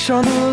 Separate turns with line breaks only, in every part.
each the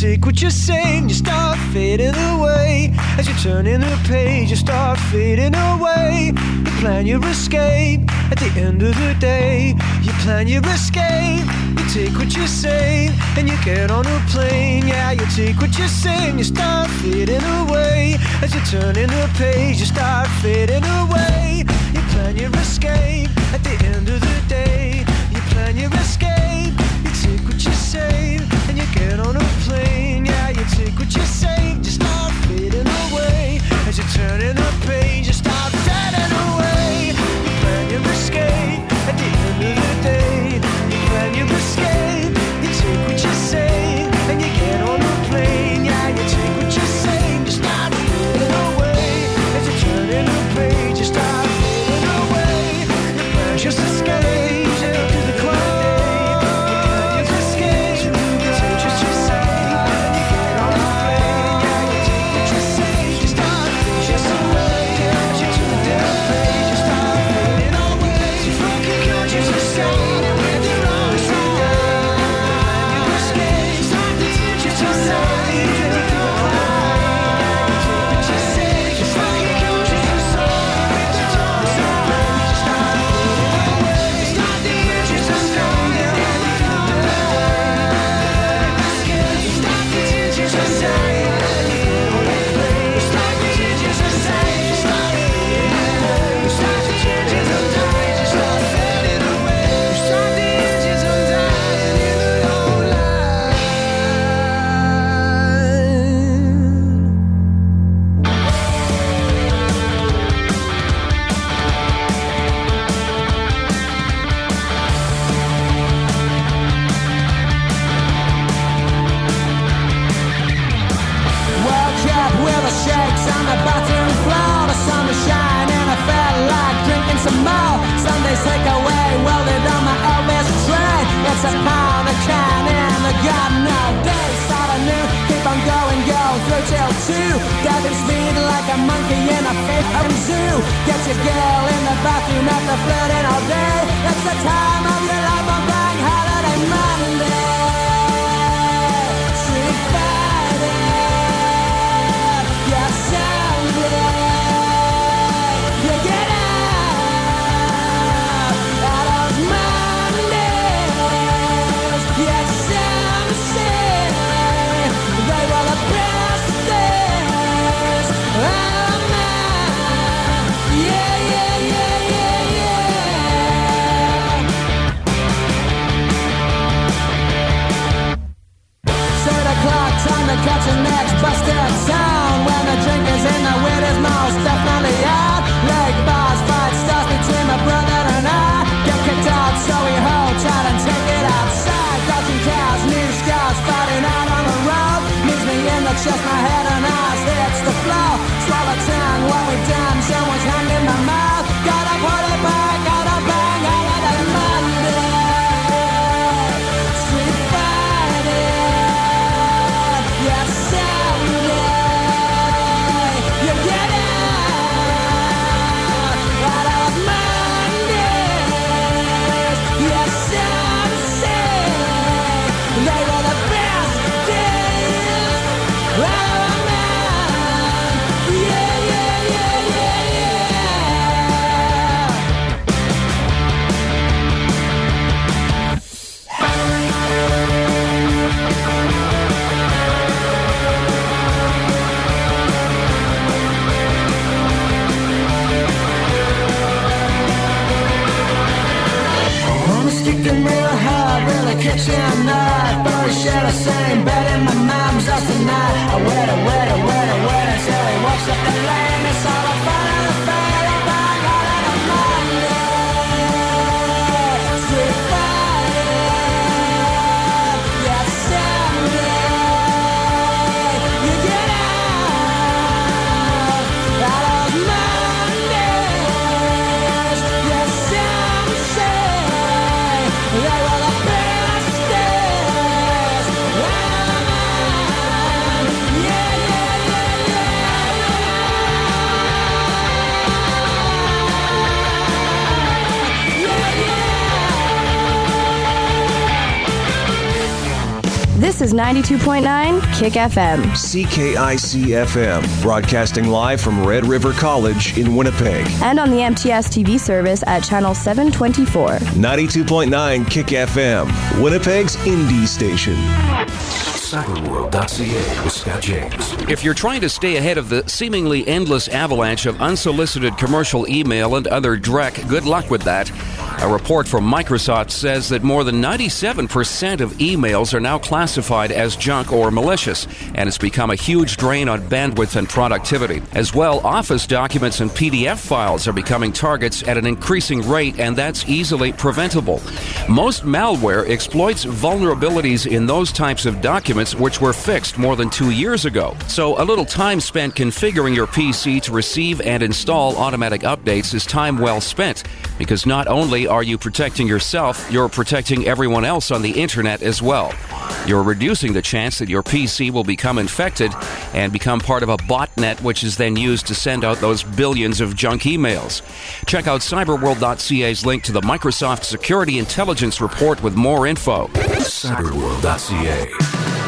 take what you're saying. You start fading away. As you turn in the page, you start fading away. You plan your escape at the end of the day. You plan your escape. You take what you're saying and you get on a plane. Yeah, you take what you're saying. You start fading away. As you turn in the page, you start fading away. You plan your escape at the end of the day. You plan your escape. Got no days All I knew, keep on going, go through till two.
Driving speed like a monkey in a freaking oh, zoo. Get your girl in the bathroom after flirting all day. That's the time of your life. I'm catch the next busted sound. Kitchen knife. But we share the same bed in my mom's house tonight. I wait, I
This is 92.9 Kick FM.
CKIC FM, broadcasting live from Red River College in Winnipeg.
And on the MTS TV service at channel 724.
92.9 Kick FM, Winnipeg's indie station.
Cyberworld.ca with Scott James.
If you're trying to stay ahead of the seemingly endless avalanche of unsolicited commercial email and other dreck, good luck with that. A report from Microsoft says that more than 97% of emails are now classified as junk or malicious, and it's become a huge drain on bandwidth and productivity. As well, Office documents and PDF files are becoming targets at an increasing rate, and that's easily preventable. Most malware exploits vulnerabilities in those types of documents which were fixed more than two years ago. So, a little time spent configuring your PC to receive and install automatic updates is time well spent, because not only are you protecting yourself, you're protecting everyone else on the internet as well. You're reducing the chance that your PC will become infected and become part of a botnet, which is then used to send out those billions of junk emails. Check out cyberworld.ca's link to the Microsoft Security Intelligence Report with more info.
Cyberworld.ca.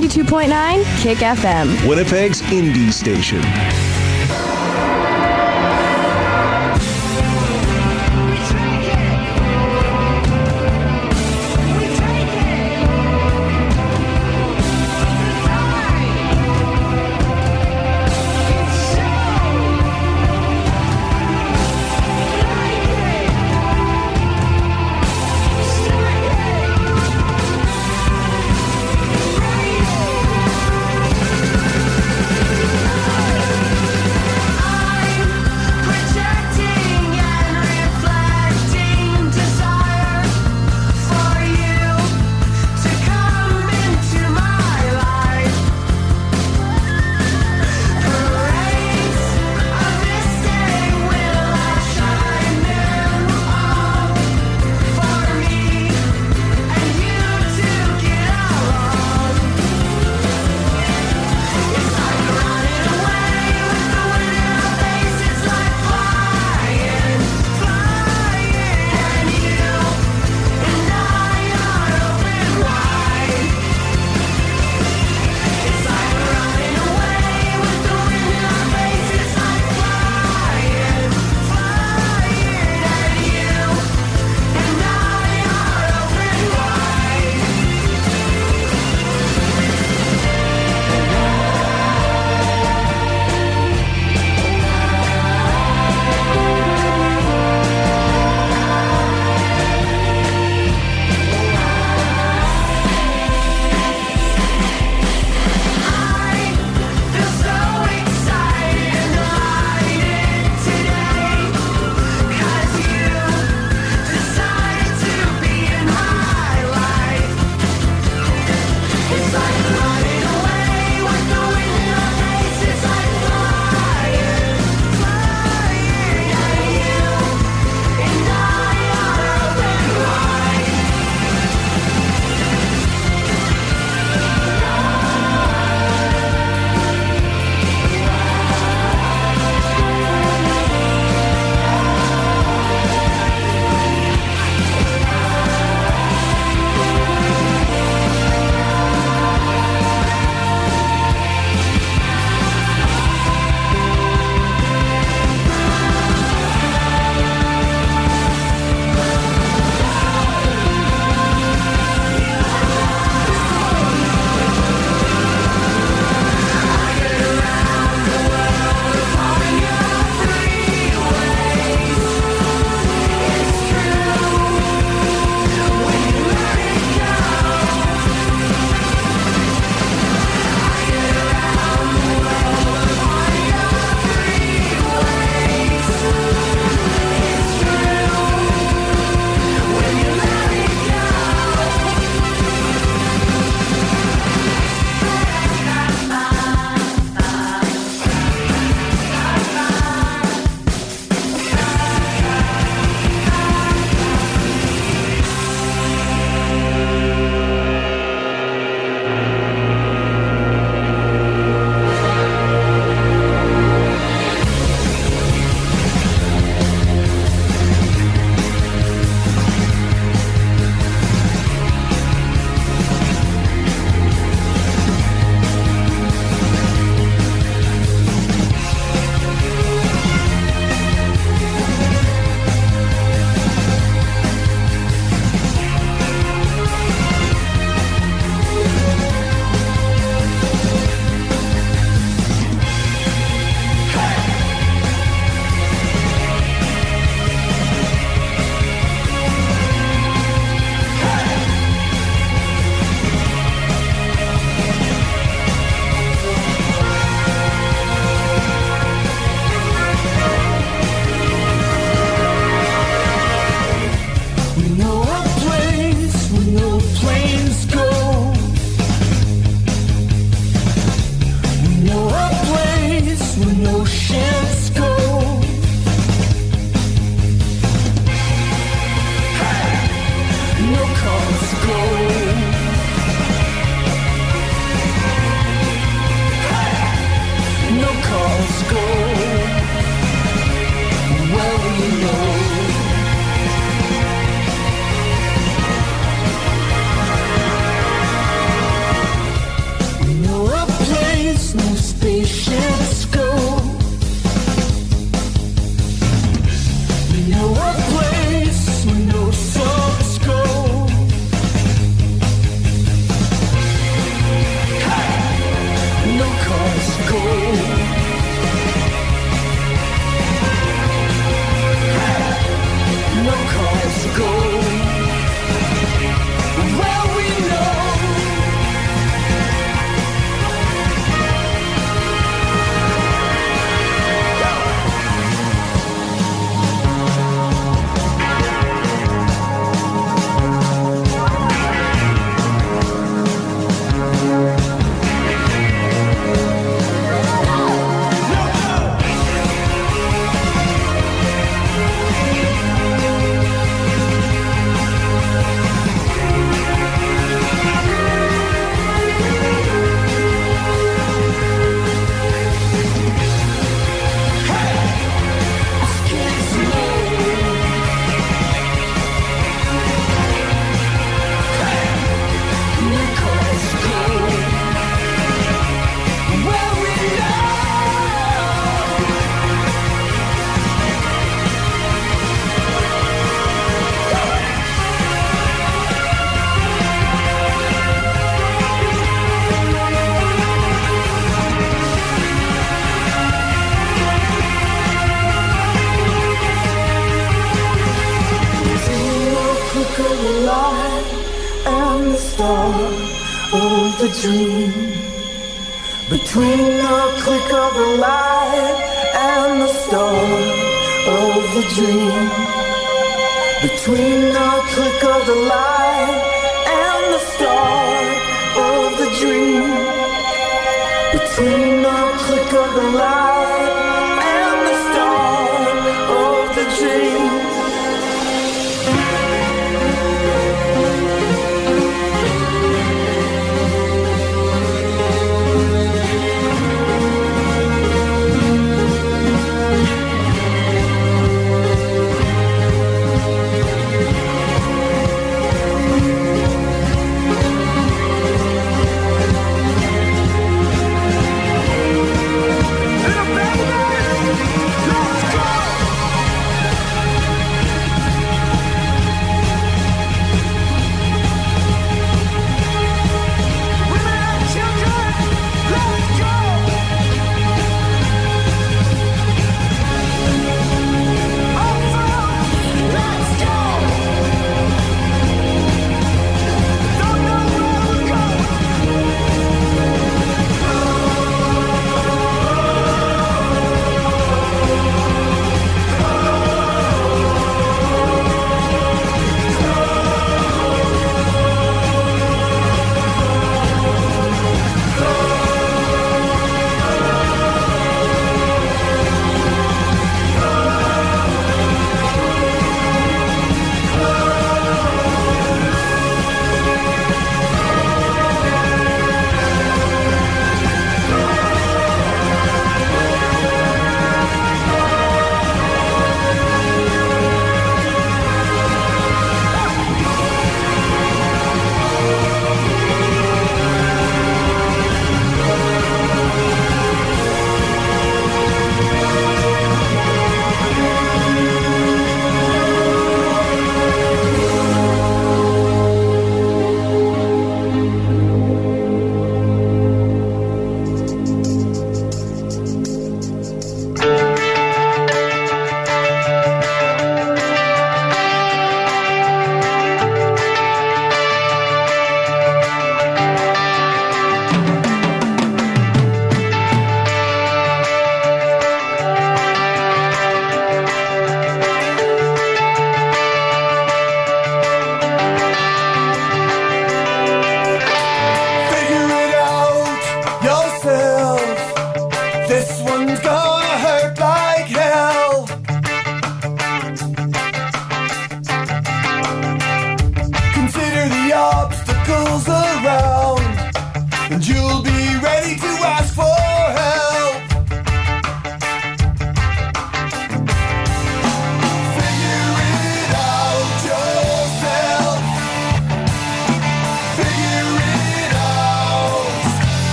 92.9 Kick FM.
Winnipeg's indie station.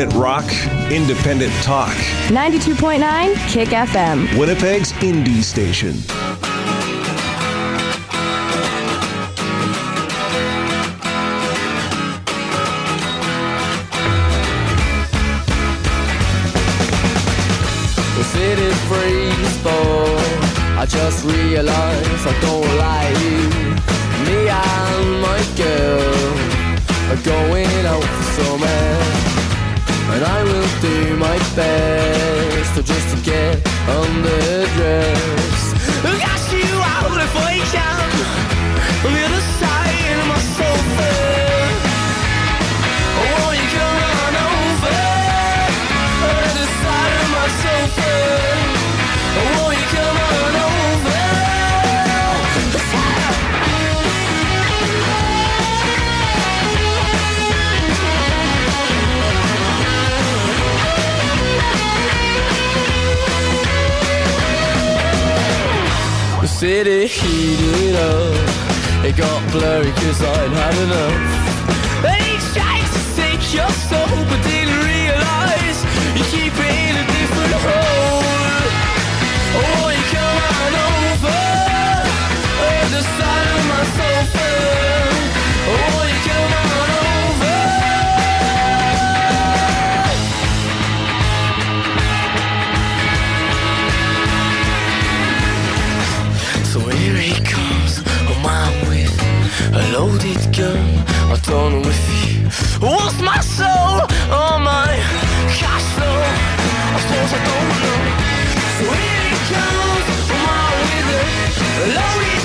independent rock, independent talk.
92.9 Kick FM,
Winnipeg's indie station.
City freeze ball. I just realized I don't like you. Me and my girl are going out for summer. And I will do my best to just to get under dress. Got you out if I can. city heated up. It got blurry cause I'd had enough. And he tried to take your soul But didn't realise You keep it in a different hole Oh, won't you come on over. On the side of my sofa. Oh, won't you come on over Loaded gun, I don't know if you was my soul or my cash flow. I suppose I don't know. So here it comes, my with it, loaded.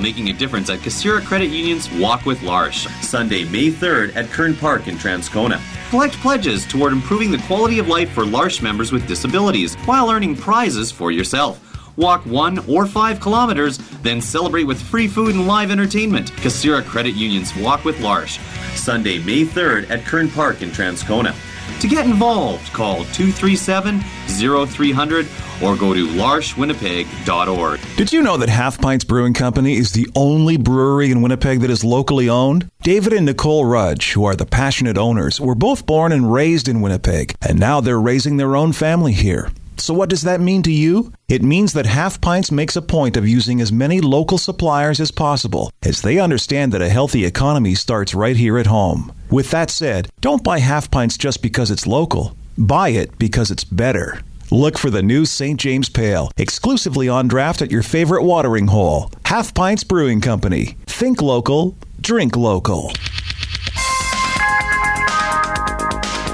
making a difference at Casera Credit Union's Walk with L'Arche, Sunday, May 3rd at Kern Park in Transcona. Collect pledges toward improving the quality of life for L'Arche members with disabilities while earning prizes for yourself walk one or five kilometers, then celebrate with free food and live entertainment. Casera Credit Union's Walk with L'Arche, Sunday, May 3rd at Kern Park in Transcona. To get involved, call 237 0300 or go to larshwinnipeg.org.
Did you know that Half Pints Brewing Company is the only brewery in Winnipeg that is locally owned? David and Nicole Rudge, who are the passionate owners, were both born and raised in Winnipeg, and now they're raising their own family here. So, what does that mean to you? It means that Half Pints makes a point of using as many local suppliers as possible, as they understand that a healthy economy starts right here at home. With that said, don't buy Half Pints just because it's local. Buy it because it's better. Look for the new St. James Pale, exclusively on draft at your favorite watering hole. Half Pints Brewing Company. Think local, drink local.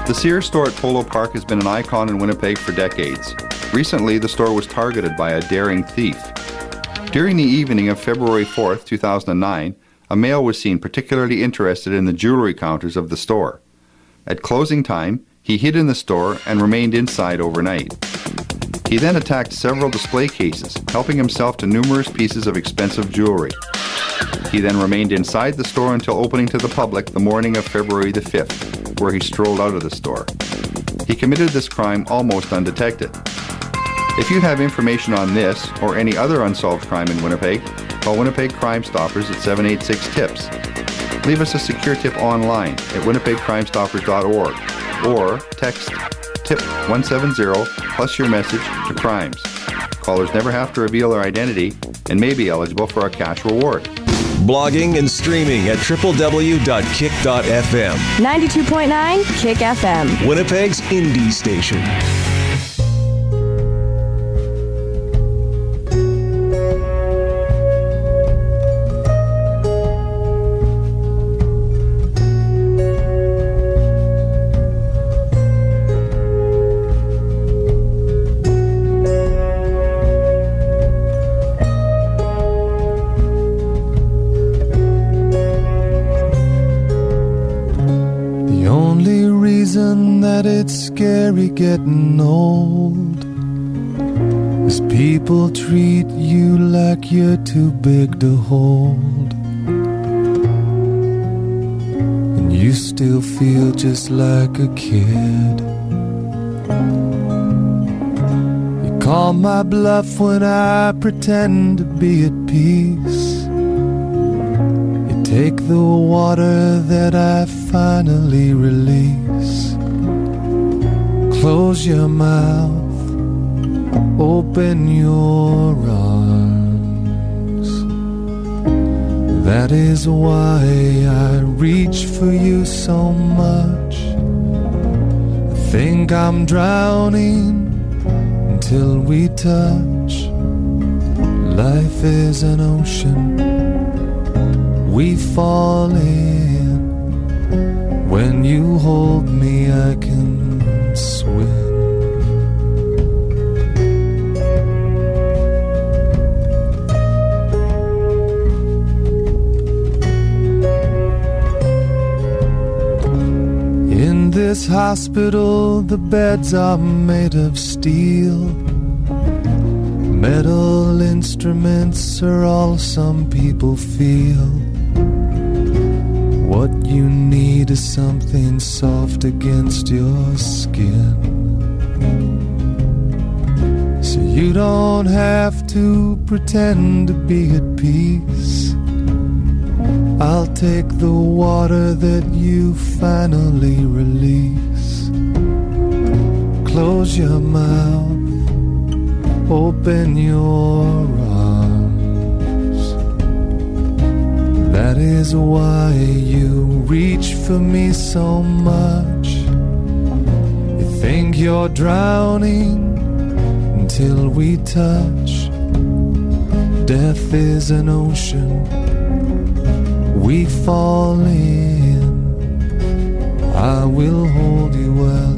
The Sears store at Polo Park has been an icon in Winnipeg for decades. Recently, the store was targeted by a daring thief. During the evening of February 4, 2009, a male was seen particularly interested in the jewelry counters of the store. At closing time, he hid in the store and remained inside overnight. He then attacked several display cases, helping himself to numerous pieces of expensive jewelry. He then remained inside the store until opening to the public the morning of February the 5th, where he strolled out of the store. He committed this crime almost undetected. If you have information on this or any other unsolved crime in Winnipeg, call Winnipeg Crime Stoppers at 786 TIPS. Leave us a secure tip online at winnipegcrimestoppers.org or text tip 170 plus your message to crimes. Callers never have to reveal their identity and may be eligible for a cash reward.
Blogging and streaming at www.kick.fm.
92.9 Kick FM.
Winnipeg's indie station.
That it's scary getting old As people treat you like you're too big to hold. And you still feel just like a kid. You call my bluff when I pretend to be at peace. You take the water that I finally release. Close your mouth, open your arms. That is why I reach for you so much. I think I'm drowning until we touch. Life is an ocean we fall in. When you hold me, I can this hospital, the beds are made of steel. Metal instruments are all some people feel. What you need is something soft against your skin. So you don't have to pretend to be at peace. I'll take the water that you finally release. Close your mouth, open your arms. That is why you reach for me so much. You think you're drowning until we touch. Death is an ocean we fall in. I will hold you while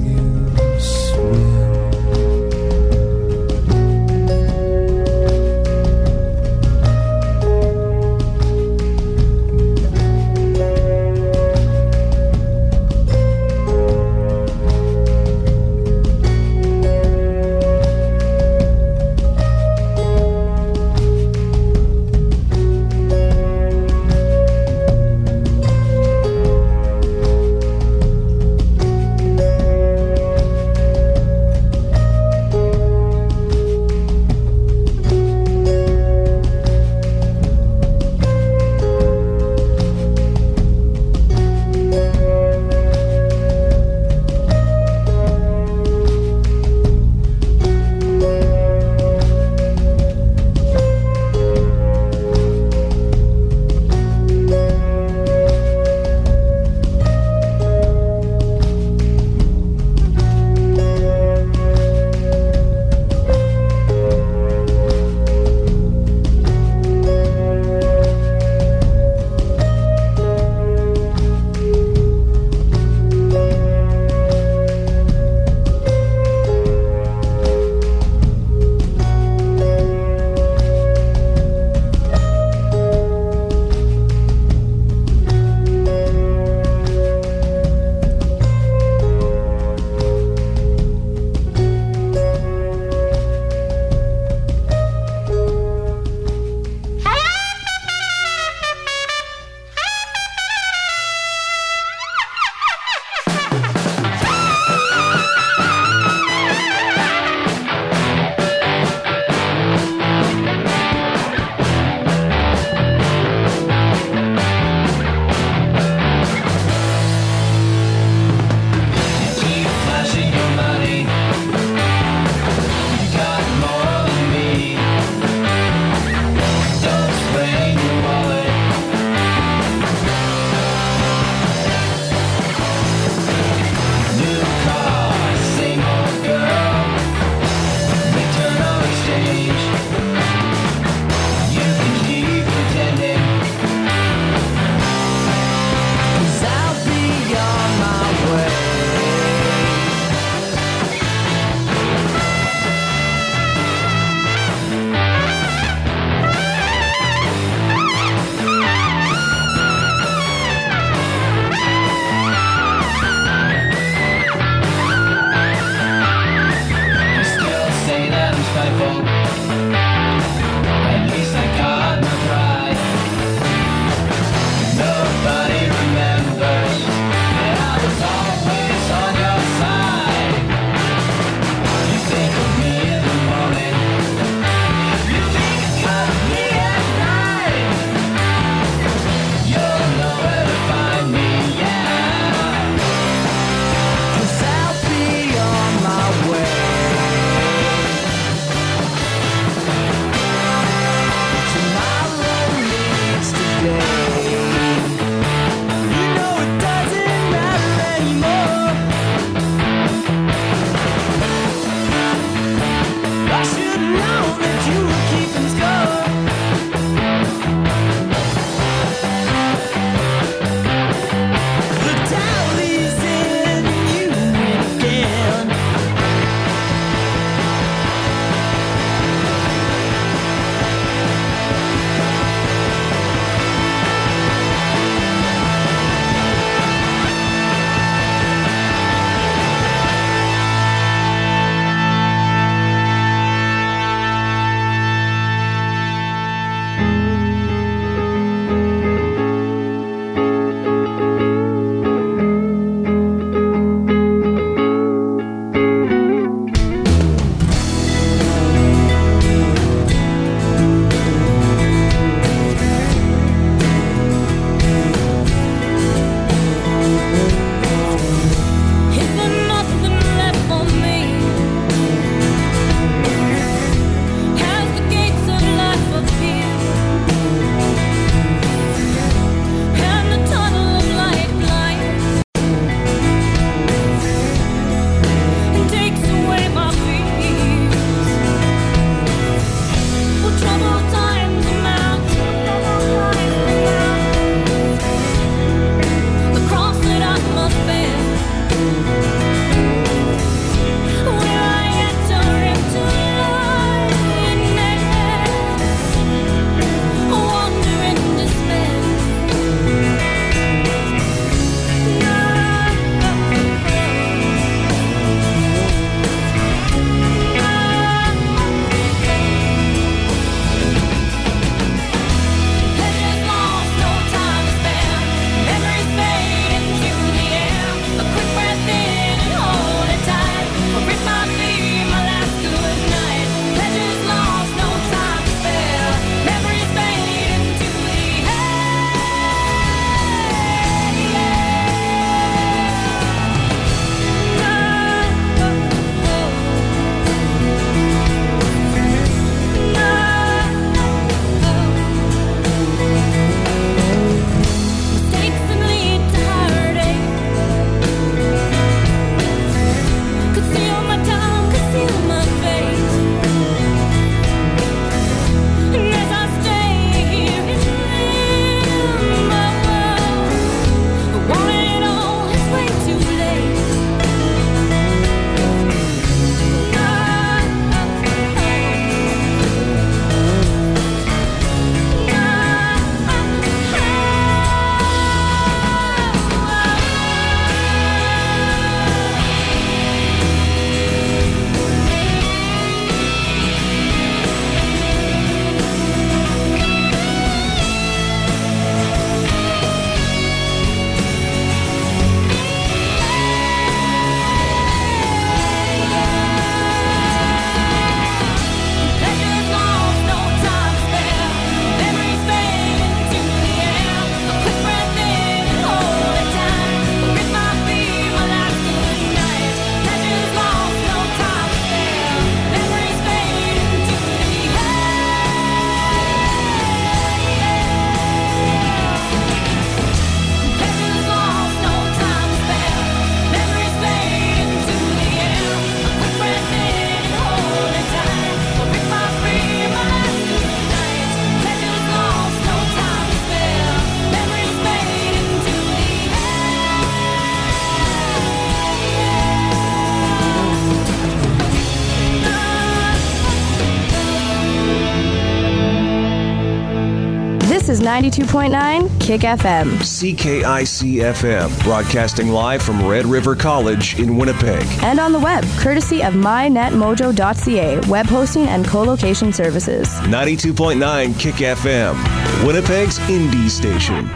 92.9 Kick FM.
CKICFM, broadcasting live from Red River College in Winnipeg.
And on the web, courtesy of mynetmojo.ca, web hosting and co location services.
92.9 Kick FM, Winnipeg's indie station.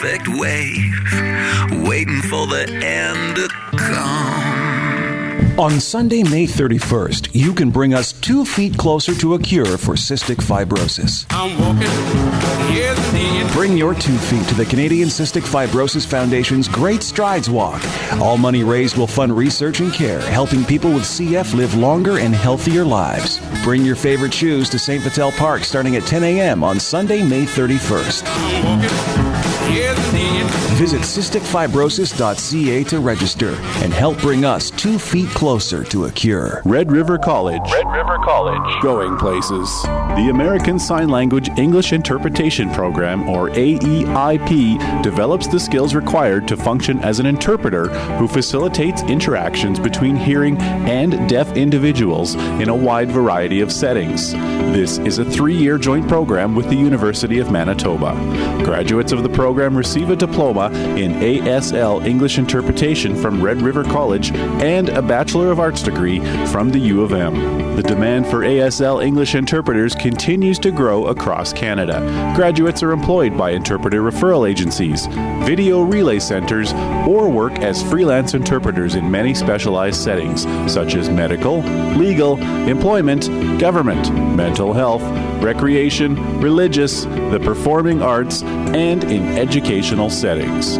Perfect wave, waiting for the end to come.
On Sunday, May 31st, you can bring us two feet closer to a cure for cystic fibrosis.
I'm walking, here's the
Bring your two feet to the Canadian Cystic Fibrosis Foundation's Great Strides Walk. All money raised will fund research and care, helping people with CF live longer and healthier lives. Bring your favorite shoes to St. Vital Park starting at 10 a.m. on Sunday, May 31st.
Here's the
Visit cysticfibrosis.ca to register and help bring us two feet closer to a cure.
Red River College.
Red River College.
Going places. The American Sign Language English Interpretation Program, or AEIP, develops the skills required to function as an interpreter who facilitates interactions between hearing and deaf individuals in a wide variety of settings. This is a three year joint program with the University of Manitoba. Graduates of the program receive a diploma in ASL English Interpretation from Red River College and a Bachelor of Arts degree from the U of M. The demand for ASL English interpreters continues to grow across Canada. Graduates are employed by interpreter referral agencies, video relay centers, or work as freelance interpreters in many specialized settings, such as medical, legal, employment, government, mental health, recreation, religious, the performing arts, and in educational settings.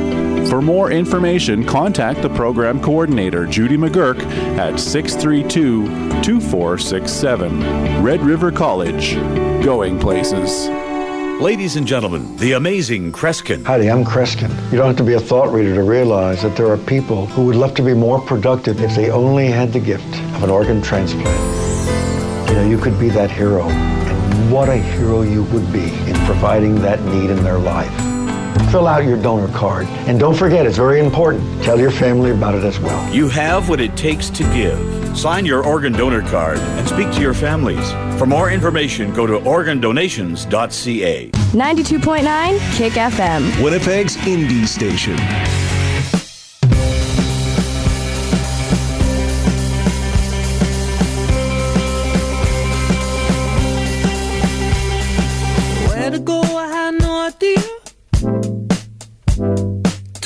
For more information, contact the program coordinator, Judy McGurk, at 632 2467. Red River College. Going places.
Ladies and gentlemen, the amazing Kreskin.
Heidi, I'm Kreskin. You don't have to be a thought reader to realize that there are people who would love to be more productive if they only had the gift of an organ transplant. You know, you could be that hero. And what a hero you would be in providing that need in their life. Fill out your donor card. And don't forget, it's very important. Tell your family about it as well.
You have what it takes to give. Sign your organ donor card and speak to your families. For more information, go to organdonations.ca.
92.9 Kick FM.
Winnipeg's indie station.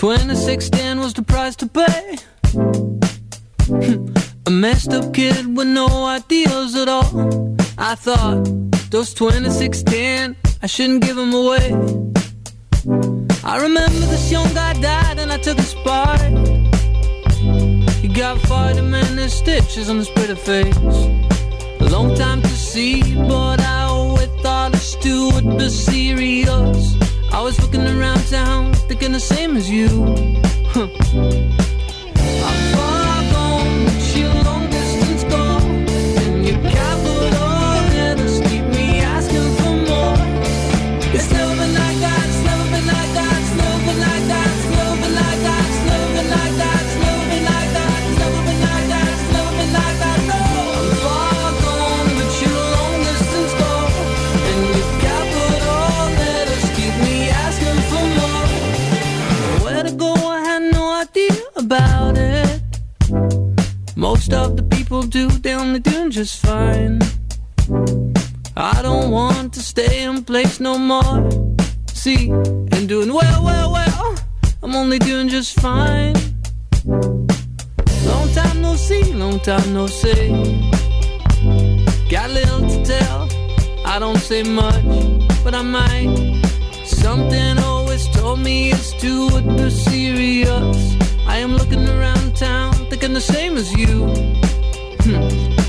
2016 was the price to pay. A messed up kid with no ideals at all. I thought, those 2016, I shouldn't give them away. I remember this young guy died and I took his part. He got vitamin and stitches on his pretty face. A long time to see, but I always thought it still would be serious. I was looking around town, thinking the same as you. Huh. Do, they only doing just fine. I don't want to stay in place no more. See, and doing well, well, well. I'm only doing just fine. Long time no see, long time no see. Got little to tell. I don't say much, but I might. Something always told me it's too serious. I am looking around town, thinking the same as you. Hmm.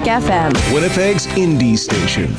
92.9 FM.
Winnipeg's indie station.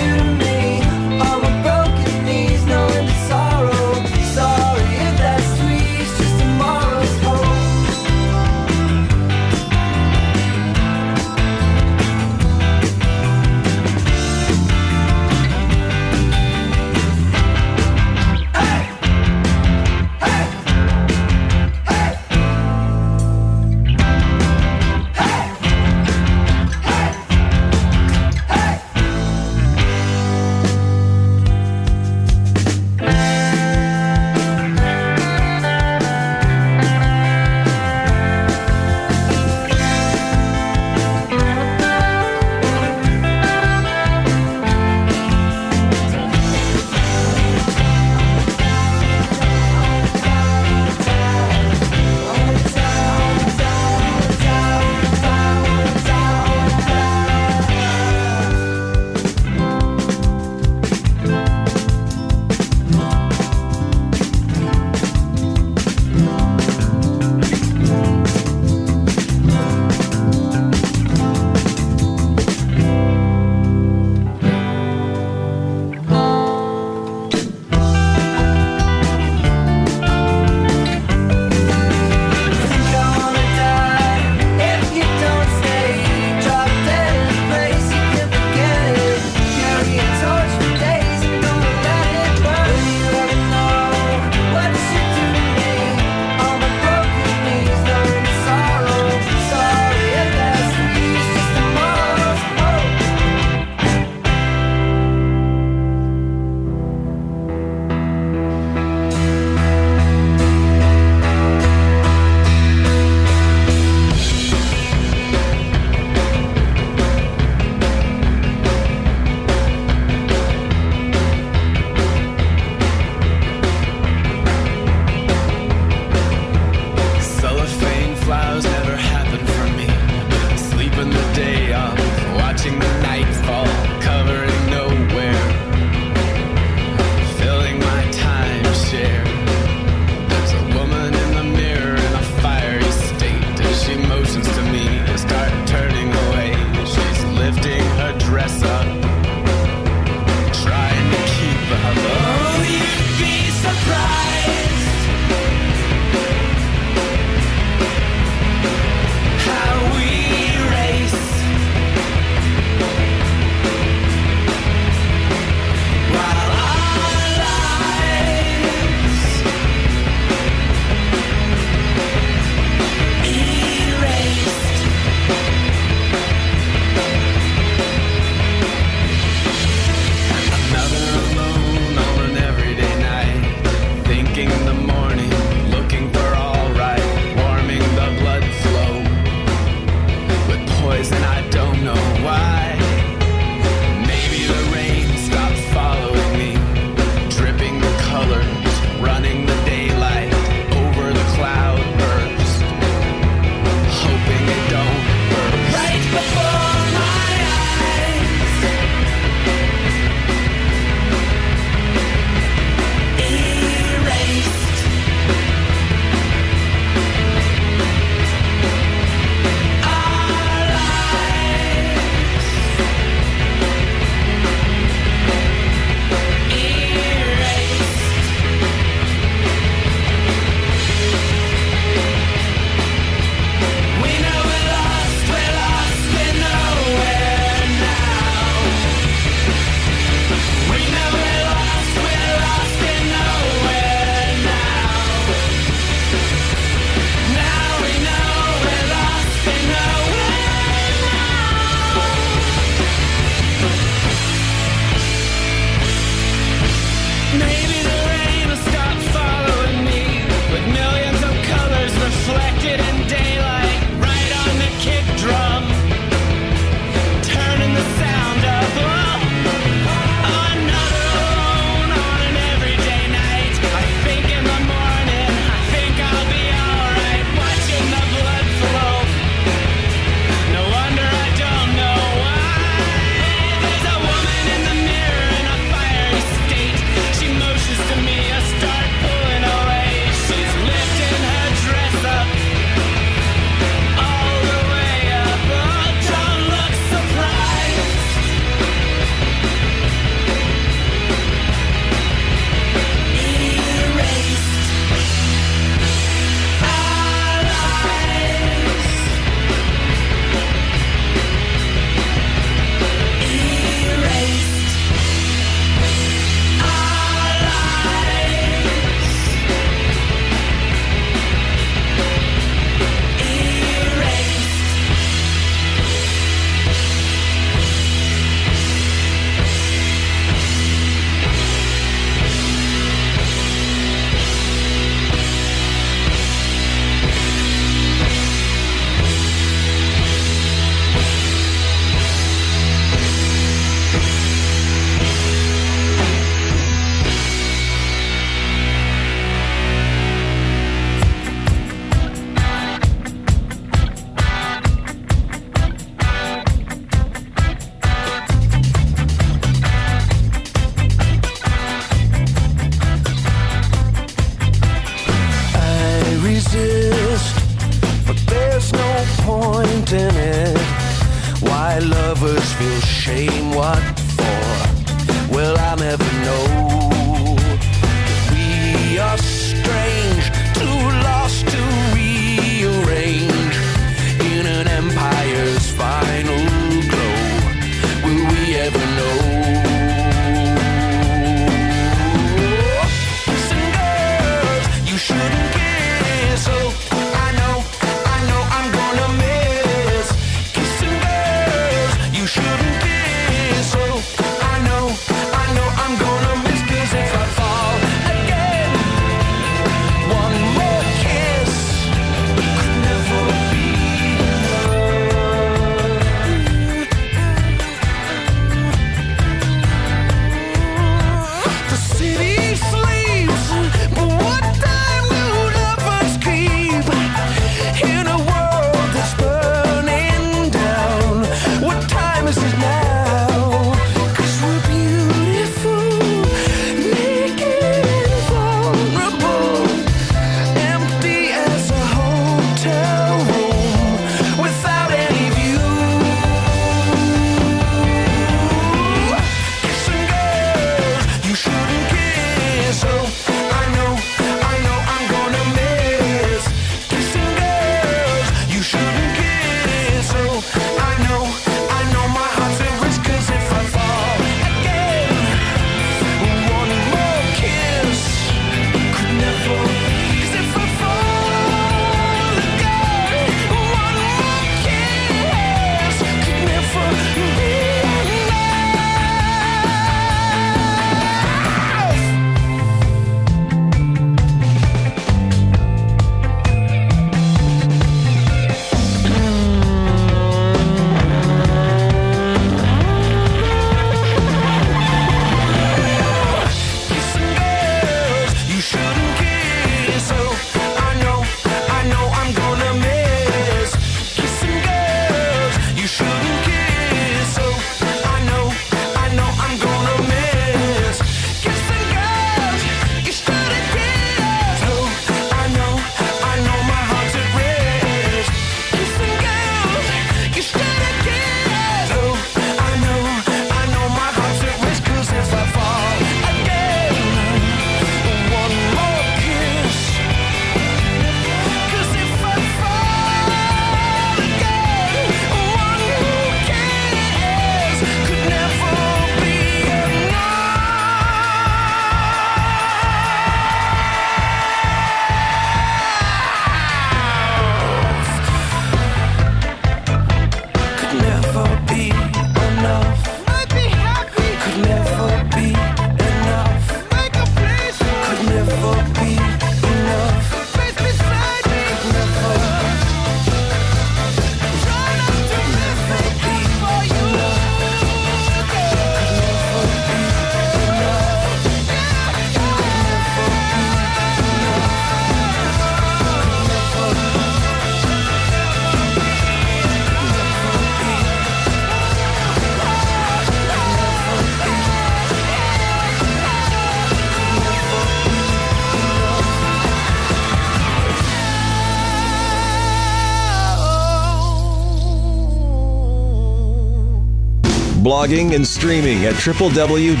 blogging, and streaming at www.kick.fm.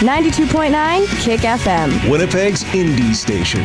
92.9 Kick FM.
Winnipeg's indie station.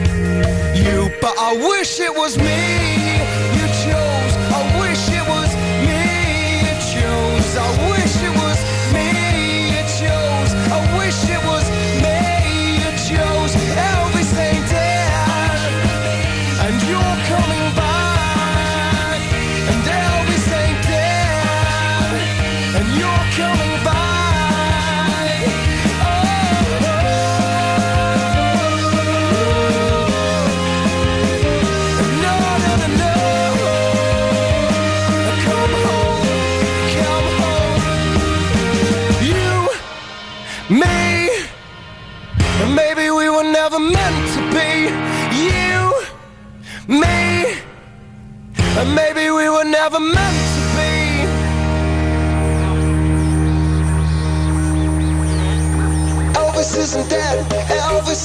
But I
wish it was me. isn't é Elvis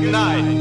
good night.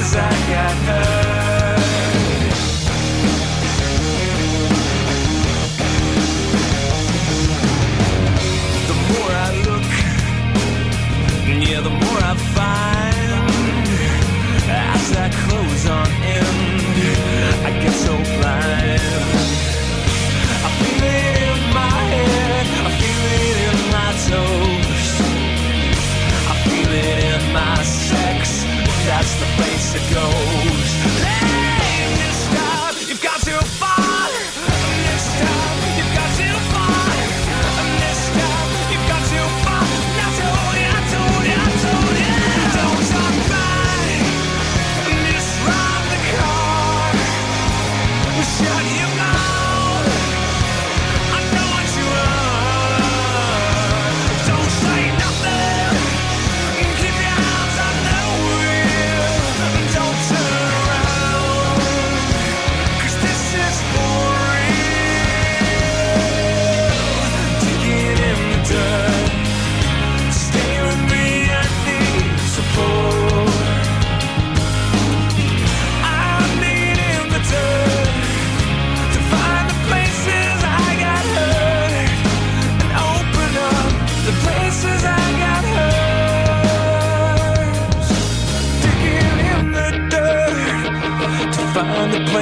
as I got her. The more I look, yeah, the more I find. As I close on end, I get so.
ago.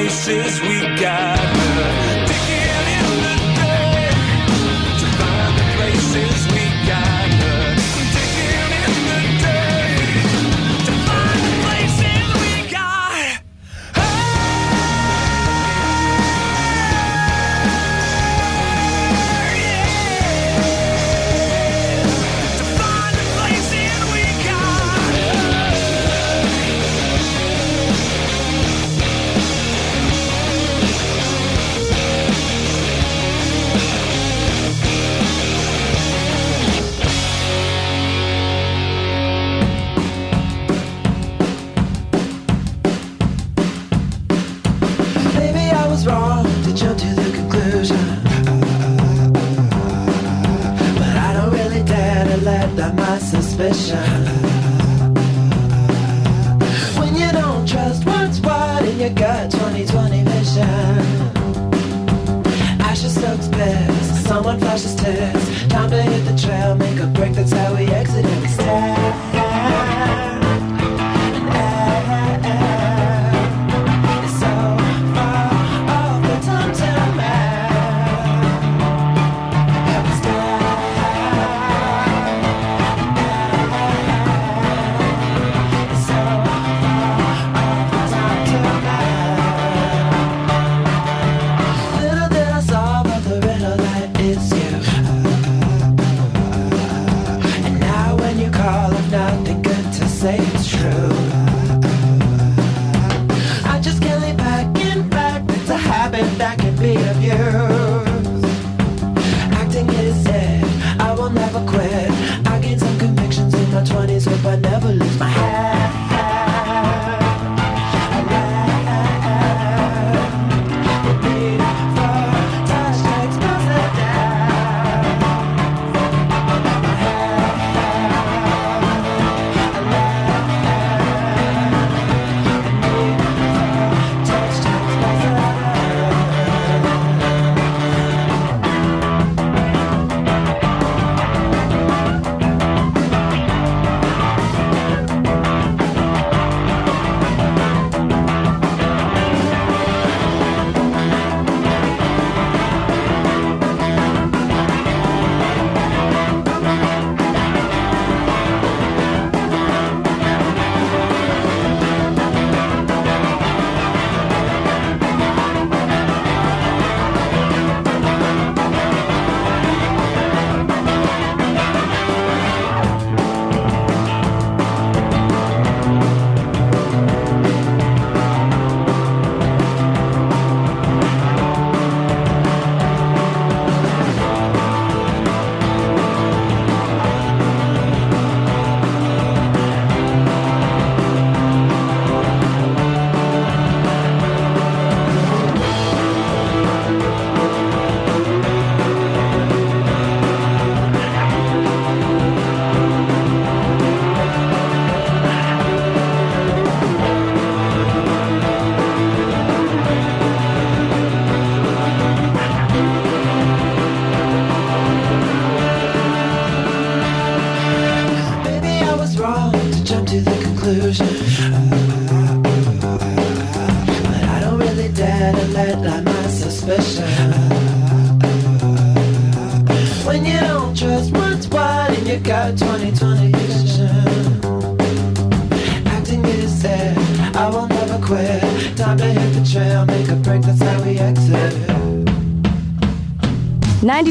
faces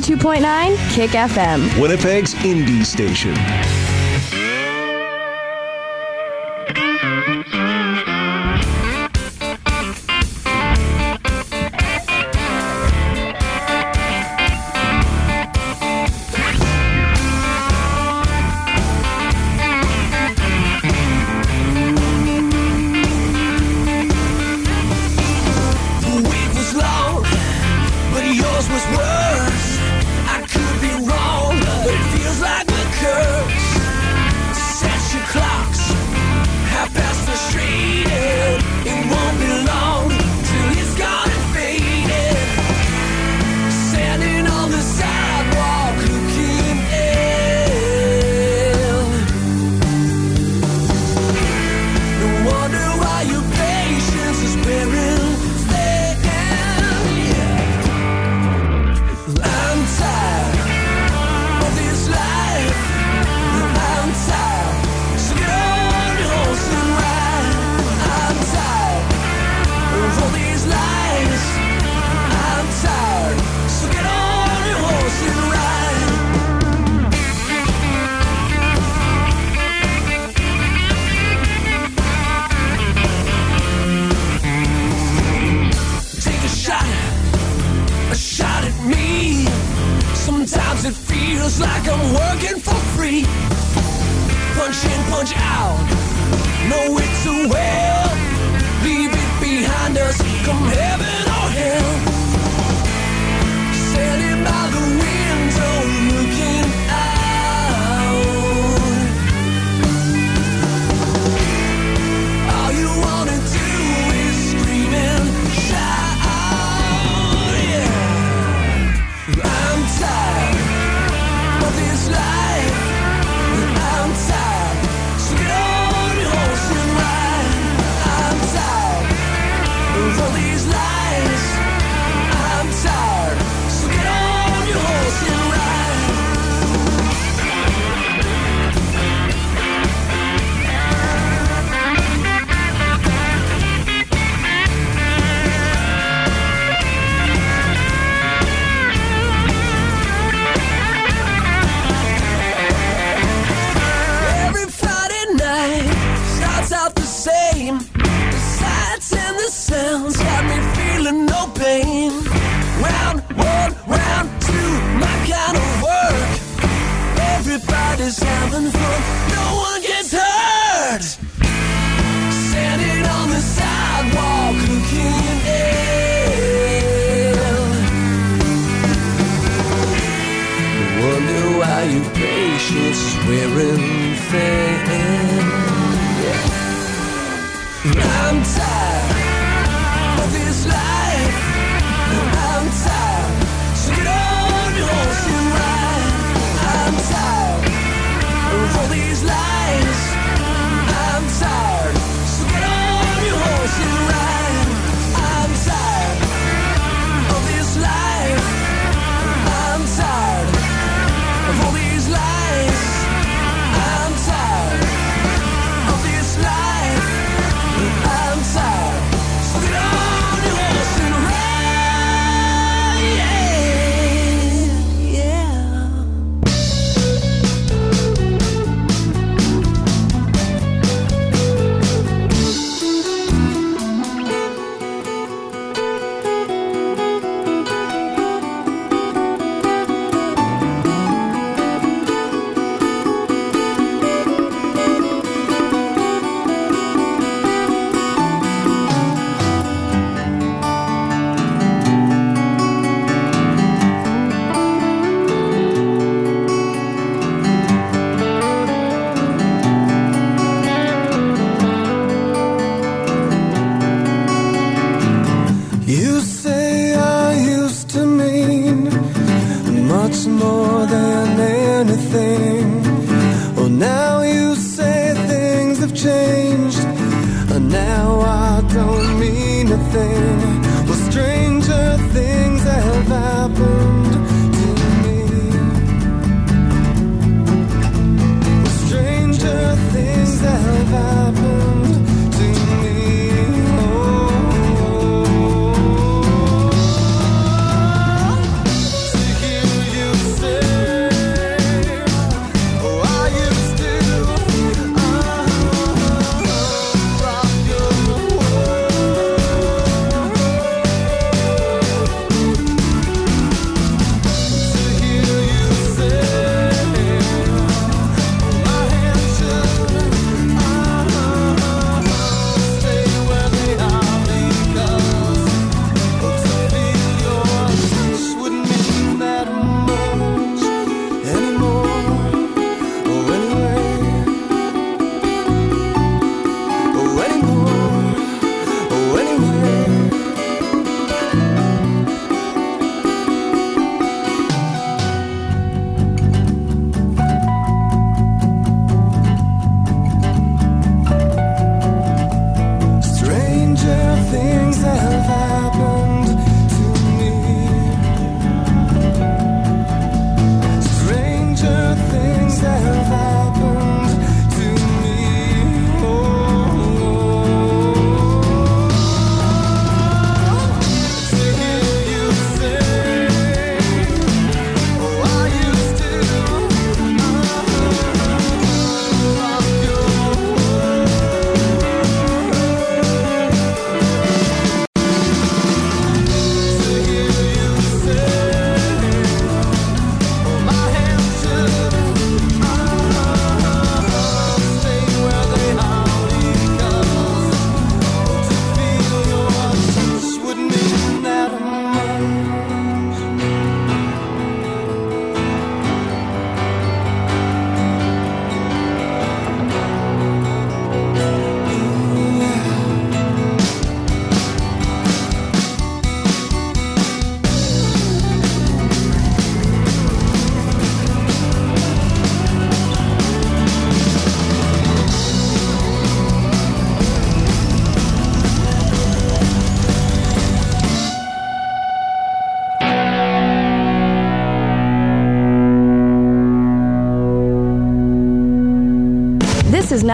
92.9 Kick FM.
Winnipeg's indie station.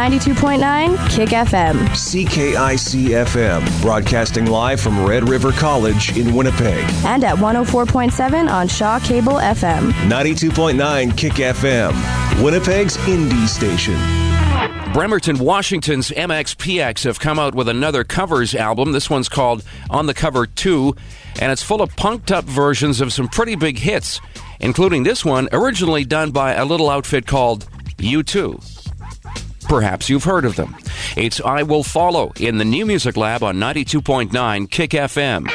92.9 Kick FM.
CKIC FM, broadcasting live from Red River College in Winnipeg.
And at 104.7 on Shaw Cable FM.
92.9 Kick FM, Winnipeg's indie station.
Bremerton, Washington's MXPX have come out with another covers album. This one's called On the Cover 2, and it's full of punked up versions of some pretty big hits, including this one, originally done by a little outfit called U2. Perhaps you've heard of them. It's I Will Follow in the New Music Lab on 92.9 Kick FM.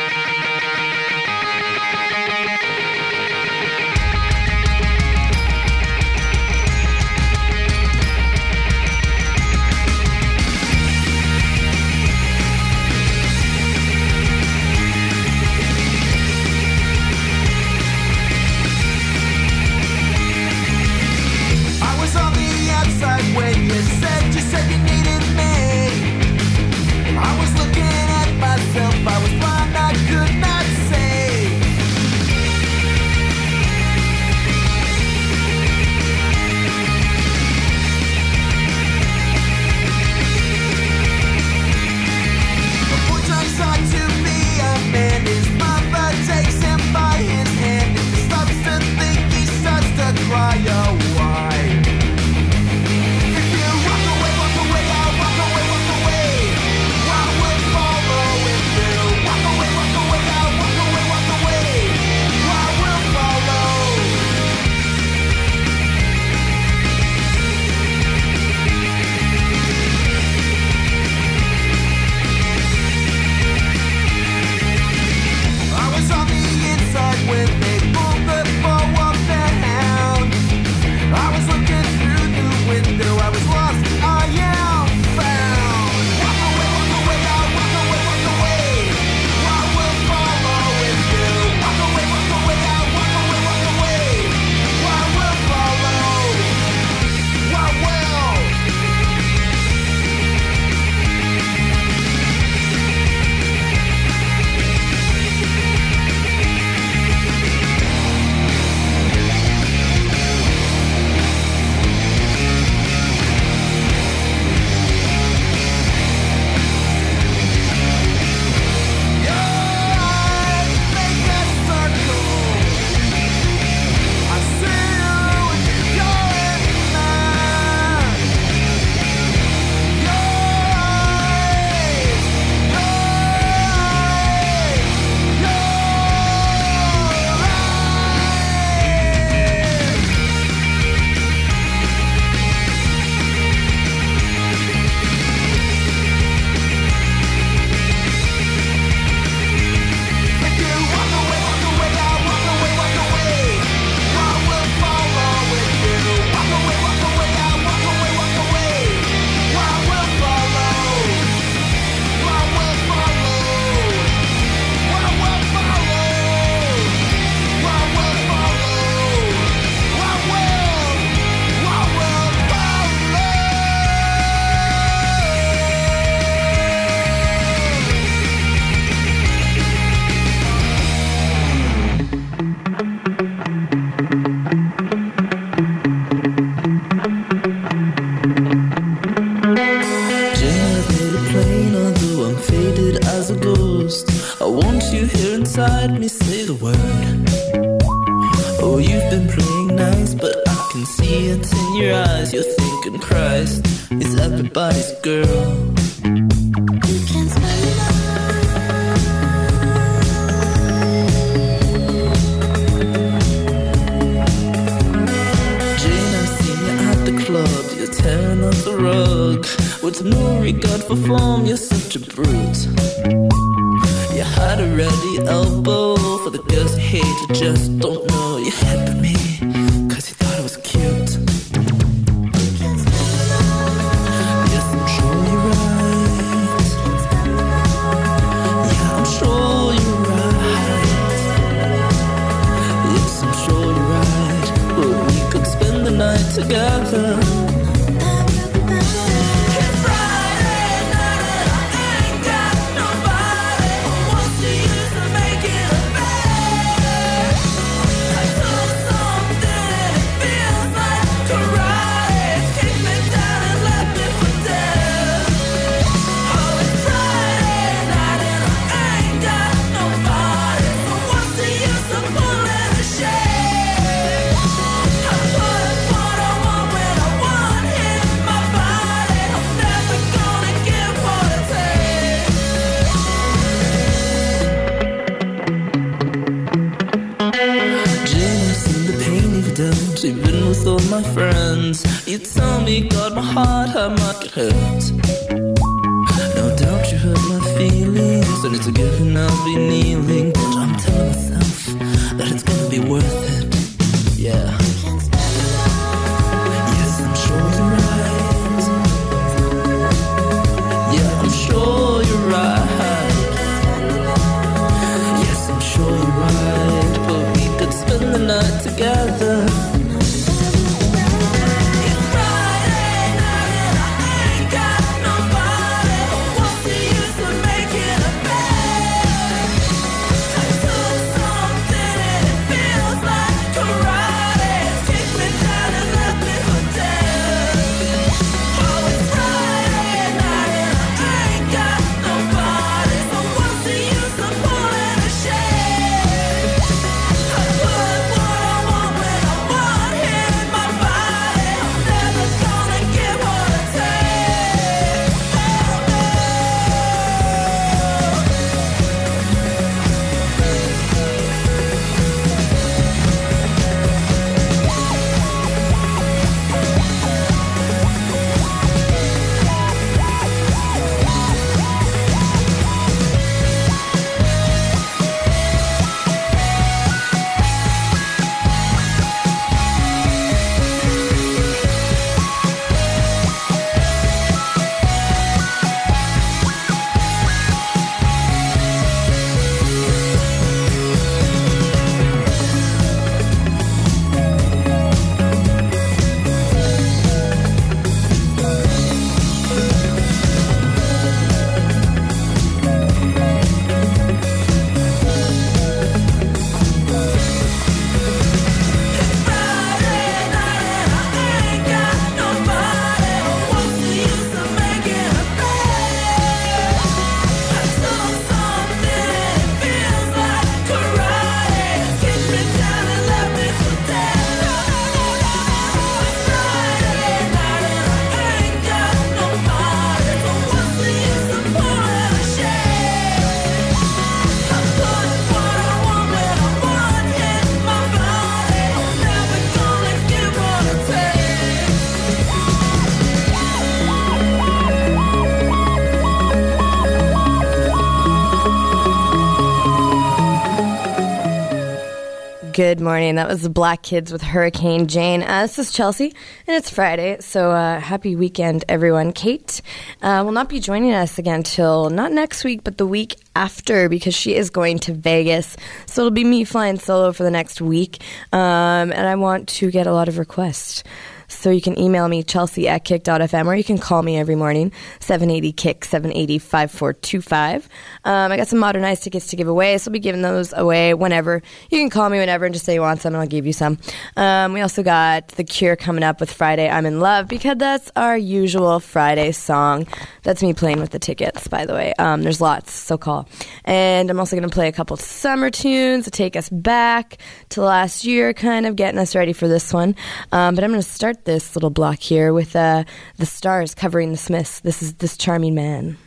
Good morning. That was the Black Kids with Hurricane Jane. Uh, this is Chelsea, and it's Friday, so uh, happy weekend, everyone. Kate uh, will not be joining us again till not next week, but the week after because she is going to Vegas. So it'll be me flying solo for the next week, um, and I want to get a lot of requests.
So you can email me, chelsea at kick.fm, or you can call me every morning, 780 kick, 780 5425. Um, I got some modernized tickets to give away, so I'll be giving those away whenever. You can call me whenever and just say you want some, and I'll give you some. Um, we also got The Cure coming up with Friday I'm in Love, because that's our usual Friday song. That's me playing with the tickets, by the way. Um, there's lots, so call. And I'm also going to play a couple summer tunes to take us back to last year, kind of getting us ready for this one. Um, but I'm going to start this little block here with uh, the stars covering the Smiths. This is This Charming Man.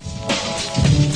you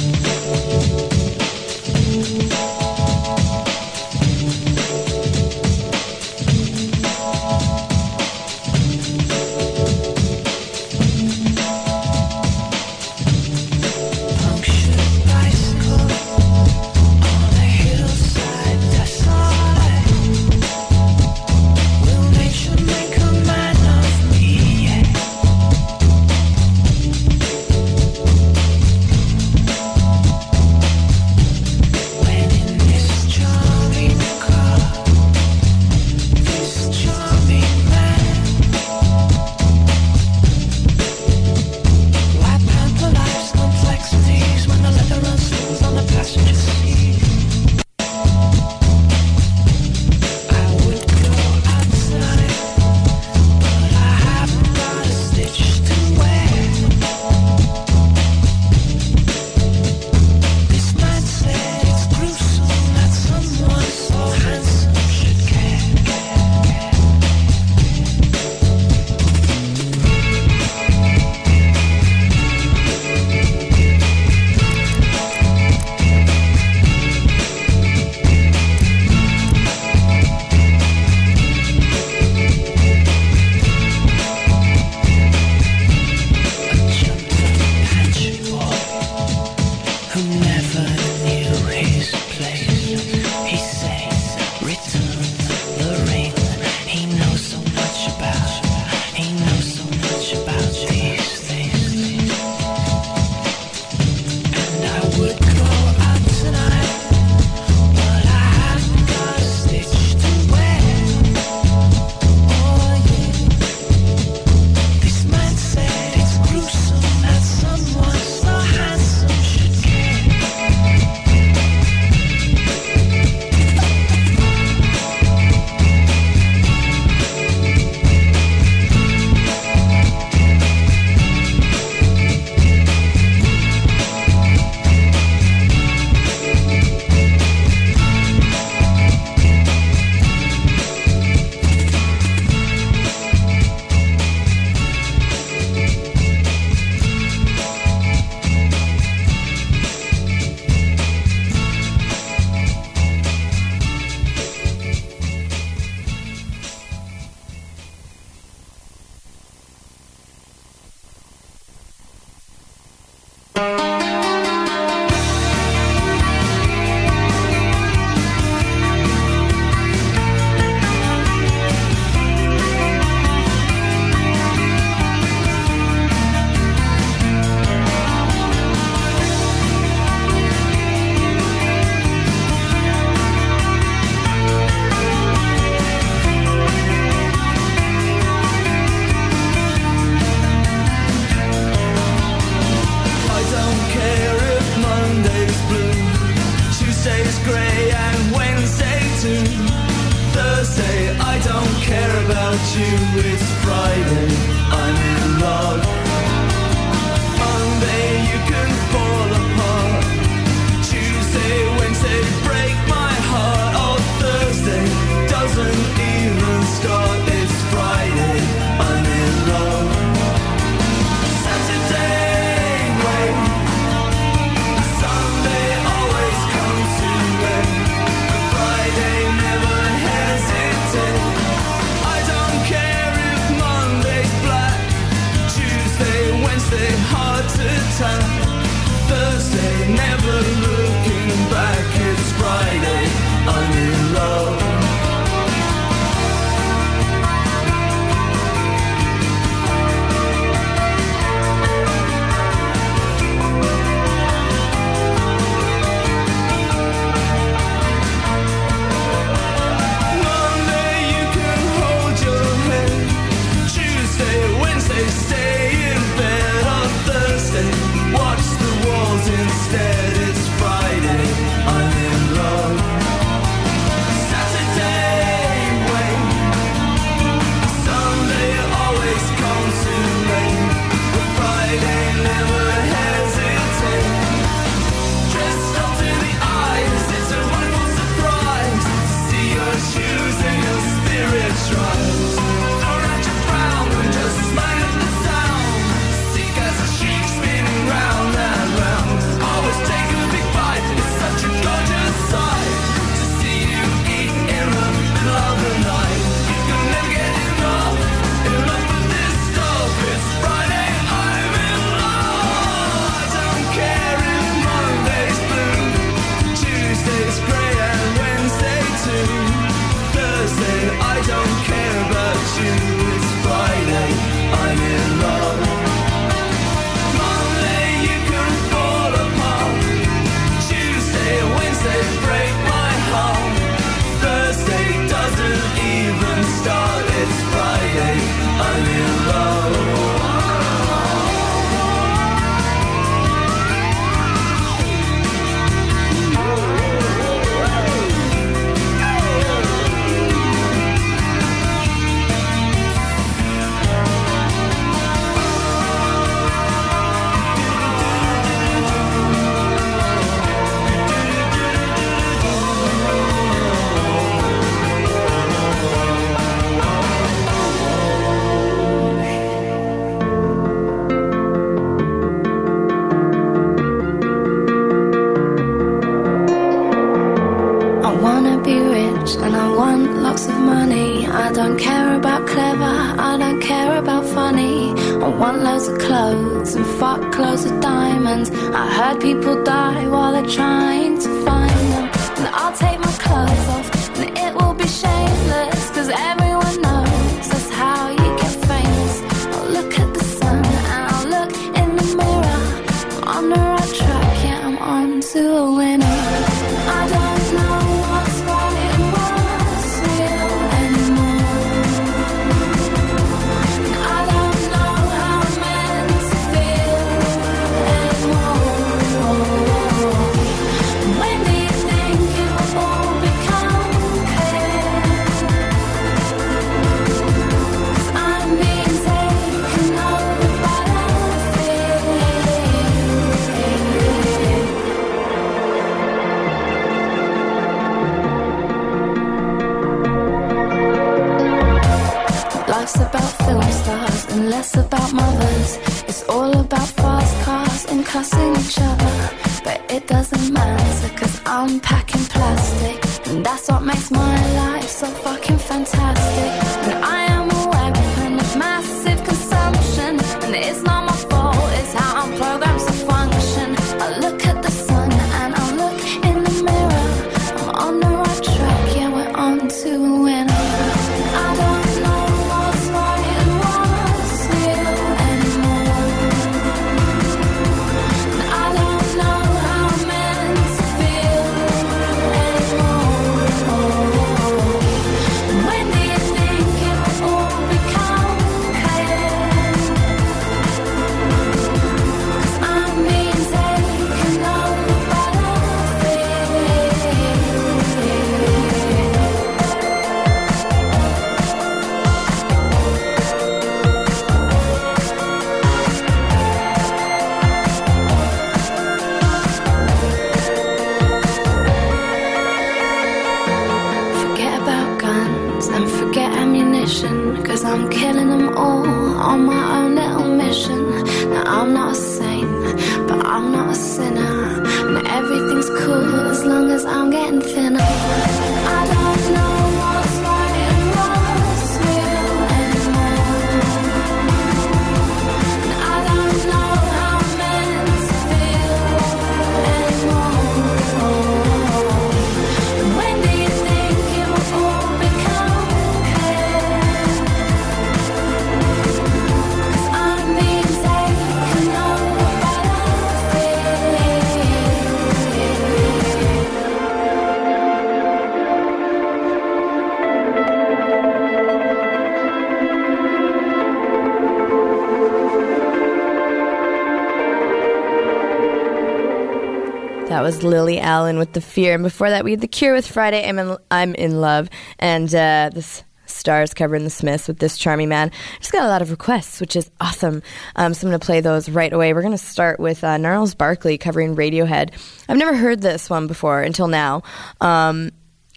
That was Lily Allen with The Fear. And before that, we had The Cure with Friday, I'm in, I'm in Love. And uh, this Stars covering The Smiths with This Charming Man. Just got a lot of requests, which is awesome. Um, so I'm going to play those right away. We're going to start with uh, Gnarls Barkley covering Radiohead. I've never heard this one before until now. Um,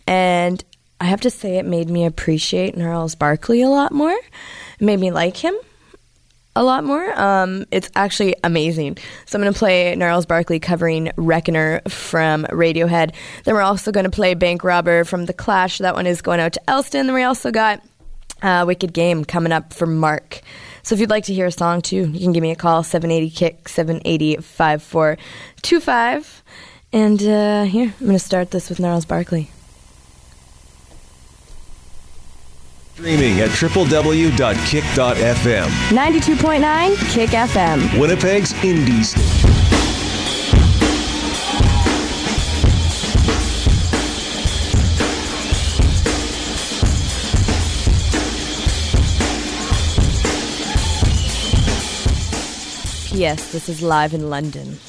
and I have to say, it made me appreciate Gnarls Barkley a lot more. It made me like him a lot more. Um, it's actually amazing. So I'm going to play Gnarls Barkley covering Reckoner from Radiohead. Then we're also going to play Bank Robber from The Clash. That one is going out to Elston. Then we also got uh, Wicked Game coming up for Mark. So if you'd like to hear a song too, you can give me a call 780 kick 780 5425. And uh, here, I'm going to start this with Gnarls Barkley.
Streaming at www.kick.fm.
92.9 Kick FM.
Winnipeg's indie station.
P.S. This is live in London.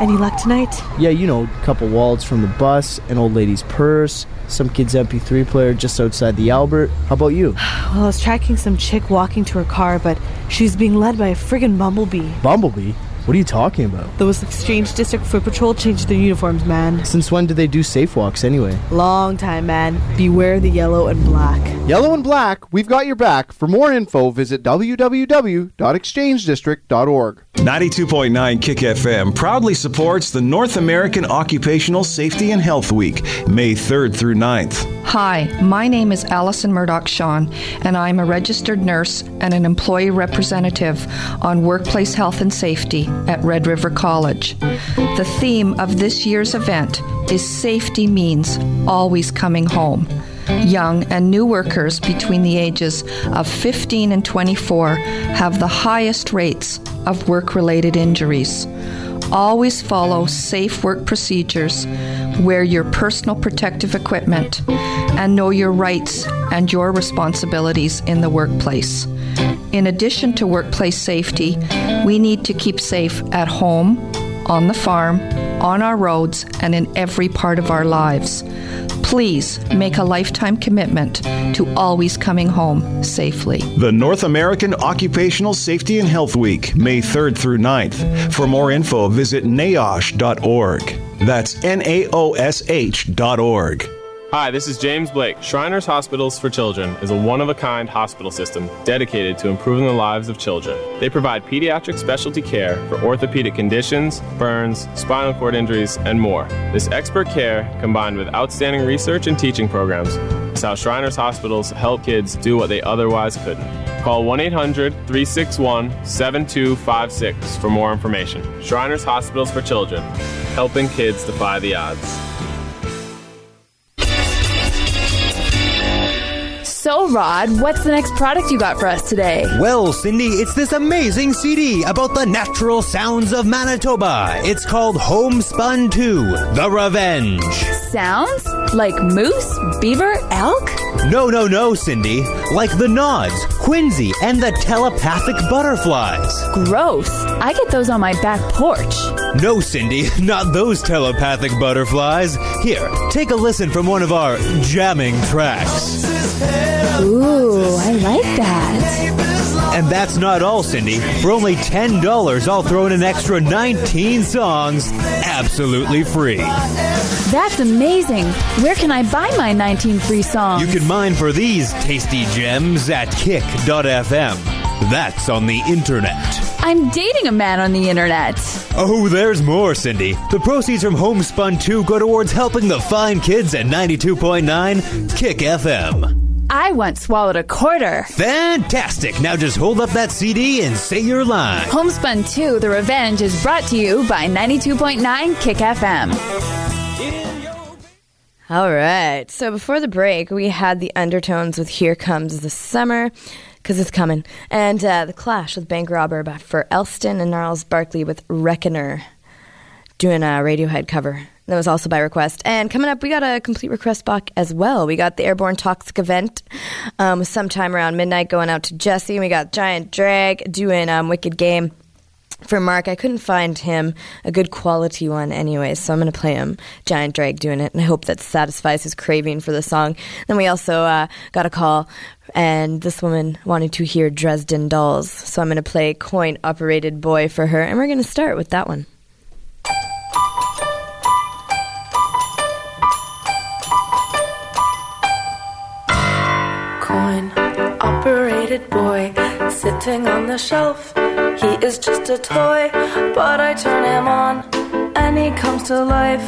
Any luck tonight?
Yeah, you know, a couple wallets from the bus, an old lady's purse, some kid's MP3 player just outside the Albert. How about you?
Well, I was tracking some chick walking to her car, but she's being led by a friggin' bumblebee.
Bumblebee? What are you talking about?
Those Exchange District Foot Patrol changed their uniforms, man.
Since when did they do safe walks anyway?
Long time, man. Beware the yellow and black.
Yellow and Black, we've got your back. For more info, visit www.exchangedistrict.org.
92.9 Kick FM proudly supports the North American Occupational Safety and Health Week, May 3rd through 9th.
Hi, my name is Alison Murdoch Shawn, and I'm a registered nurse and an employee representative on workplace health and safety at Red River College. The theme of this year's event is Safety Means Always Coming Home. Young and new workers between the ages of 15 and 24 have the highest rates of work related injuries. Always follow safe work procedures, wear your personal protective equipment, and know your rights and your responsibilities in the workplace. In addition to workplace safety, we need to keep safe at home, on the farm, on our roads, and in every part of our lives. Please make a lifetime commitment to always coming home safely.
The North American Occupational Safety and Health Week, May 3rd through 9th. For more info, visit naosh.org. That's N A O S H.org.
Hi, this is James Blake. Shriners Hospitals for Children is a one of a kind hospital system dedicated to improving the lives of children. They provide pediatric specialty care for orthopedic conditions, burns, spinal cord injuries, and more. This expert care, combined with outstanding research and teaching programs, is how Shriners Hospitals help kids do what they otherwise couldn't. Call 1 800 361 7256 for more information. Shriners Hospitals for Children, helping kids defy the odds.
So, Rod, what's the next product you got for us today?
Well, Cindy, it's this amazing CD about the natural sounds of Manitoba. It's called Homespun 2 The Revenge.
Sounds? Like moose, beaver, elk?
No, no, no, Cindy. Like the nods, Quincy, and the telepathic butterflies.
Gross. I get those on my back porch.
No, Cindy, not those telepathic butterflies. Here, take a listen from one of our jamming tracks.
Ooh, I like that.
And that's not all, Cindy. For only $10, I'll throw in an extra 19 songs absolutely free.
That's amazing. Where can I buy my 19 free songs?
You can mine for these tasty gems at kick.fm. That's on the internet.
I'm dating a man on the internet.
Oh, there's more, Cindy. The proceeds from Homespun 2 go towards helping the fine kids at 92.9 Kick FM.
I once swallowed a quarter.
Fantastic! Now just hold up that CD and say your line.
Homespun 2 The Revenge is brought to you by 92.9 Kick FM.
All right. So before the break, we had the undertones with "Here Comes the Summer." Because it's coming. And uh, The Clash with Bank Robber by- for Elston and Gnarls Barkley with Reckoner doing a Radiohead cover. That was also by request. And coming up, we got a complete request box as well. We got the Airborne Toxic event um, sometime around midnight going out to Jesse. And we got Giant Drag doing um, Wicked Game for Mark. I couldn't find him a good quality one anyway, so I'm going to play him Giant Drag doing it, and I hope that satisfies his craving for the song. Then we also uh, got a call, and this woman wanted to hear Dresden Dolls, so I'm going to play Coin Operated Boy for her, and we're going to start with that one.
coin operated boy sitting on the shelf. He is just a toy, but I turn him on and he comes to life.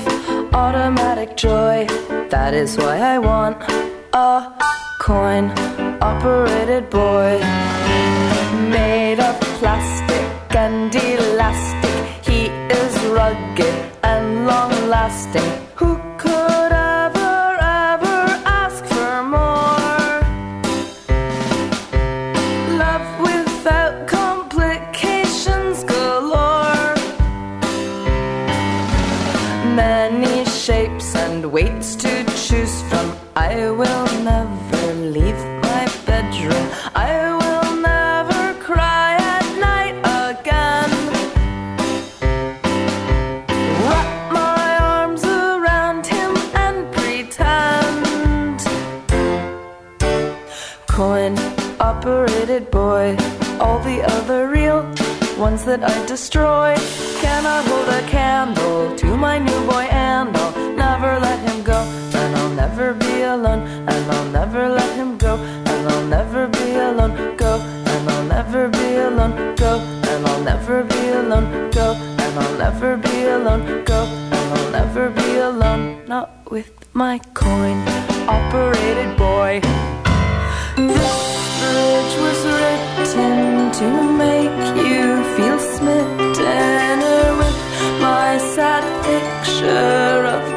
Automatic joy, that is why I want a coin operated boy made of plastic and elastic. He is rugged and long lasting. That I destroy cannot hold a candle to my new boy, and I'll never let him go. And I'll never be alone, and I'll never let him go. And I'll never be alone, go. And I'll never be alone, go. And I'll never be alone, go. And I'll never be alone, go. And I'll never be alone, not with my coin operated boy. This bridge was written to make you feel smitten with my sad picture
of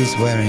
she's wearing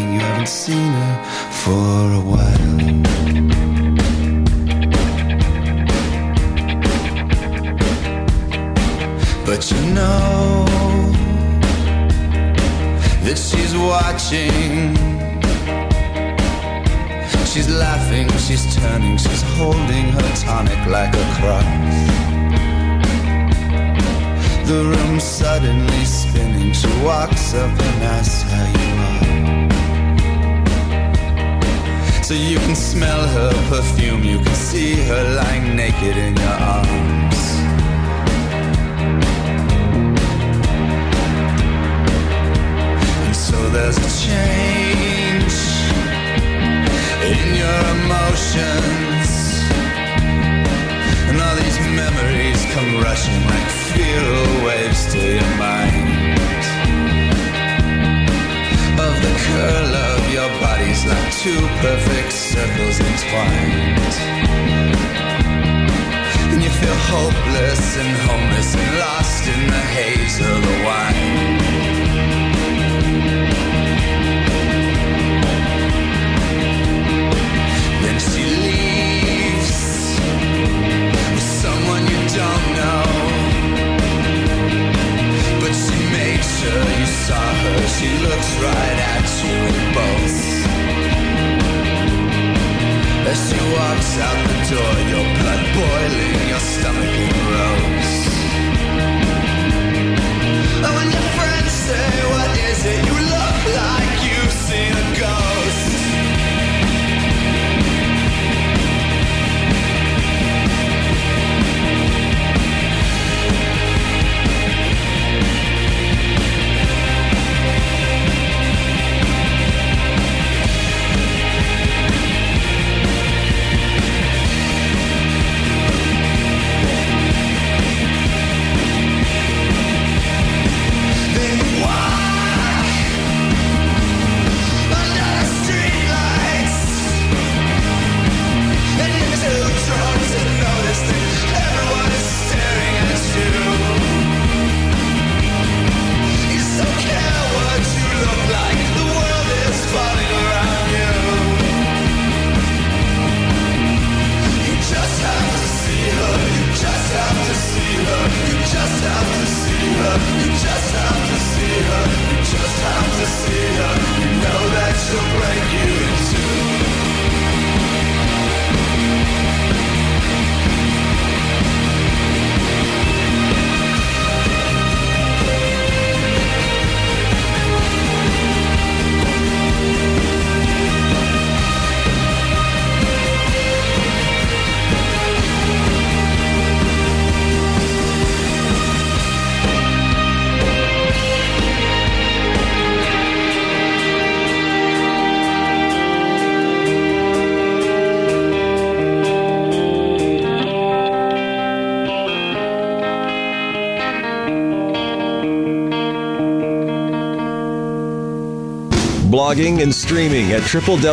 blogging, and streaming at www.kick.fm.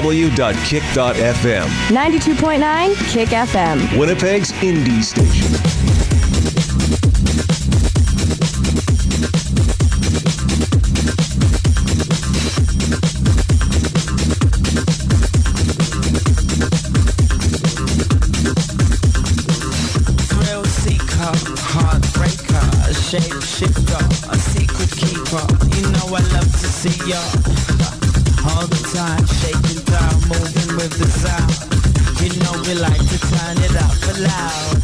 92.9 Kick FM.
Winnipeg's indie station.
shape shifter, a secret keeper. You know I love to see ya. with the sound. You know we like to turn it up
for loud.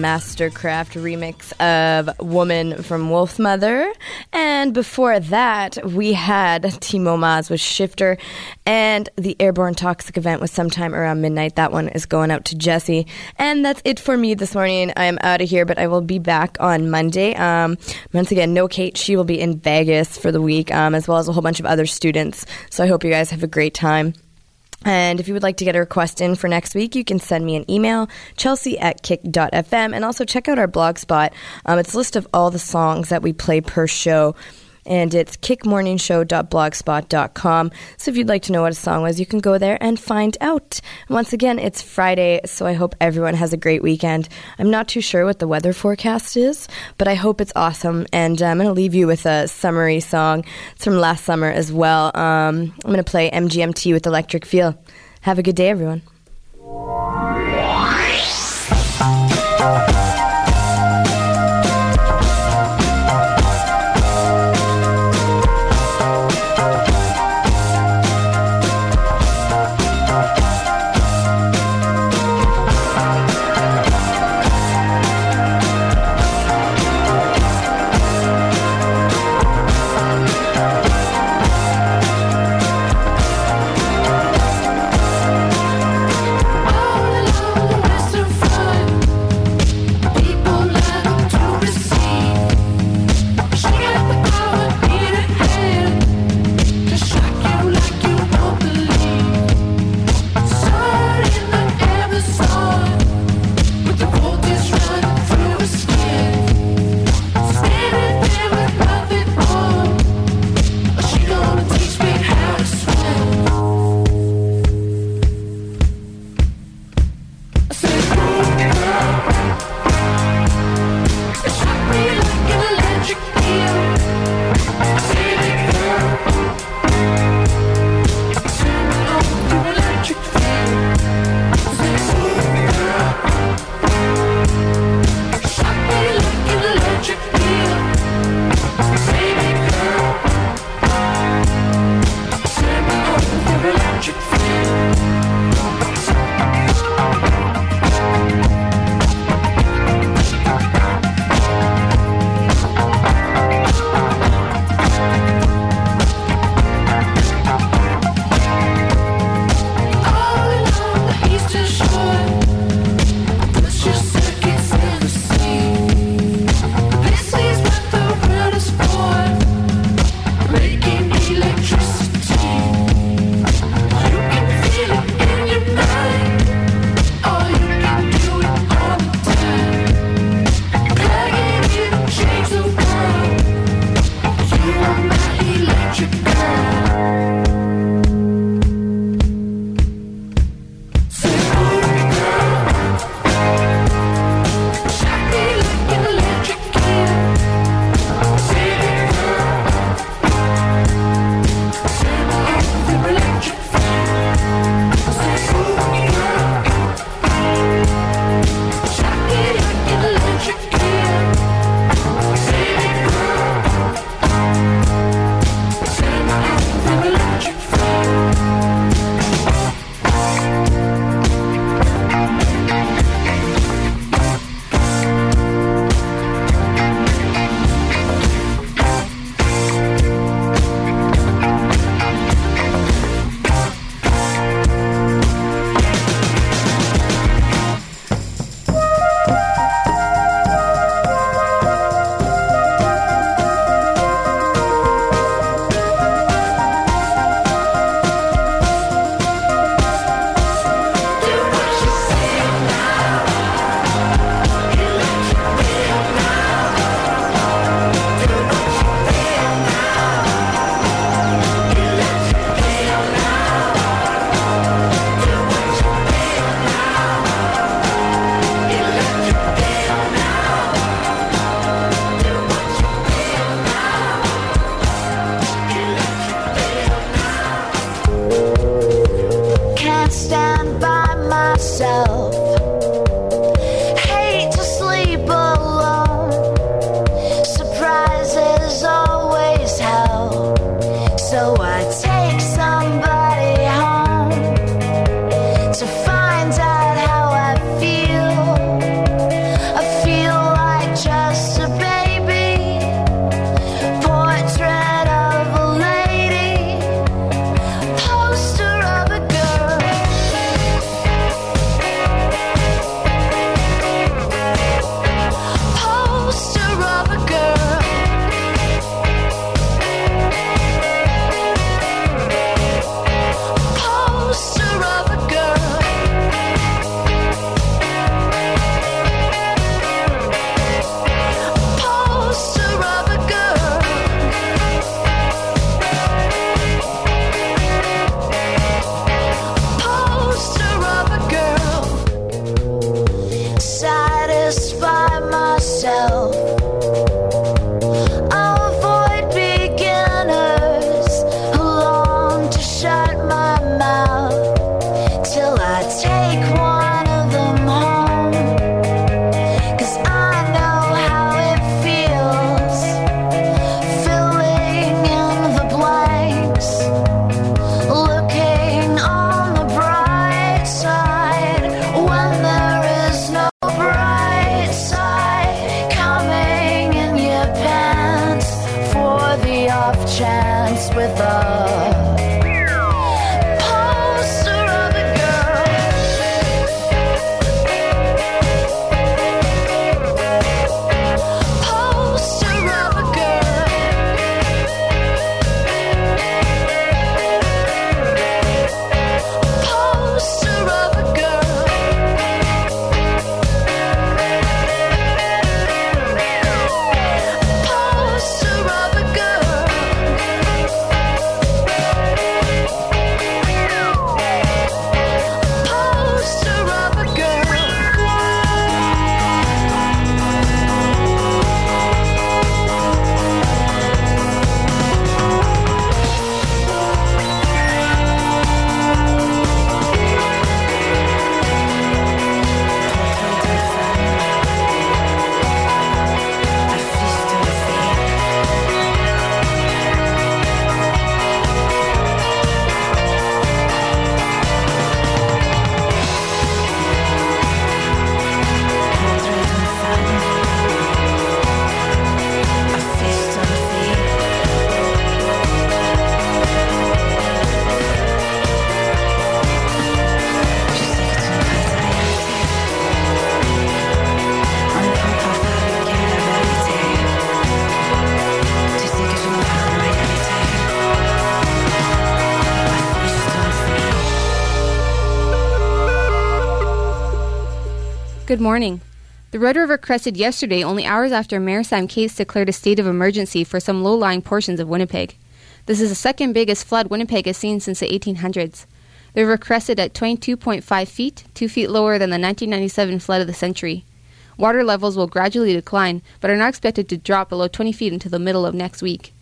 MSTRKRFT remix of Woman from Wolfmother. And before that, we had Timo Maas with Shifter. And the Airborne Toxic event was sometime around midnight. That one is going out to Jesse. And that's it for me this morning. I am out of here, but I will be back on Monday. Um, once again, no Kate. She will be in Vegas for the week, um, as well as a whole bunch of other students. So I hope you guys have a great time. And if you would like to get a request in for next week, you can send me an email, chelsea at kick.fm, and also check out our blog spot. Um, it's a list of all the songs that we play per show. And it's kickmorningshow.blogspot.com. So if you'd like to know what a song was, you can go there and find out. Once again, it's Friday, so I hope everyone has a great weekend. I'm not too sure what the weather forecast is, but I hope it's awesome. And uh, I'm going to leave you with a summary song. It's from last summer as well. Um, I'm going to play MGMT with Electric Feel. Have a good day, everyone.
Good morning. The Red River crested yesterday only hours after a maritime case declared a state of emergency for some low lying portions of Winnipeg. This is the second biggest flood Winnipeg has seen since the 1800s. The river crested at 22.5 feet, 2 feet lower than the 1997 flood of the century. Water levels will gradually decline, but are not expected to drop below 20 feet until the middle of next week.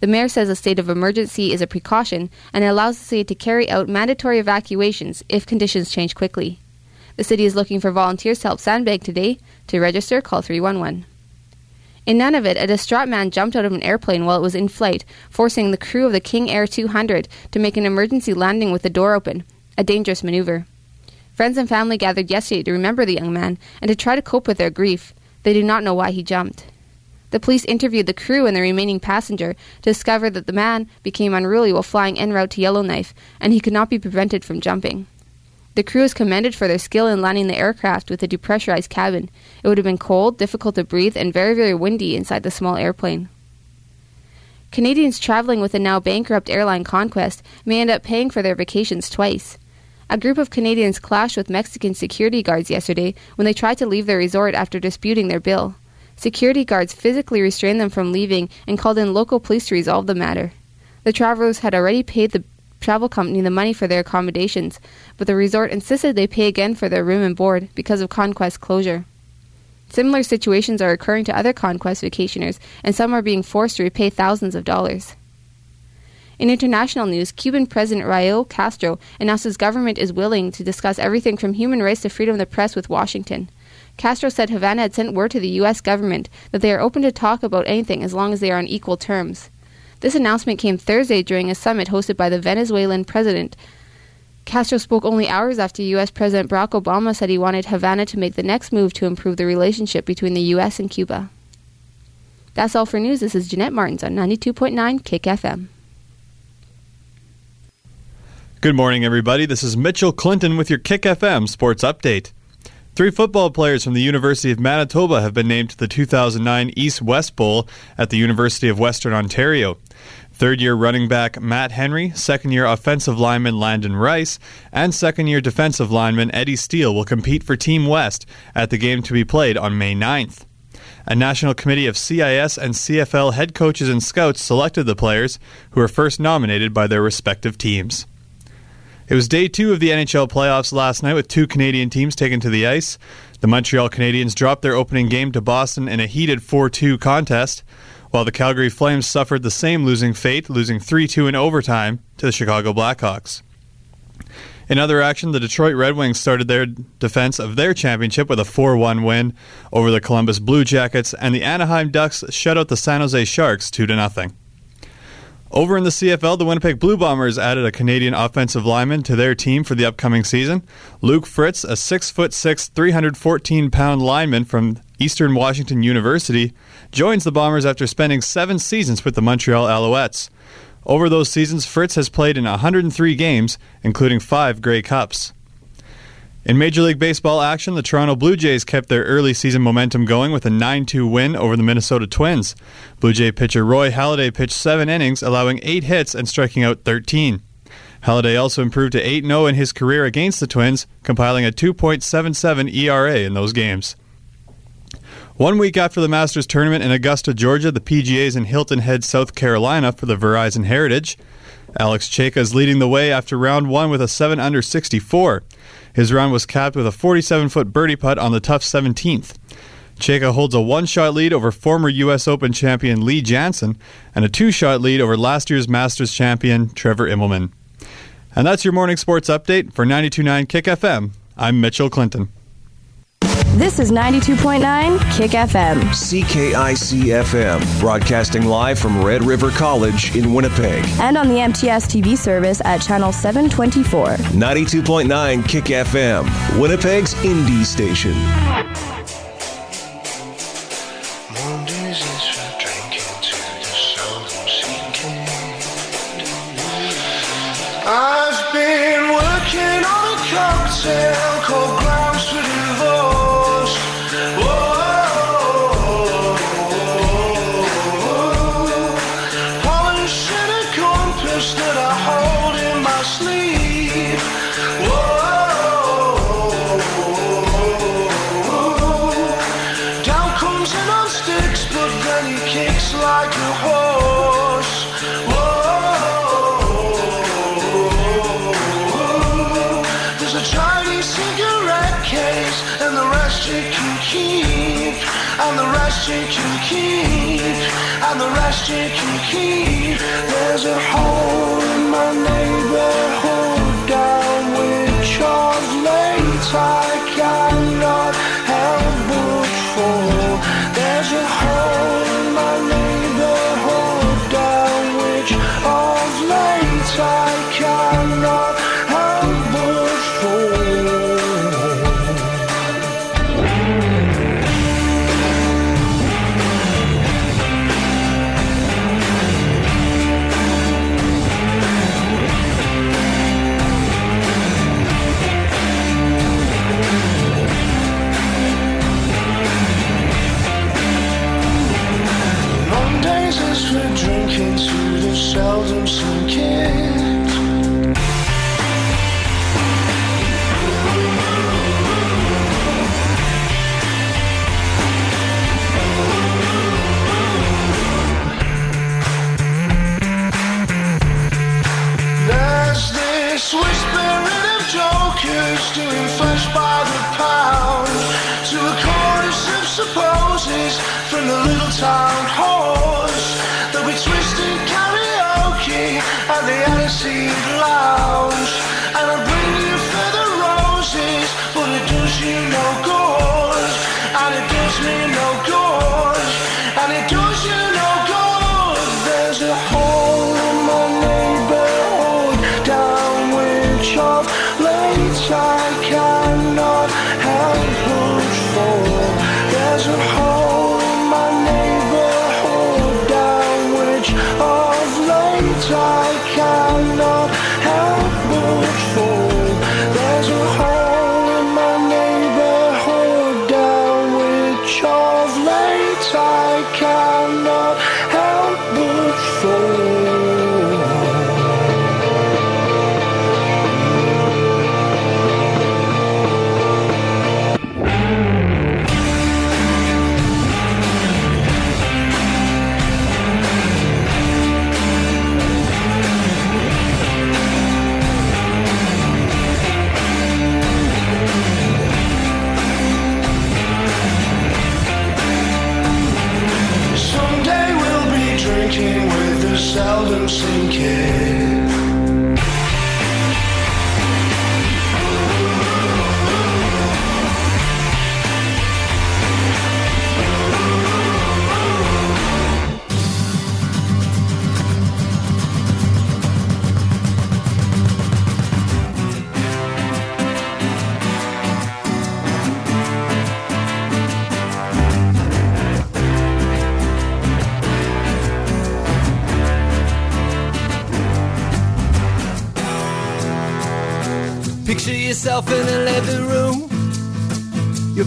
The mayor says a state of emergency is a precaution and allows the city to carry out mandatory evacuations if conditions change quickly. The city is looking for volunteers to help sandbag today. To register, call 311. In Nunavut, a distraught man jumped out of an airplane while it was in flight, forcing the crew of the King Air 200 to make an emergency landing with the door open, a dangerous maneuver. Friends and family gathered yesterday to remember the young man and to try to cope with their grief. They do not know why he jumped. The police interviewed the crew and the remaining passenger to discover that the man became unruly while flying en route to Yellowknife and he could not be prevented from jumping. The crew is commended for their skill in landing the aircraft with a depressurized cabin. It would have been cold, difficult to breathe, and very, very windy inside the small airplane. Canadians traveling with the now bankrupt airline Conquest may end up paying for their vacations twice. A group of Canadians clashed with Mexican security guards yesterday when they tried to leave their resort after disputing their bill. Security guards physically restrained them from leaving and called in local police to resolve the matter. The travelers had already paid the travel company the money for their accommodations, but the resort insisted they pay again for their room and board because of Conquest closure. Similar situations are occurring to other Conquest vacationers, and some are being forced to repay thousands of dollars. In international news, Cuban President Raul Castro announced his government is willing to discuss everything from human rights to freedom of the press with Washington. Castro said Havana had sent word to the U.S. government that they are open to talk about anything as long as they are on equal terms. This announcement came Thursday during a summit hosted by the Venezuelan president. Castro spoke only hours after U.S. President Barack Obama said he wanted Havana to make the next move to improve the relationship between the U.S. and Cuba. That's all for news. This is Jeanette Martins on 92.9 Kick FM.
Good morning, everybody. This is Mitchell Clinton with your Kick FM Sports Update. Three football players from the University of Manitoba have been named to the 2009 East West Bowl at the University of Western Ontario. Third year running back Matt Henry, second year offensive lineman Landon Rice, and second year defensive lineman Eddie Steele will compete for Team West at the game to be played on May 9th. A national committee of CIS and CFL head coaches and scouts selected the players, who were first nominated by their respective teams. It was day two of the NHL playoffs last night with two Canadian teams taken to the ice. The Montreal Canadiens dropped their opening game to Boston in a heated 4 2 contest, while the Calgary Flames suffered the same losing fate, losing 3 2 in overtime to the Chicago Blackhawks. In other action, the Detroit Red Wings started their defense of their championship with a 4 1 win over the Columbus Blue Jackets, and the Anaheim Ducks shut out the San Jose Sharks 2 0. Over in the CFL, the Winnipeg Blue Bombers added a Canadian offensive lineman to their team for the upcoming season. Luke Fritz, a 6'6, 314 pound lineman from Eastern Washington University, joins the Bombers after spending seven seasons with the Montreal Alouettes. Over those seasons, Fritz has played in 103 games, including five Grey Cups. In Major League Baseball action, the Toronto Blue Jays kept their early season momentum going with a 9 2 win over the Minnesota Twins. Blue Jay pitcher Roy Halladay pitched seven innings, allowing eight hits and striking out 13. Halladay also improved to 8 0 in his career against the Twins, compiling a 2.77 ERA in those games. One week after the Masters tournament in Augusta, Georgia, the PGA is in Hilton Head, South Carolina for the Verizon Heritage. Alex Cejka is leading the way after round one with a 7 under 64. His round was capped with a 47 foot birdie putt on the tough 17th. Cejka holds a one shot lead over former U.S. Open champion Lee Janzen and a two shot lead over last year's Masters champion Trevor Immelman. And that's your morning sports update for 929 Kick FM. I'm Mitchell Clinton.
This is 92.9 Kick FM.
CKIC FM, broadcasting live from Red River College in Winnipeg.
And on the MTS TV service at channel 724.
92.9 Kick FM, Winnipeg's indie station.
I've been working on a cocktail called you can keep, and the rest you can keep. There's a hole in my neighborhood town halls. There'll be twisted karaoke at the Aniseed Lounge,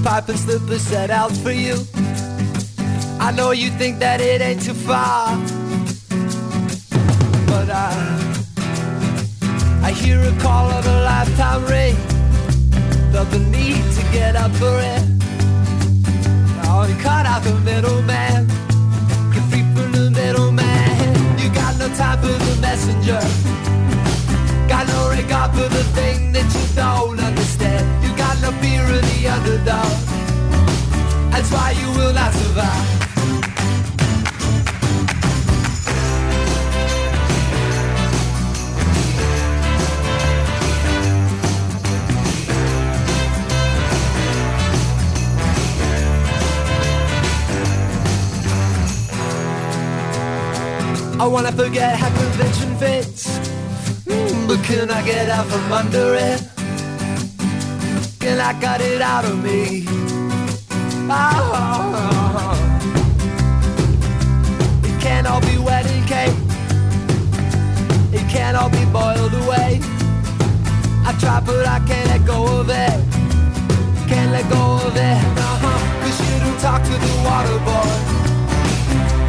pipe and slippers set out for you. I know you think that it ain't too far. But I I hear a call of a lifetime ring. Felt the need to get up for it. Oh, you cut out the middleman. Get free from the middleman. You got no time for the messenger. Got no regard for the thing that you don't understand. You got no fear of the underdog. That's why you will not survive. I wanna forget how convention fits. Mm, but can I get out from under it? Can I got it out of me? Oh. It can't all be wedding cake. It can't all be boiled away. I try, but I can't let go of it. Can't let go of it. Uh-huh. Cause you don't talk to the water boy.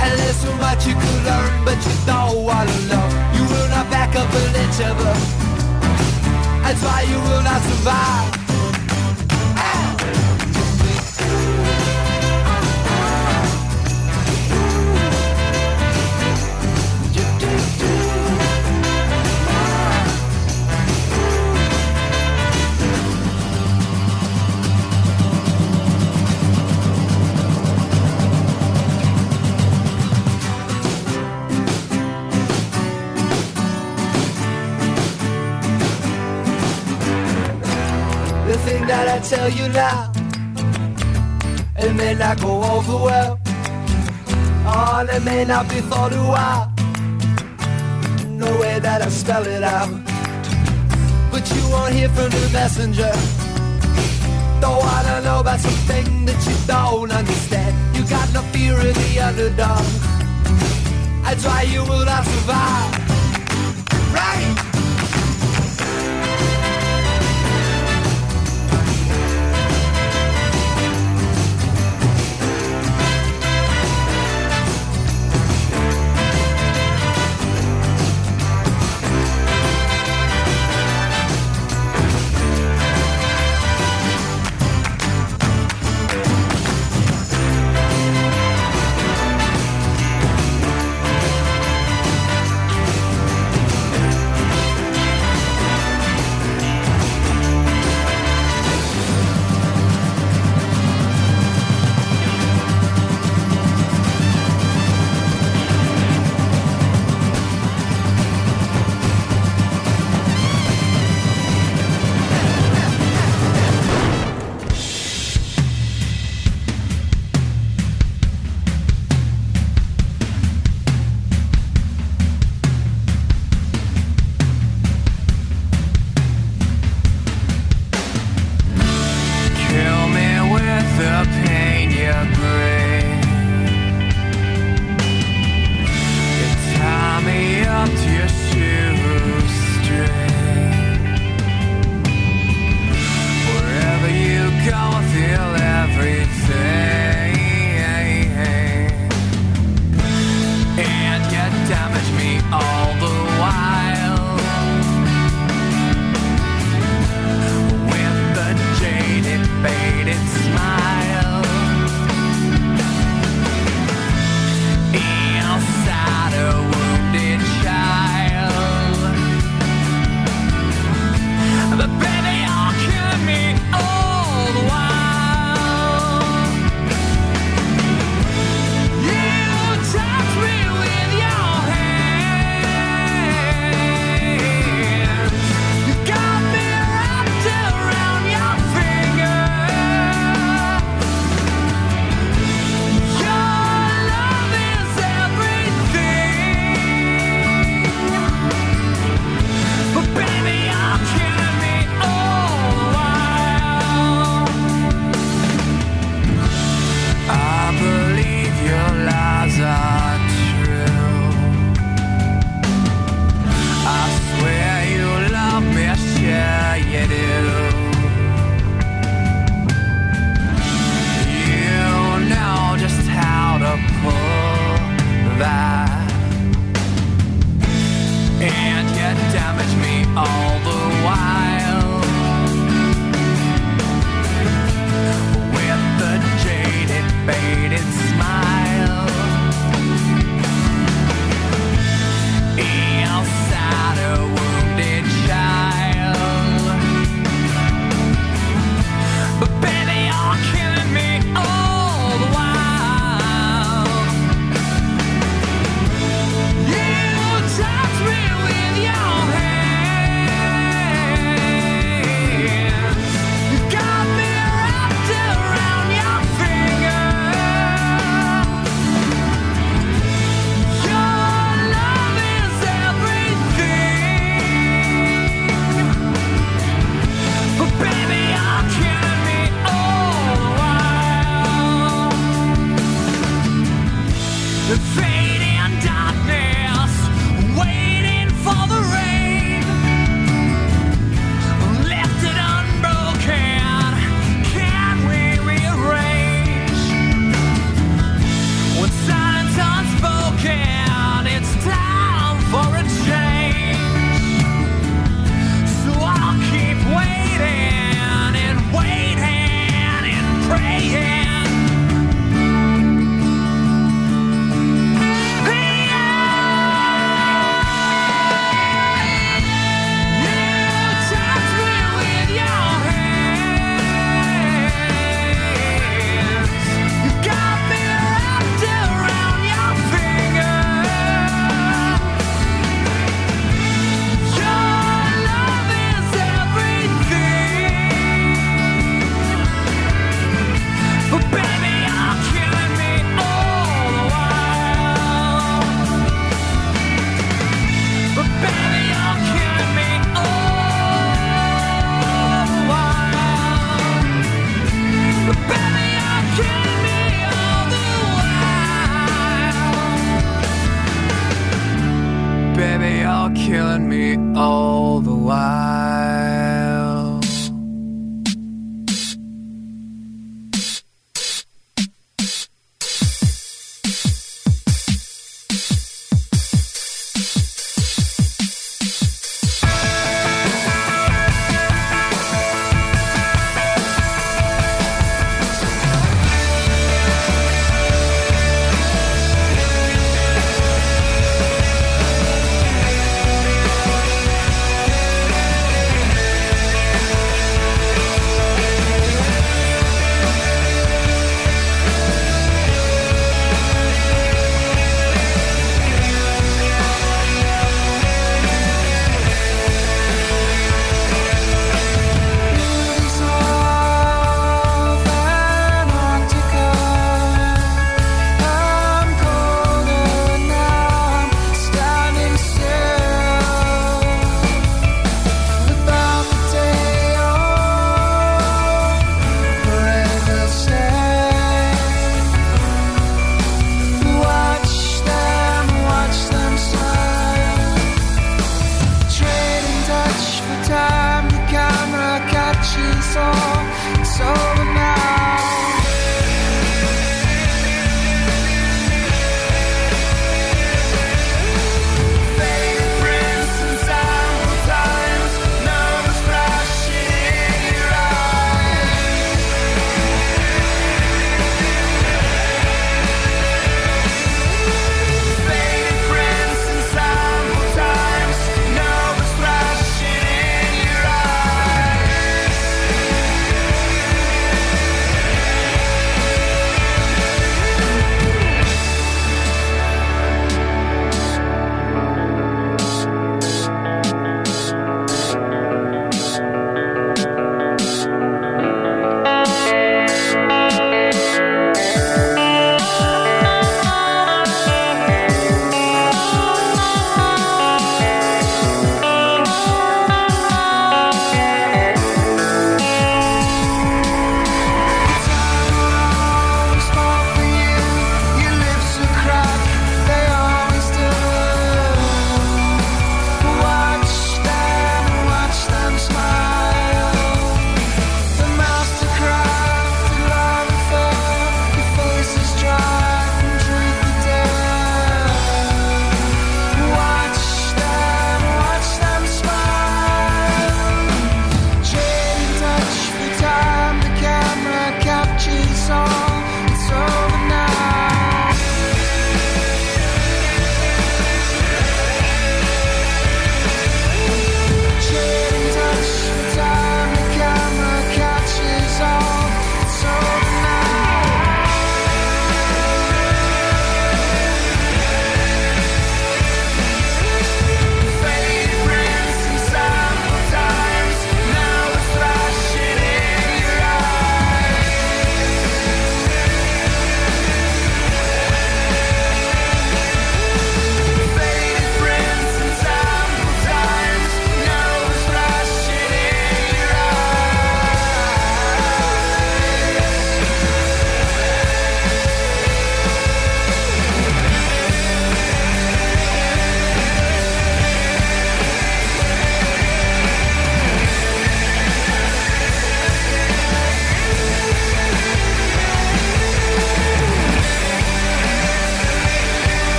And there's so much you could learn, but you don't wanna know. You will not back up an inch of it. That's why you will not survive.
tell you now, It may not go over well. Oh, it may not be thought a while. No way that I spell it out. But you won't hear from the messenger. Though I don't know about something that you don't understand. You got no fear of the underdog. I try you will not survive.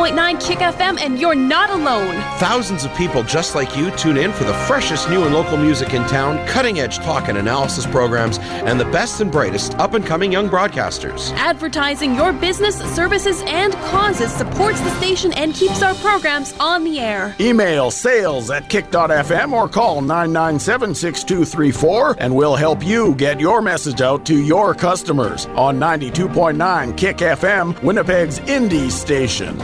101.9 Kick FM, and you're not alone.
Thousands of people just like you tune in for the freshest new and local music in town, cutting edge talk and analysis programs, and the best and brightest up and coming young broadcasters.
Advertising your business, services, and causes supports the station and keeps our programs on the air.
Email sales at kick.fm or call 997 6234, and we'll help you get your message out to your customers on 92.9 Kick FM, Winnipeg's indie station.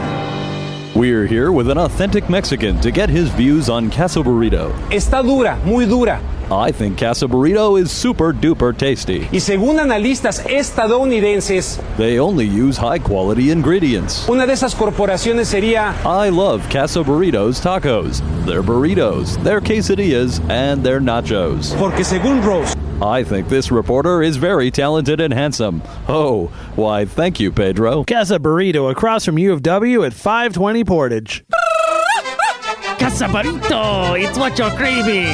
We're here with an authentic Mexican to get his views on Casa Burrito.
Está dura, muy dura.
I think Casa Burrito is super duper tasty.
Y según analistas estadounidenses,
They only use high quality ingredients.
una de esas corporaciones sería
I love Casa Burritos tacos, their burritos, their quesadillas, and their nachos.
Porque según Rose,
I think this reporter is very talented and handsome. Oh, why, thank you, Pedro.
Casa Burrito across from U of W at 520 Portage.
Casa Burrito, it's what you're craving.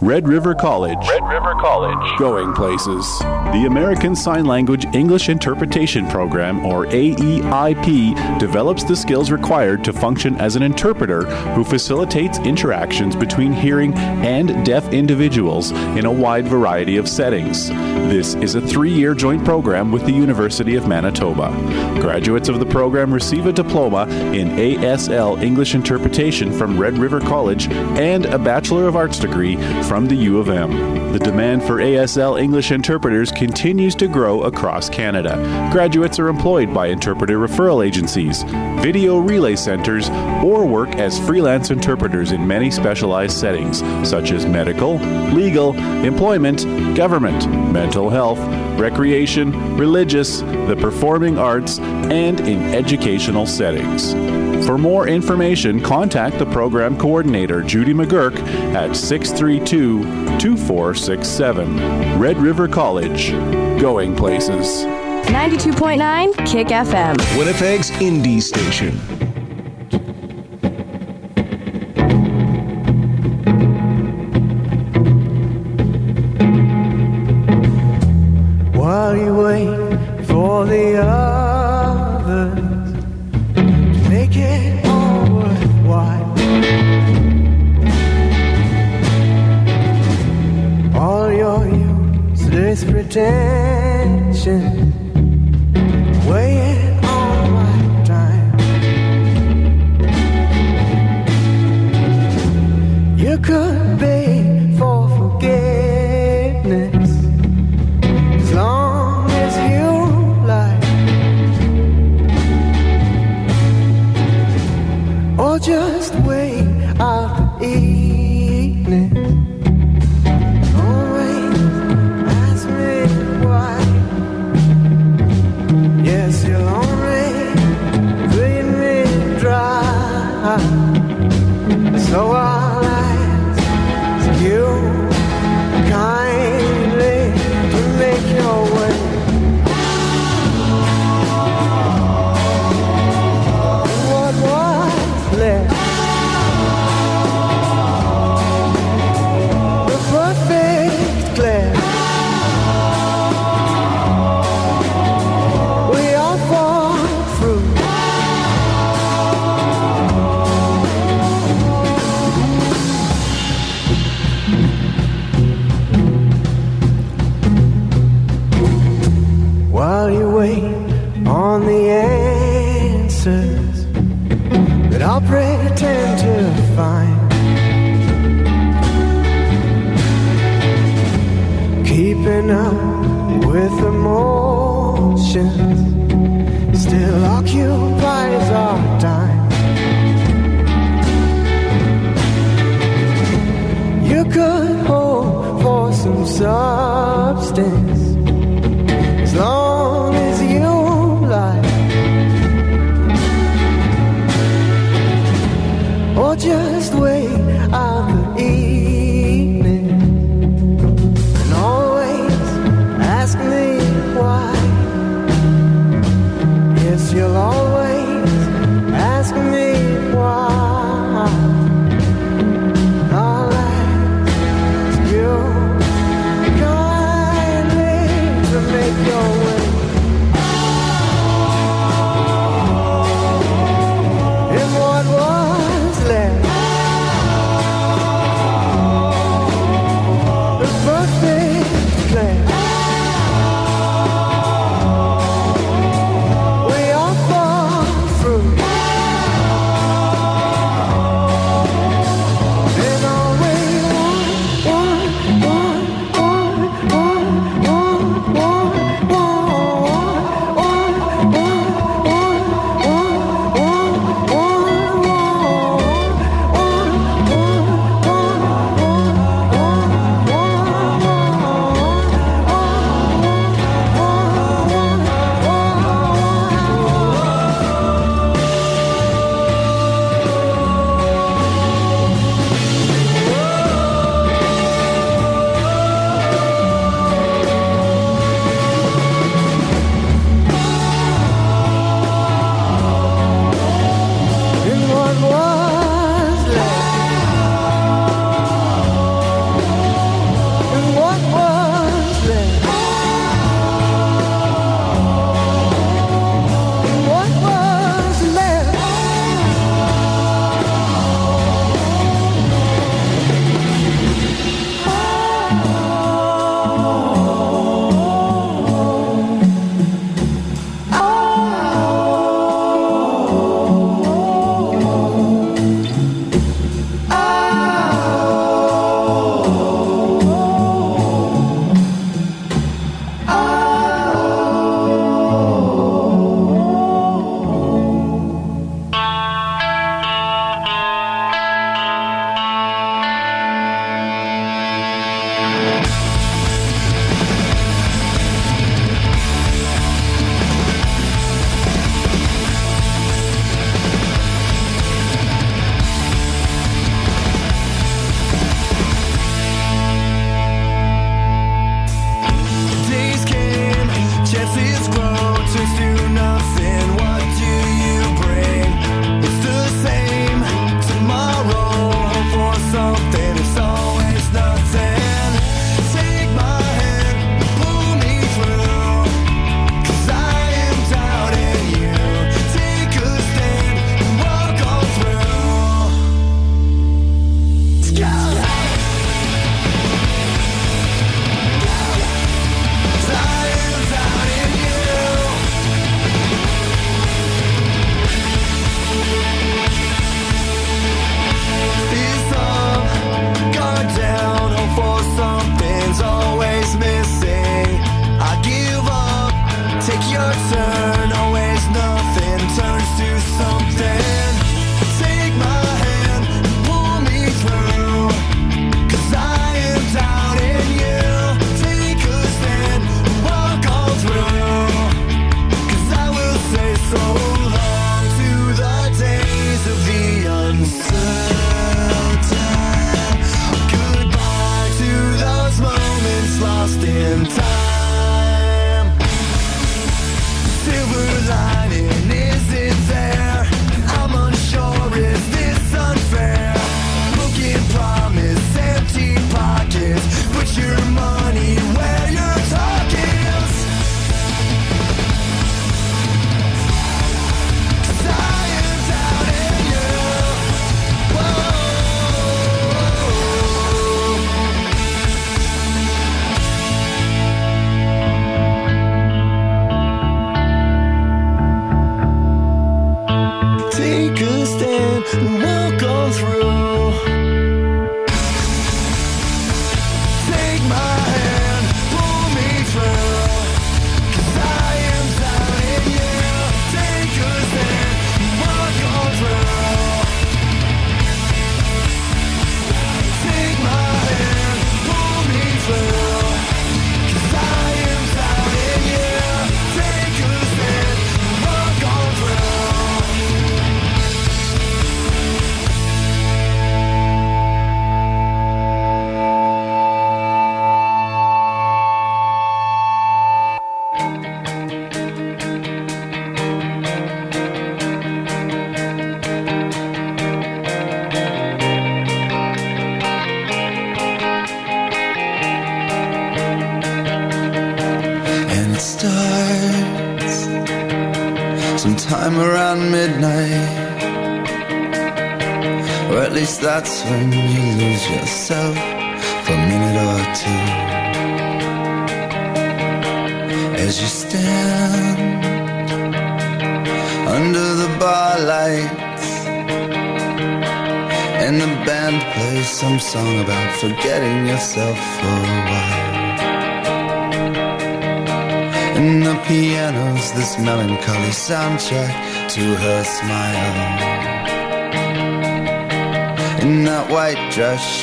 Red River College.
Red River College.
Going places. The American Sign Language English Interpretation Program, or AEIP, develops the skills required to function as an interpreter who facilitates interactions between hearing and deaf individuals in a wide variety of settings. This is a three year joint program with the University of Manitoba. Graduates of the program receive a diploma in ASL English Interpretation from Red River College and a Bachelor of Arts degree from the U of M. The demand for ASL English interpreters continues to grow across Canada. Graduates are employed by interpreter referral agencies, video relay centers, or work as freelance interpreters in many specialized settings, such as medical, legal, employment, government, mental health, recreation, religious, the performing arts, and in educational settings. For more information, contact the program coordinator, Judy McGurk, at 632 2467. Red River College. Going places.
92.9 Kick FM.
Winnipeg's indie station.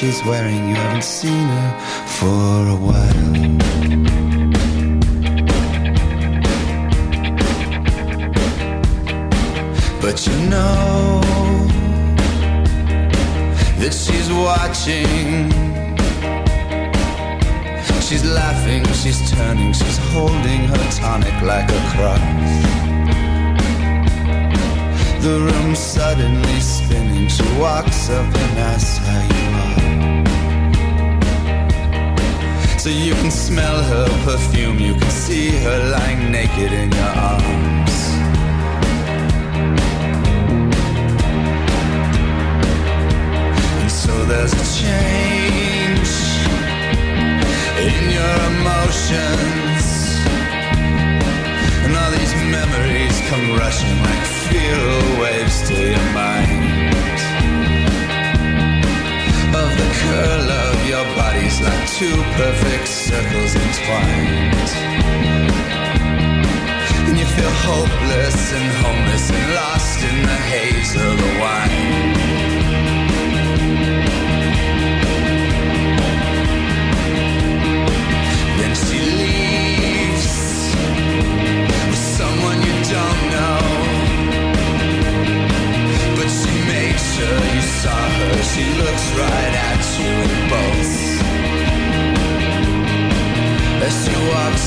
she's wearing perfume. You can see her lying naked in your arms.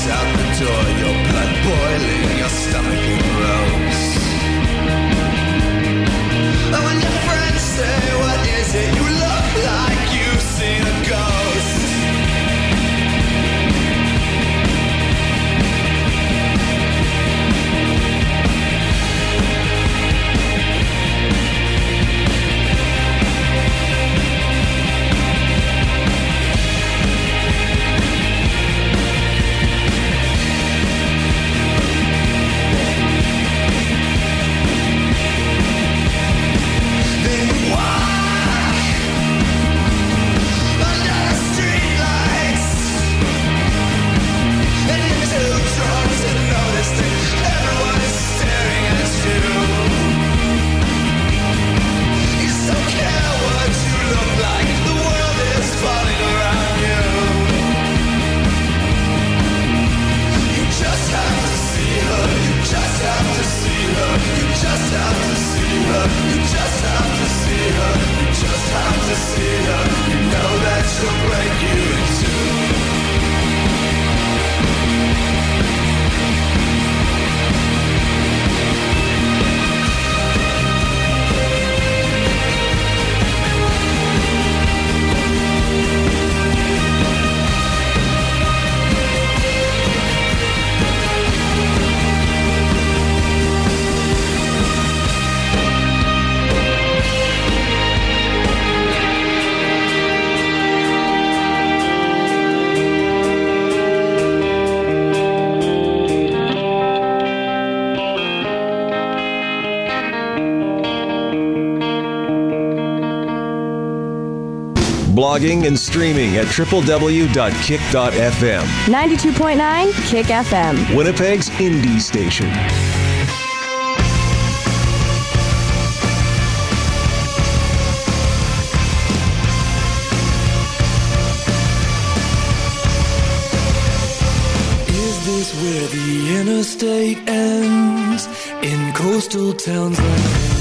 out
blogging, and streaming at www.kick.fm.
92.9 Kick FM.
Winnipeg's indie station.
where the interstate ends in coastal towns like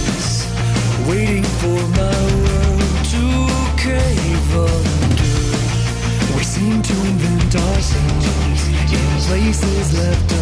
left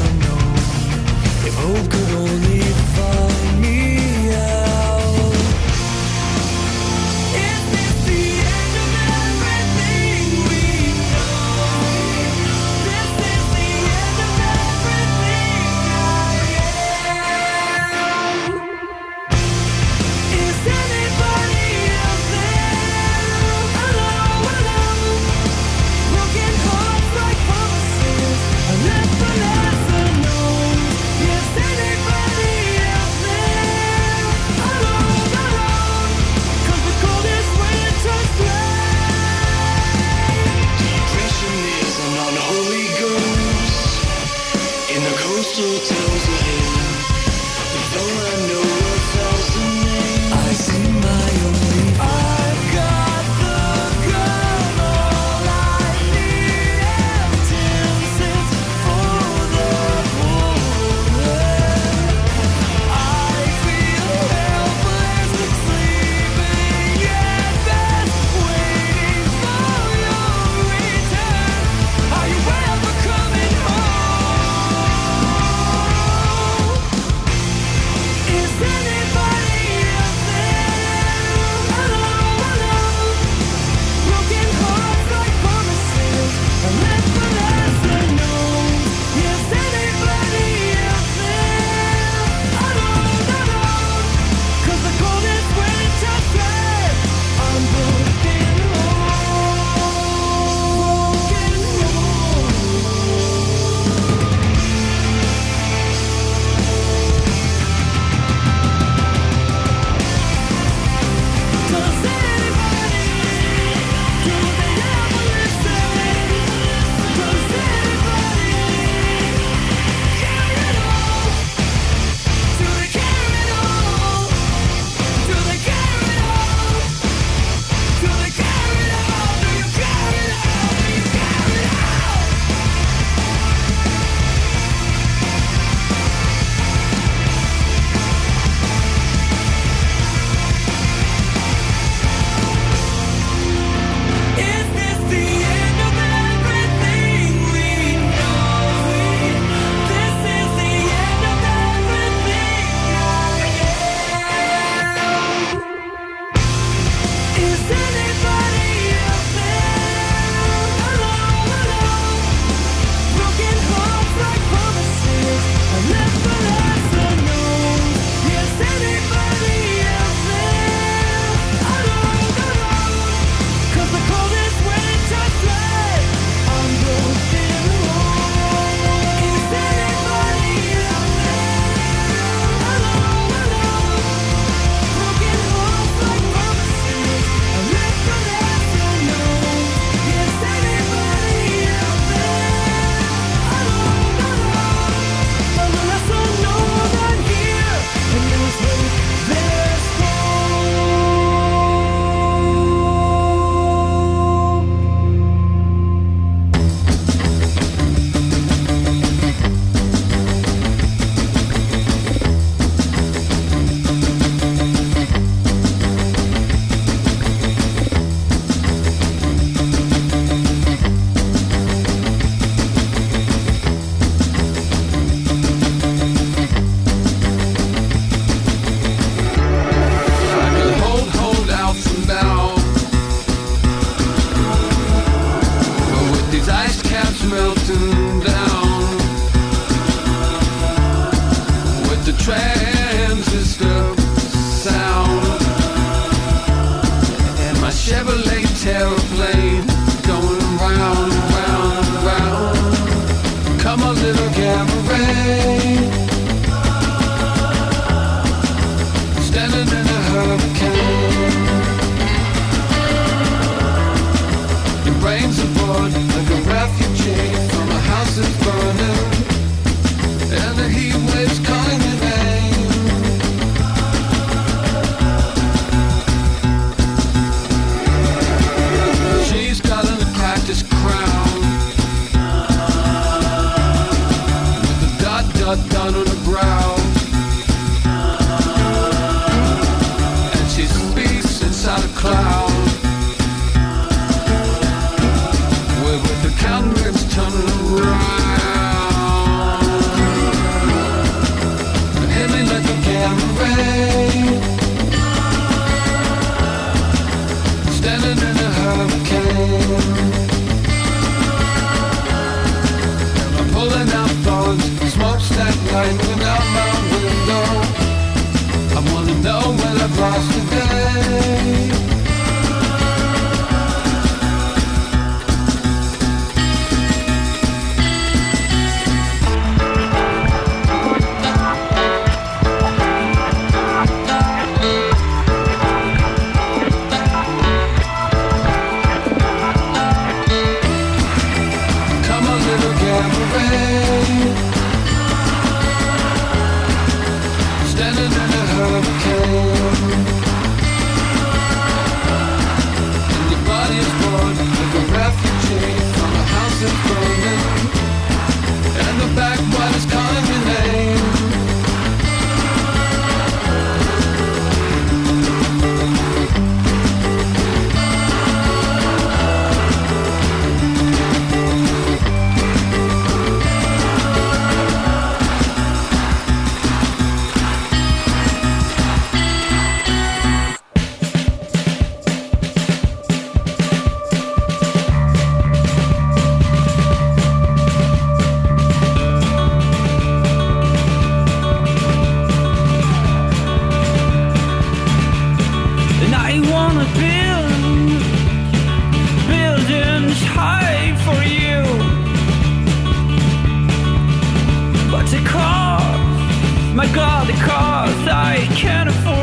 my
God, the cost, I can't afford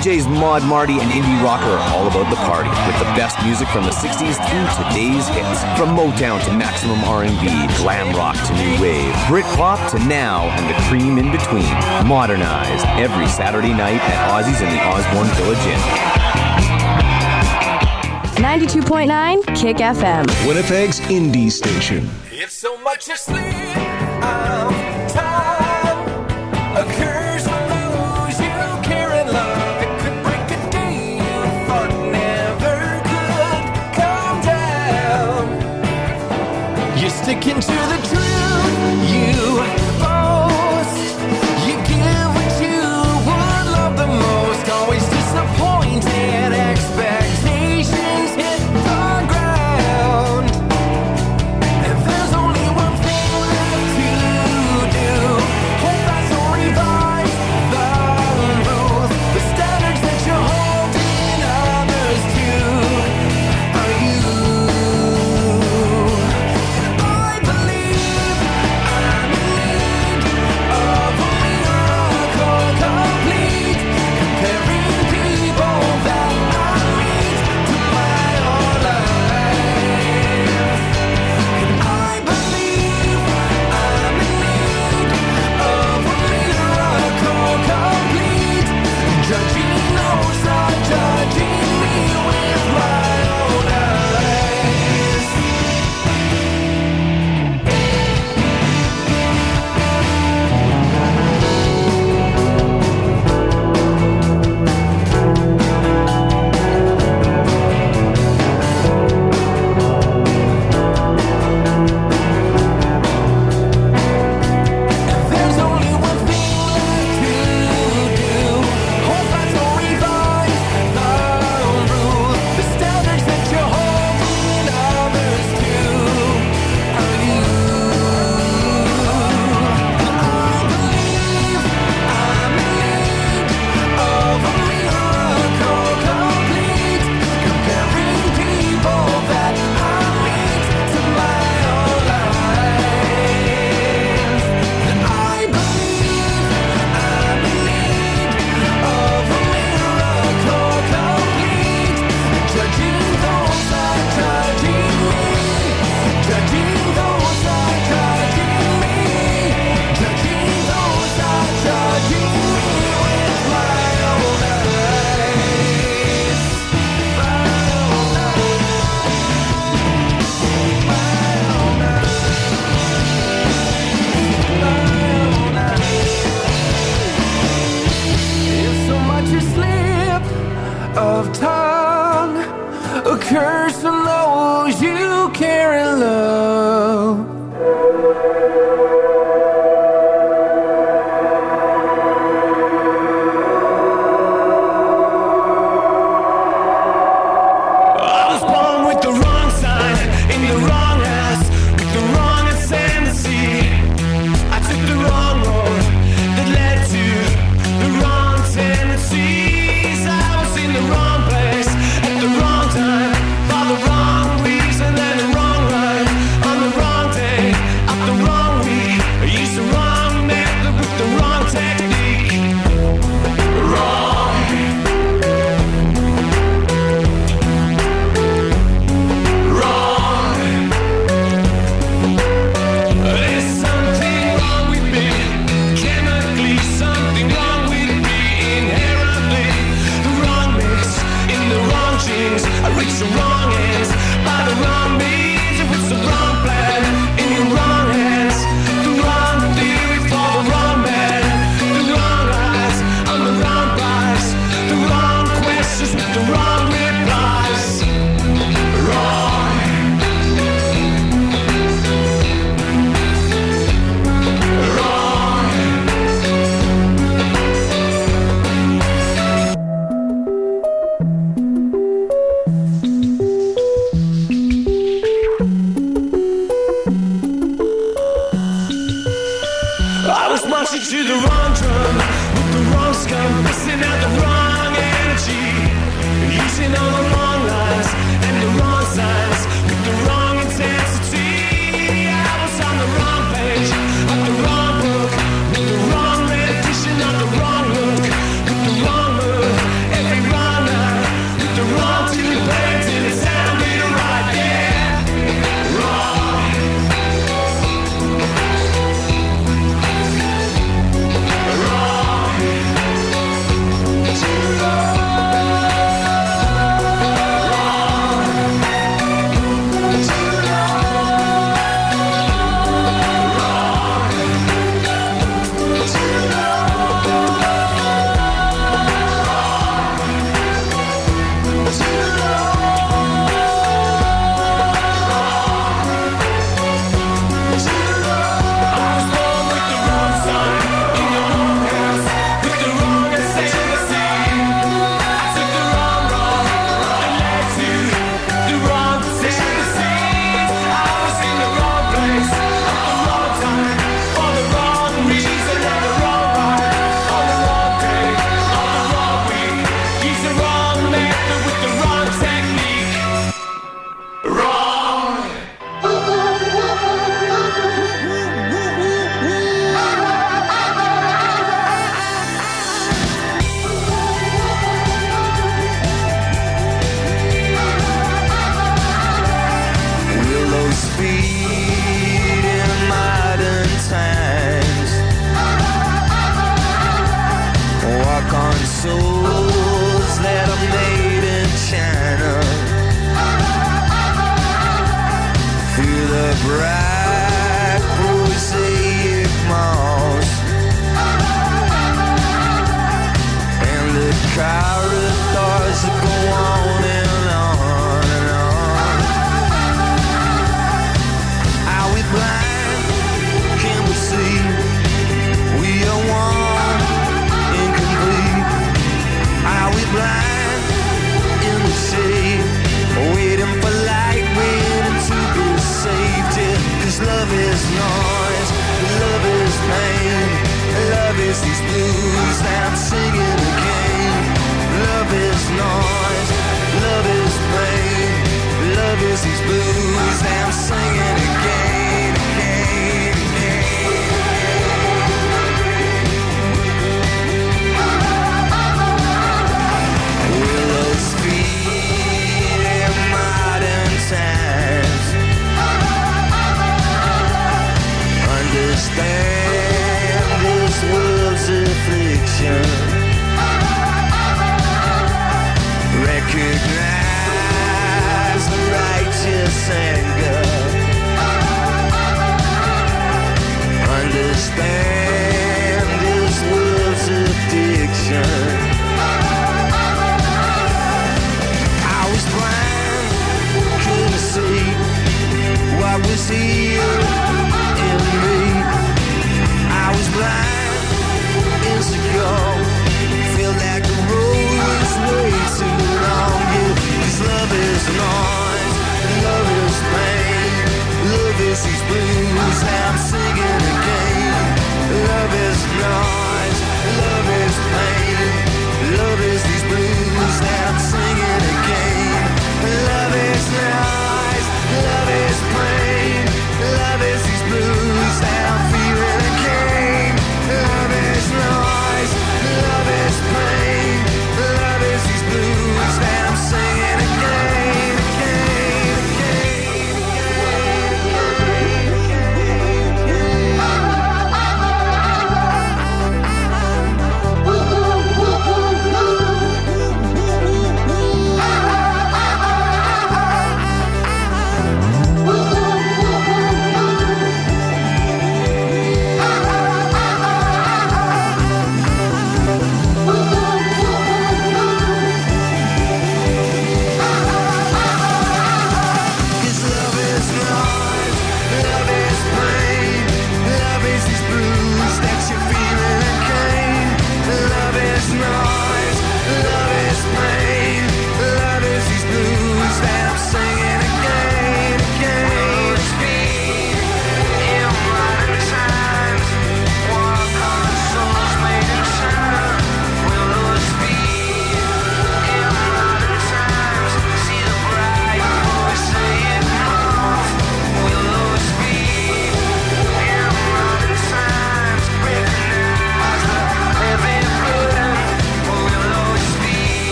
DJs Maud, Marty, and Indie Rocker are all about the party, with the best music from the 60s through today's hits. From Motown to maximum R&B, glam rock to new wave, Britpop to now, and the cream in between. Modernized every Saturday night at Ozzy's in the Osborne Village Inn.
92.9 Kick FM.
Winnipeg's indie station.
It's so much asleep. into the truth.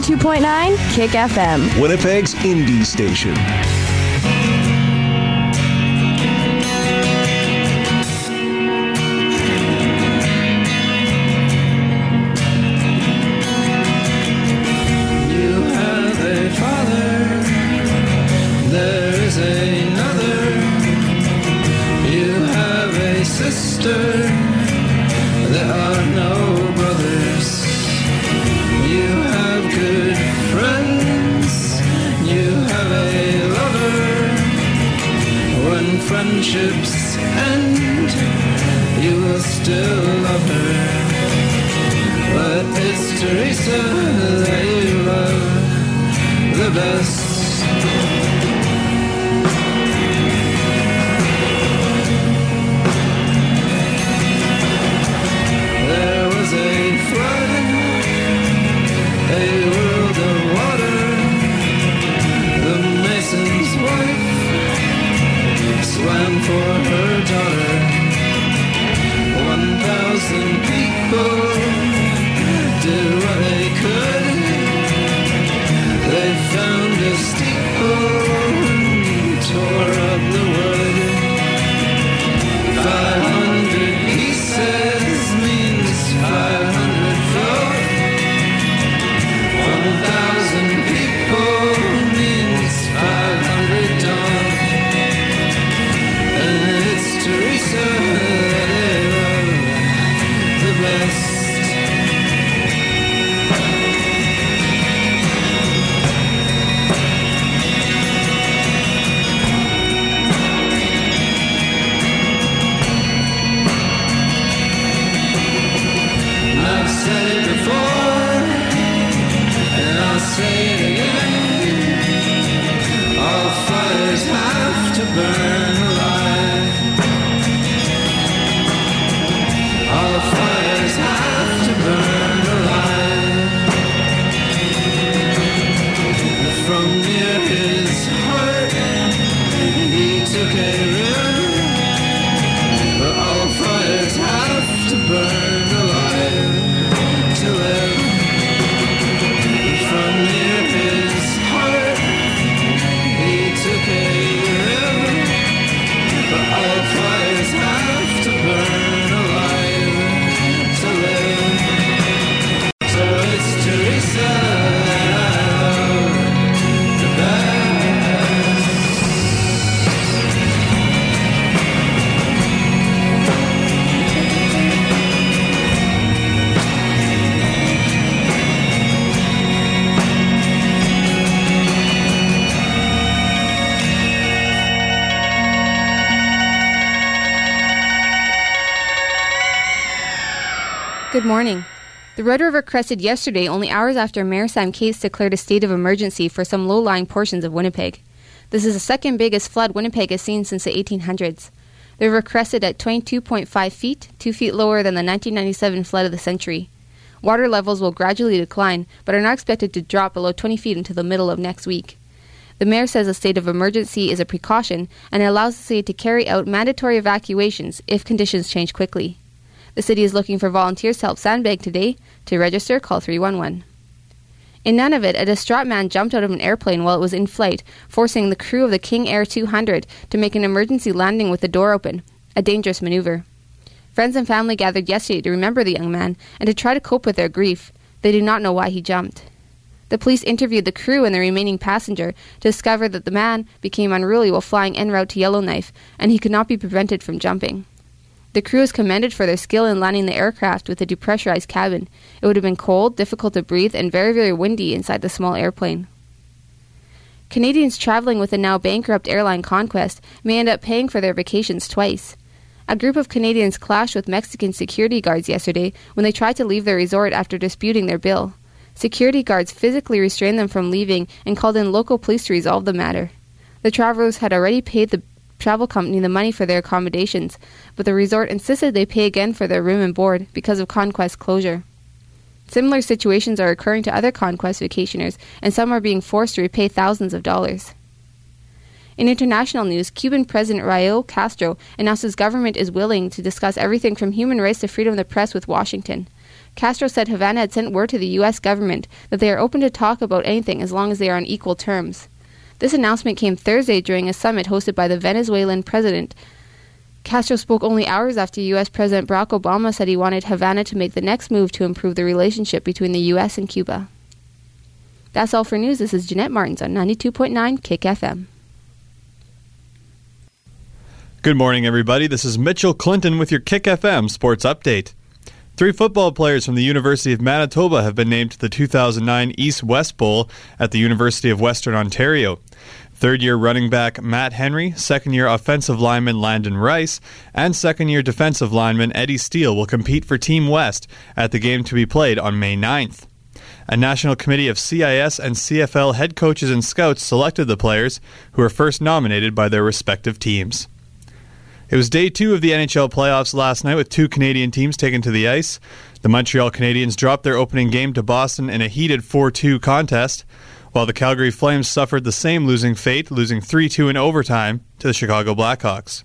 92.9 Kick FM.
Winnipeg's indie station.
Morning. The Red River crested yesterday only hours after Mayor Sam Katz declared a state of emergency for some low lying portions of Winnipeg. This is the second biggest flood Winnipeg has seen since the 1800s. The river crested at 22.5 feet, 2 feet lower than the 1997 flood of the century. Water levels will gradually decline, but are not expected to drop below 20 feet until the middle of next week. The mayor says a state of emergency is a precaution and allows the city to carry out mandatory evacuations if conditions change quickly. The city is looking for volunteers to help sandbag today. To register, call 311. In Nunavut, a distraught man jumped out of an airplane while it was in flight, forcing the crew of the King Air 200 to make an emergency landing with the door open, a dangerous maneuver. Friends and family gathered yesterday to remember the young man and to try to cope with their grief. They do not know why he jumped. The police interviewed the crew and the remaining passenger to discover that the man became unruly while flying en route to Yellowknife, and he could not be prevented from jumping. The crew is commended for their skill in landing the aircraft with a depressurized cabin. It would have been cold, difficult to breathe, and very, very windy inside the small airplane. Canadians traveling with the now bankrupt airline Conquest may end up paying for their vacations twice. A group of Canadians clashed with Mexican security guards yesterday when they tried to leave their resort after disputing their bill. Security guards physically restrained them from leaving and called in local police to resolve the matter. The travelers had already paid the travel company the money for their accommodations, but the resort insisted they pay again for their room and board because of Conquest closure. Similar situations are occurring to other Conquest vacationers, and some are being forced to repay thousands of dollars. In international news, Cuban President Raul Castro announced his government is willing to discuss everything from human rights to freedom of the press with Washington. Castro said Havana had sent word to the U.S. government that they are open to talk about anything as long as they are on equal terms. This announcement came Thursday during a summit hosted by the Venezuelan president. Castro spoke only hours after U.S. President Barack Obama said he wanted Havana to make the next move to improve the relationship between the U.S. and Cuba. That's all for news. This is Jeanette Martins on 92.9 Kick FM.
Good morning, everybody. This is Mitchell Clinton with your Kick FM Sports Update. Three football players from the University of Manitoba have been named to the 2009 East West Bowl at the University of Western Ontario. Third year running back Matt Henry, second year offensive lineman Landon Rice, and second year defensive lineman Eddie Steele will compete for Team West at the game to be played on May 9th. A national committee of CIS and CFL head coaches and scouts selected the players, who were first nominated by their respective teams. It was day two of the NHL playoffs last night with two Canadian teams taken to the ice. The Montreal Canadiens dropped their opening game to Boston in a heated 4 2 contest, while the Calgary Flames suffered the same losing fate, losing 3 2 in overtime to the Chicago Blackhawks.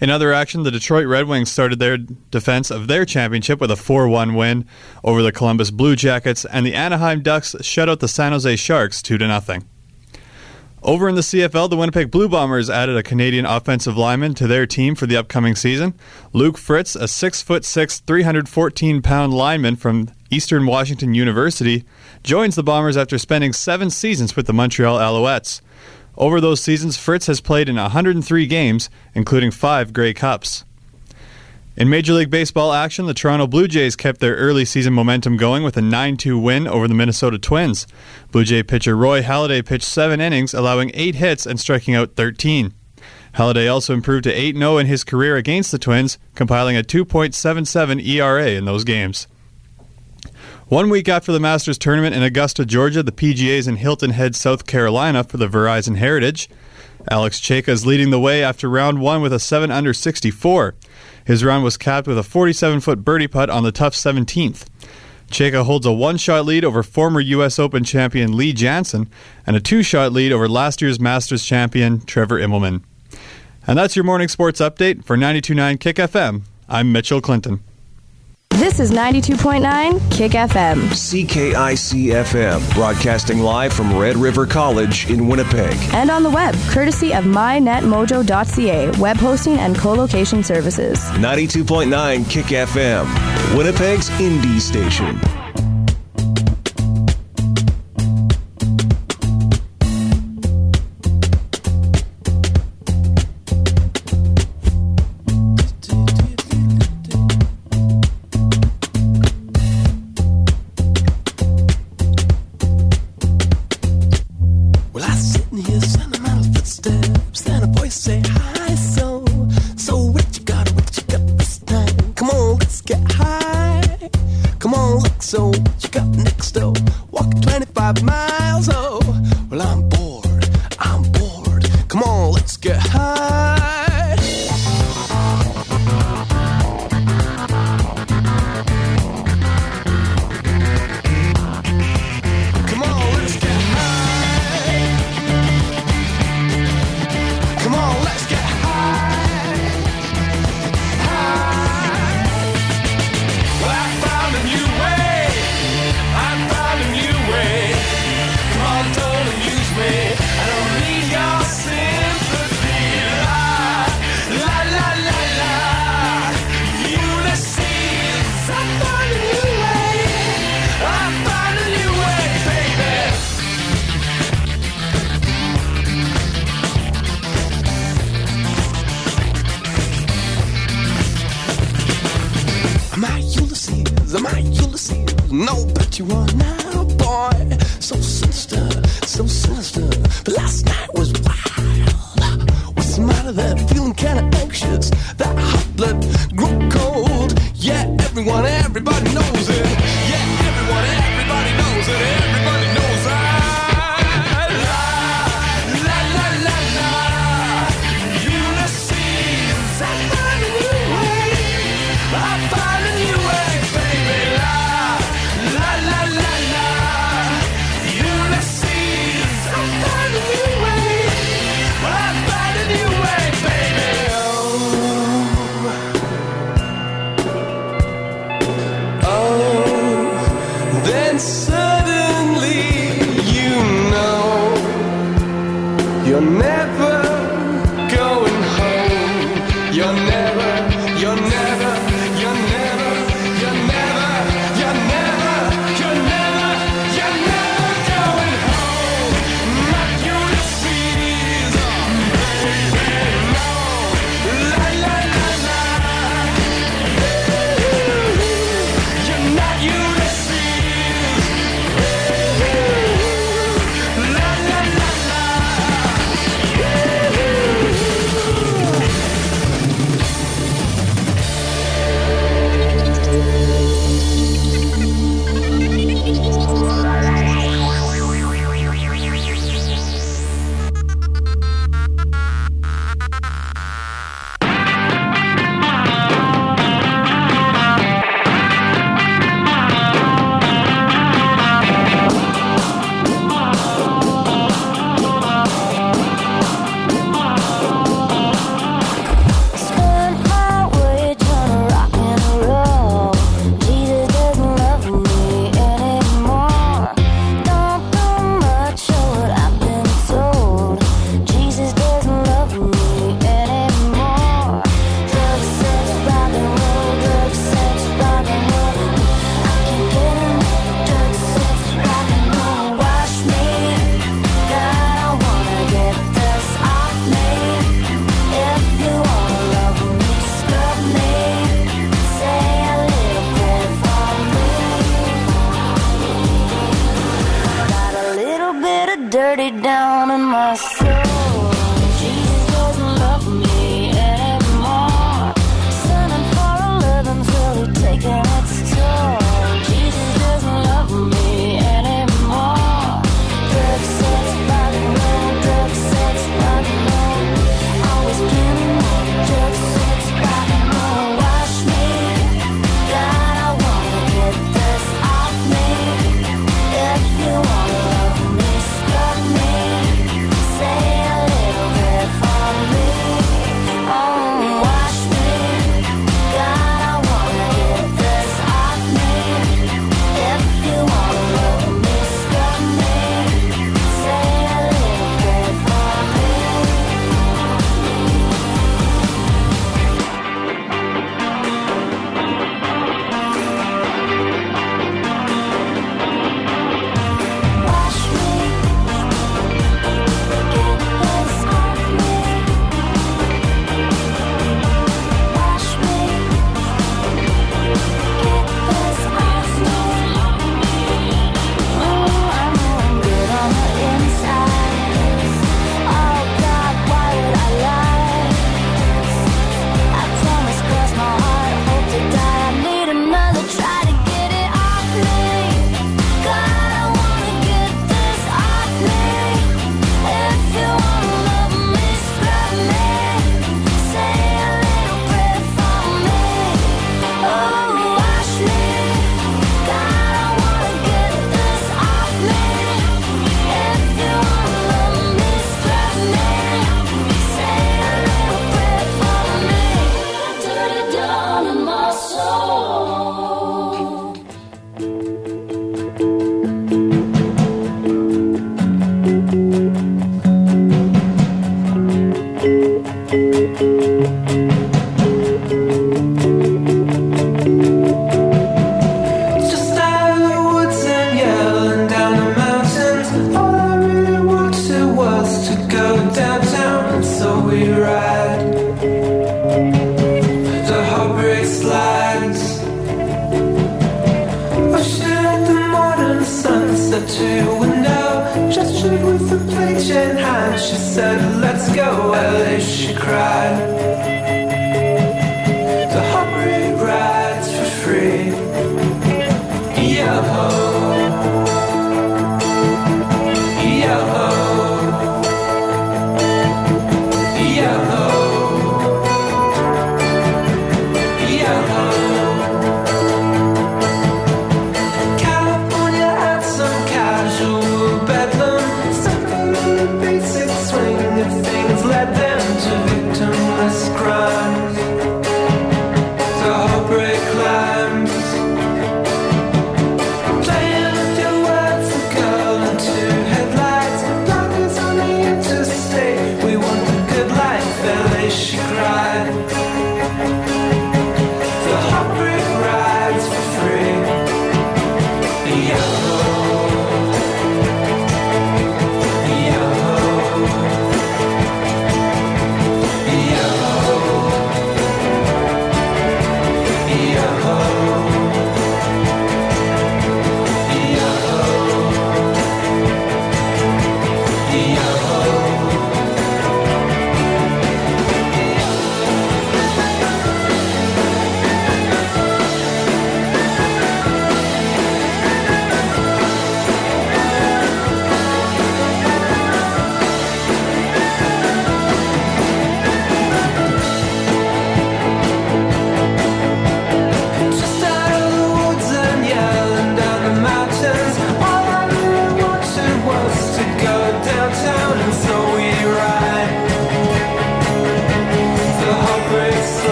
In other action, the Detroit Red Wings started their defense of their championship with a 4 1 win over the Columbus Blue Jackets, and the Anaheim Ducks shut out the San Jose Sharks 2 0. Over in the CFL, the Winnipeg Blue Bombers added a Canadian offensive lineman to their team for the upcoming season. Luke Fritz, a 6'6, 314 pound lineman from Eastern Washington University, joins the Bombers after spending seven seasons with the Montreal Alouettes. Over those seasons, Fritz has played in 103 games, including five Grey Cups. In Major League Baseball action, the Toronto Blue Jays kept their early season momentum going with a 9 2 win over the Minnesota Twins. Blue Jay pitcher Roy Halladay pitched seven innings, allowing eight hits and striking out 13. Halladay also improved to 8 0 in his career against the Twins, compiling a 2.77 ERA in those games. One week after the Masters tournament in Augusta, Georgia, the PGA is in Hilton Head, South Carolina for the Verizon Heritage. Alex Cejka is leading the way after round one with a 7 under 64. His round was capped with a 47 foot birdie putt on the tough 17th. Cejka holds a one shot lead over former U.S. Open champion Lee Janzen and a two shot lead over last year's Masters champion Trevor Immelman. And that's your morning sports update for 929 Kick FM. I'm Mitchell Clinton.
This is 92.9 Kick FM.
CKIC FM, broadcasting live from Red River College in Winnipeg.
And on the web, courtesy of mynetmojo.ca, web hosting and co-location services.
92.9 Kick FM, Winnipeg's indie station.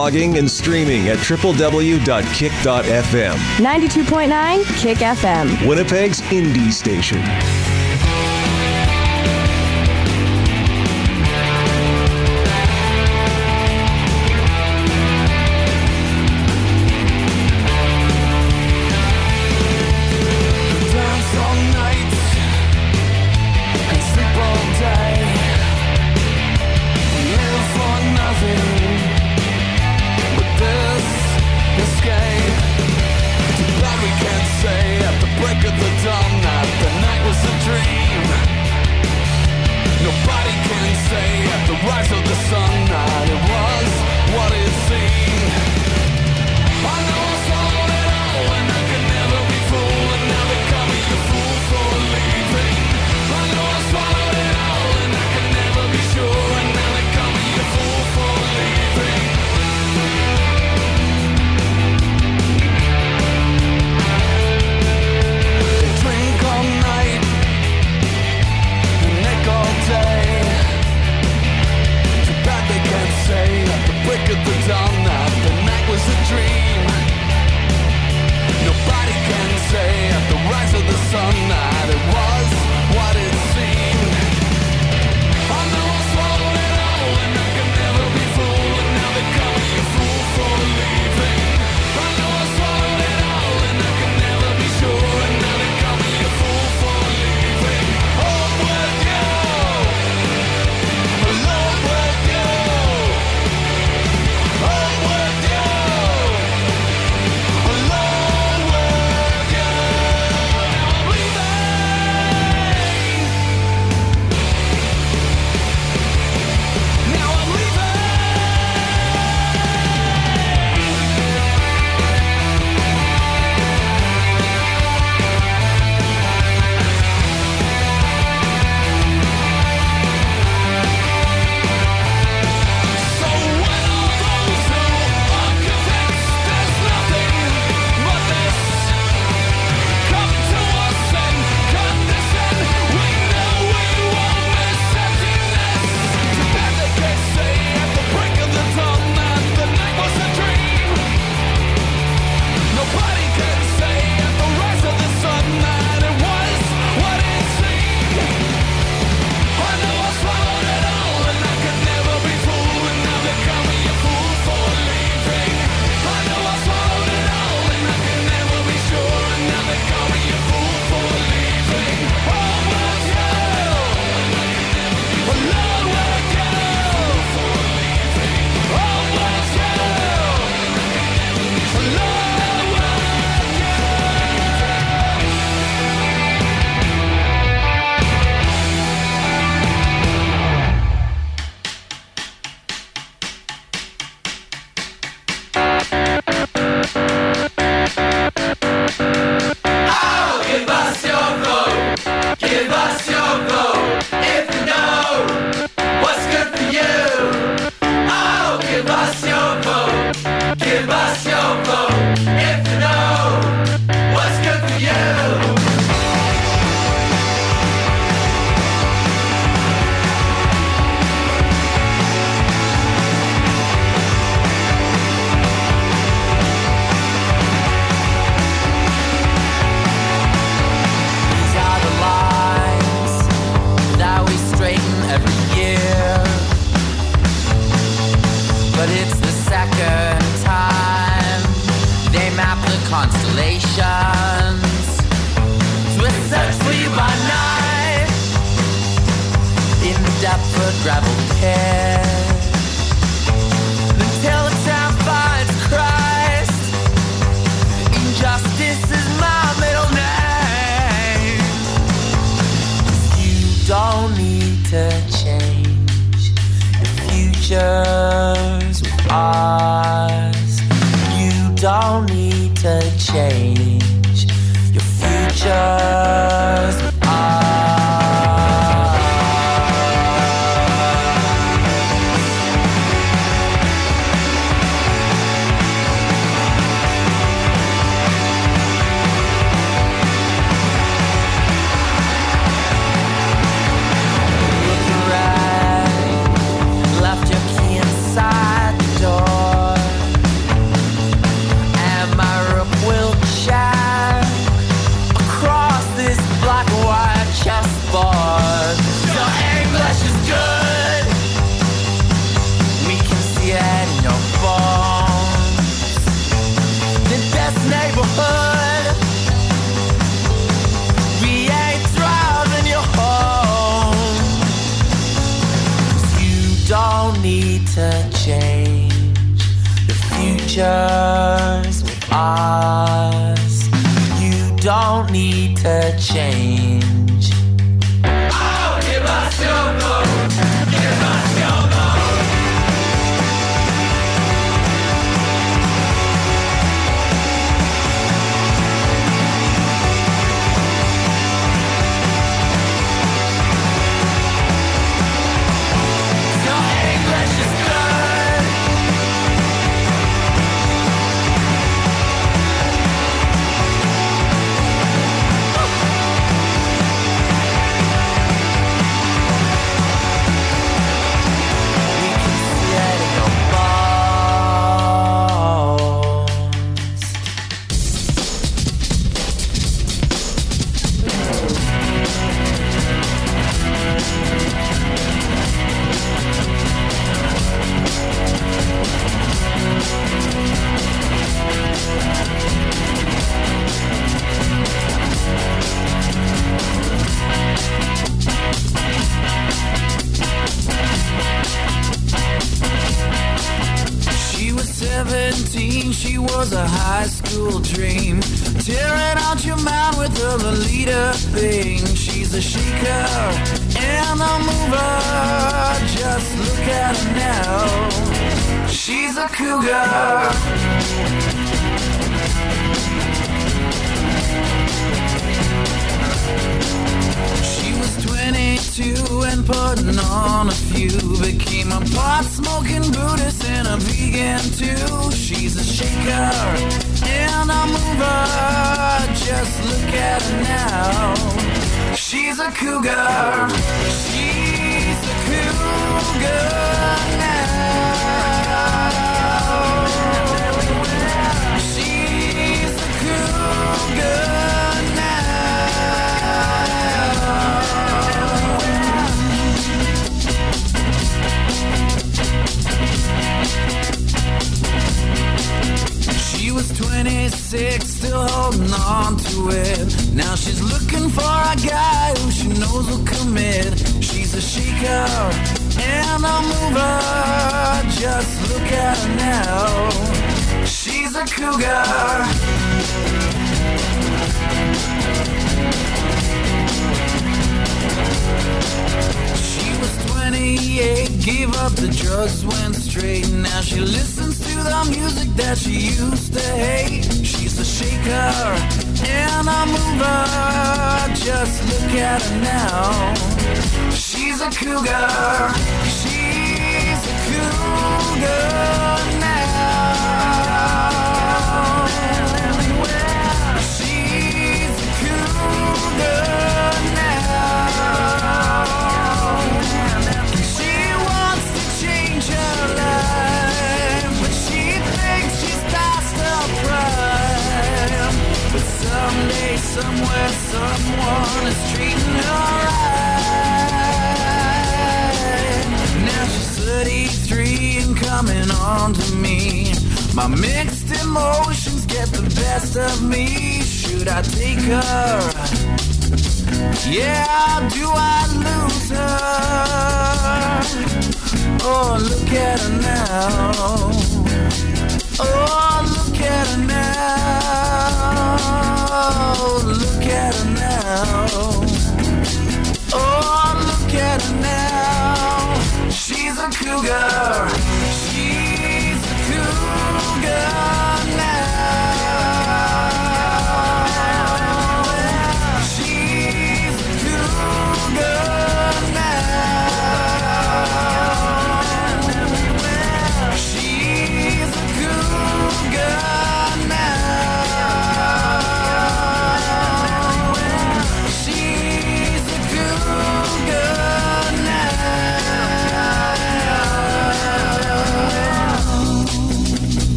blogging, and streaming at www.kick.fm.
92.9 Kick FM.
Winnipeg's indie station.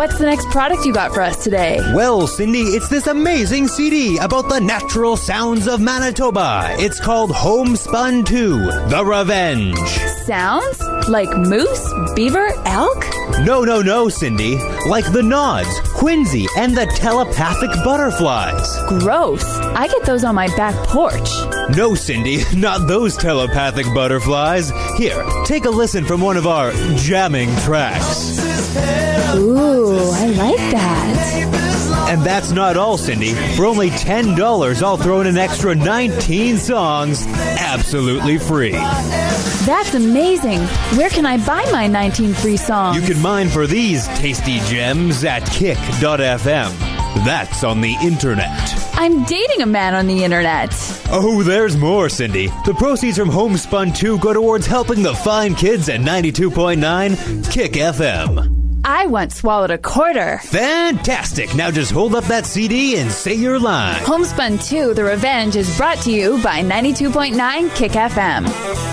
What's the next product you got for us today?
Well, Cindy, it's this amazing CD about the natural sounds of Manitoba. It's called Homespun 2 The Revenge.
Sounds? Like moose, beaver, elk?
No, no, no, Cindy. Like the nods, Quincy, and the telepathic butterflies.
Gross. I get those on my back porch.
No, Cindy, not those telepathic butterflies. Here, take a listen from one of our jamming tracks.
Ooh, I like that.
And that's not all, Cindy. For only $10, I'll throw in an extra 19 songs absolutely free.
That's amazing. Where can I buy my 19 free songs?
You can mine for these tasty gems at kick.fm. That's on the internet.
I'm dating a man on the internet.
Oh, there's more, Cindy. The proceeds from Homespun 2 go towards helping the fine kids at 92.9 Kick FM.
I once swallowed a quarter.
Fantastic! Now just hold up that CD and say your line.
Homespun 2 The Revenge is brought to you by 92.9 Kick FM.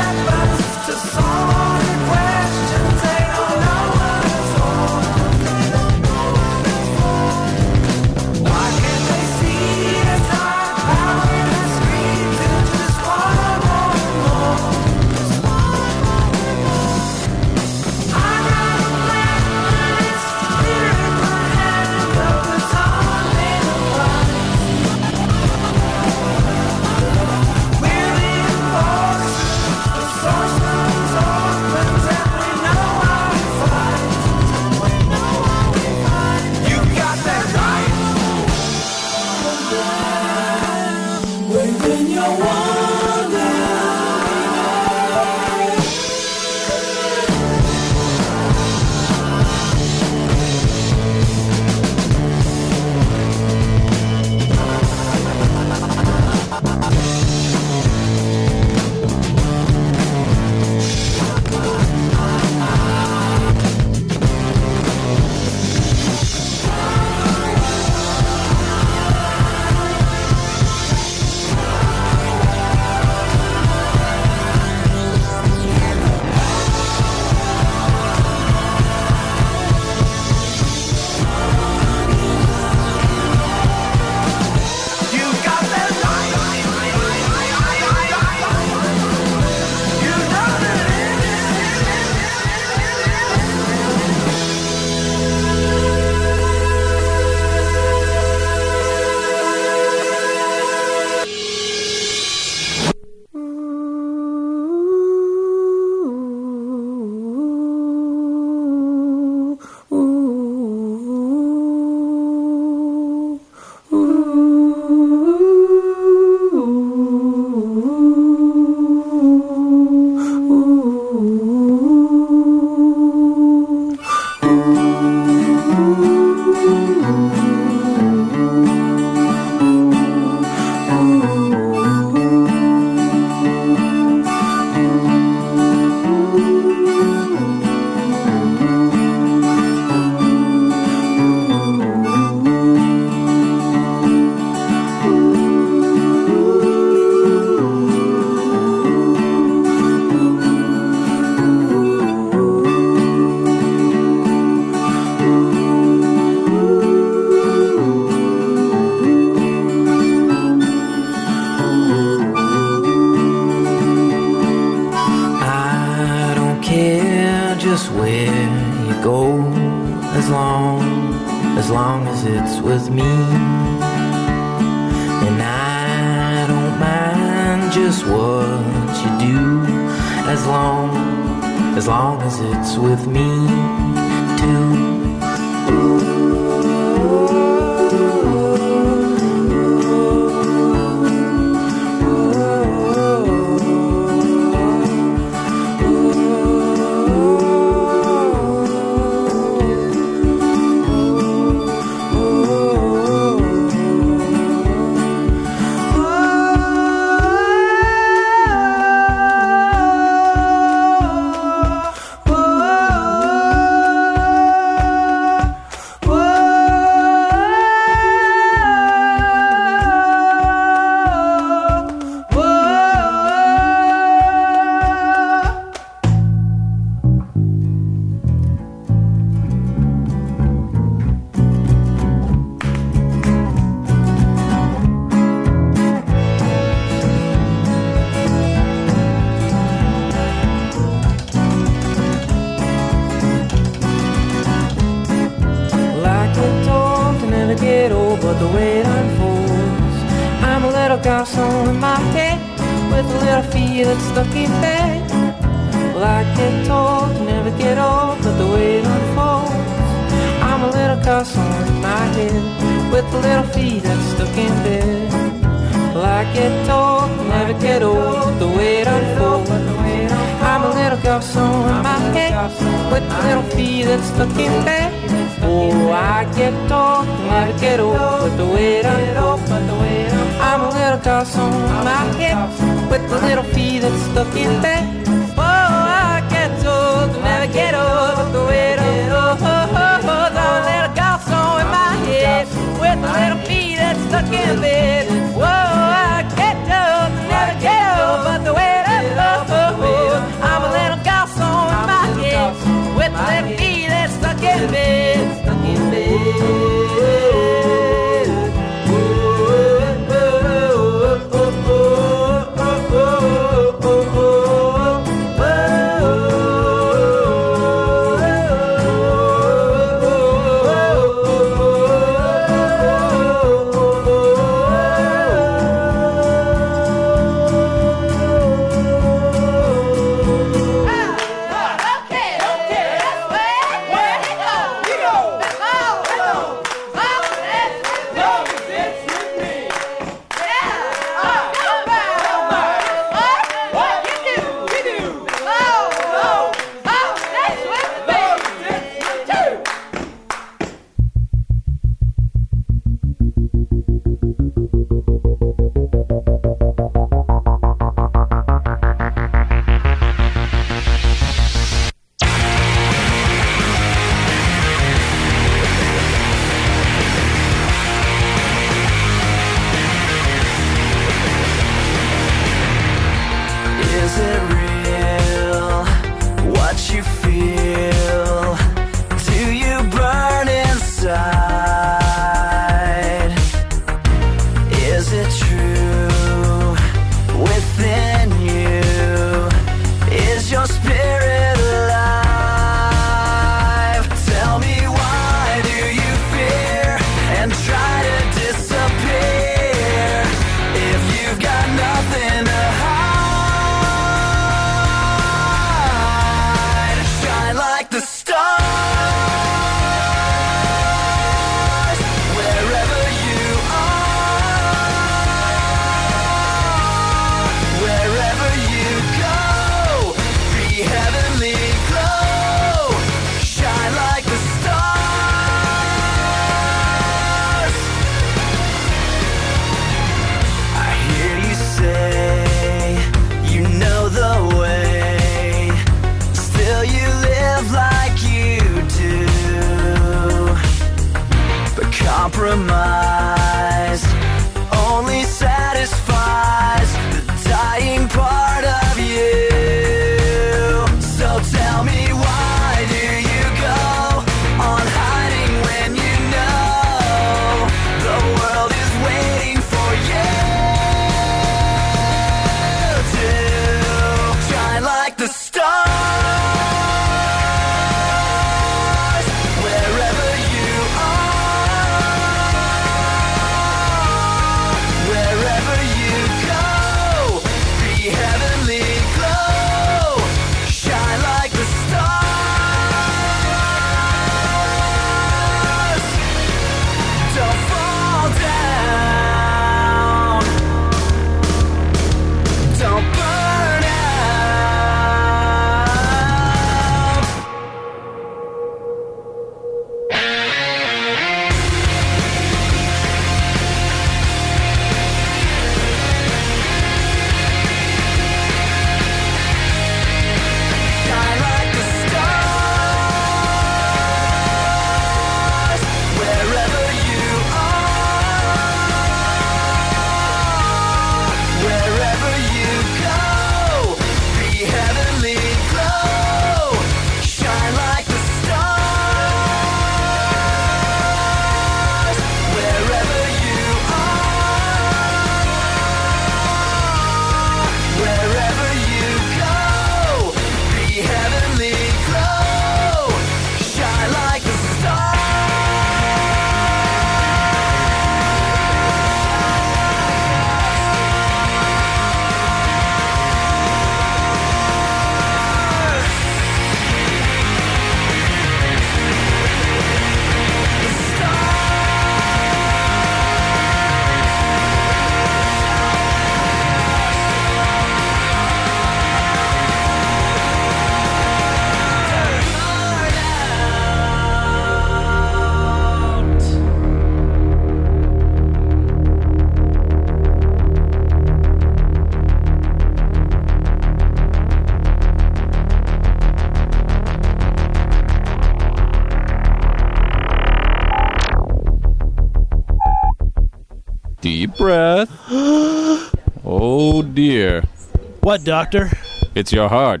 What,
doctor?
It's your heart.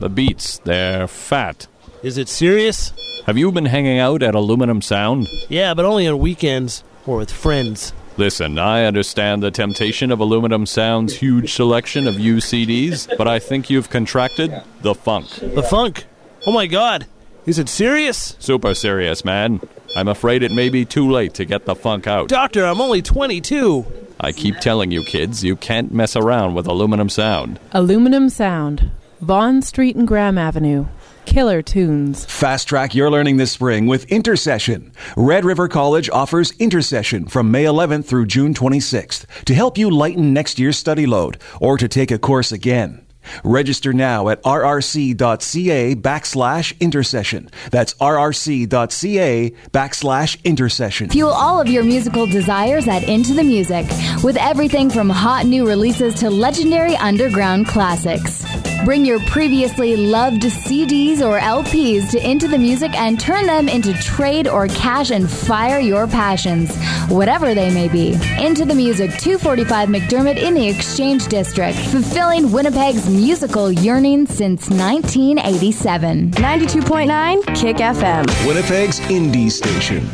The beats, they're fat.
Is it serious?
Have you been hanging out at Aluminum Sound?
Yeah, but only on weekends or with friends.
Listen, I understand the temptation of Aluminum Sound's huge selection of UCDs, but I think you've contracted the funk.
The funk? Oh my god. Is it serious?
Super serious, man. I'm afraid it may be too late to get the funk out.
Doctor, I'm only 22.
I keep telling you kids, you can't mess around with Aluminum Sound.
Aluminum Sound, Vaughan Street and Graham Avenue. Killer tunes.
Fast track your learning this spring with Intersession. Red River College offers Intersession from May 11th through June 26th to help you lighten next year's study load or to take a course again. Register now at rrc.ca backslash intersession. That's rrc.ca backslash intersession.
Fuel all of your musical desires at Into the Music with everything from hot new releases to legendary underground classics. Bring your previously loved CDs or LPs to Into the Music and turn them into trade or cash and fire your passions, whatever they may be. Into the Music, 245 McDermott in the Exchange District, fulfilling Winnipeg's musical yearning since 1987.
92.9 Kick FM.
Winnipeg's indie station.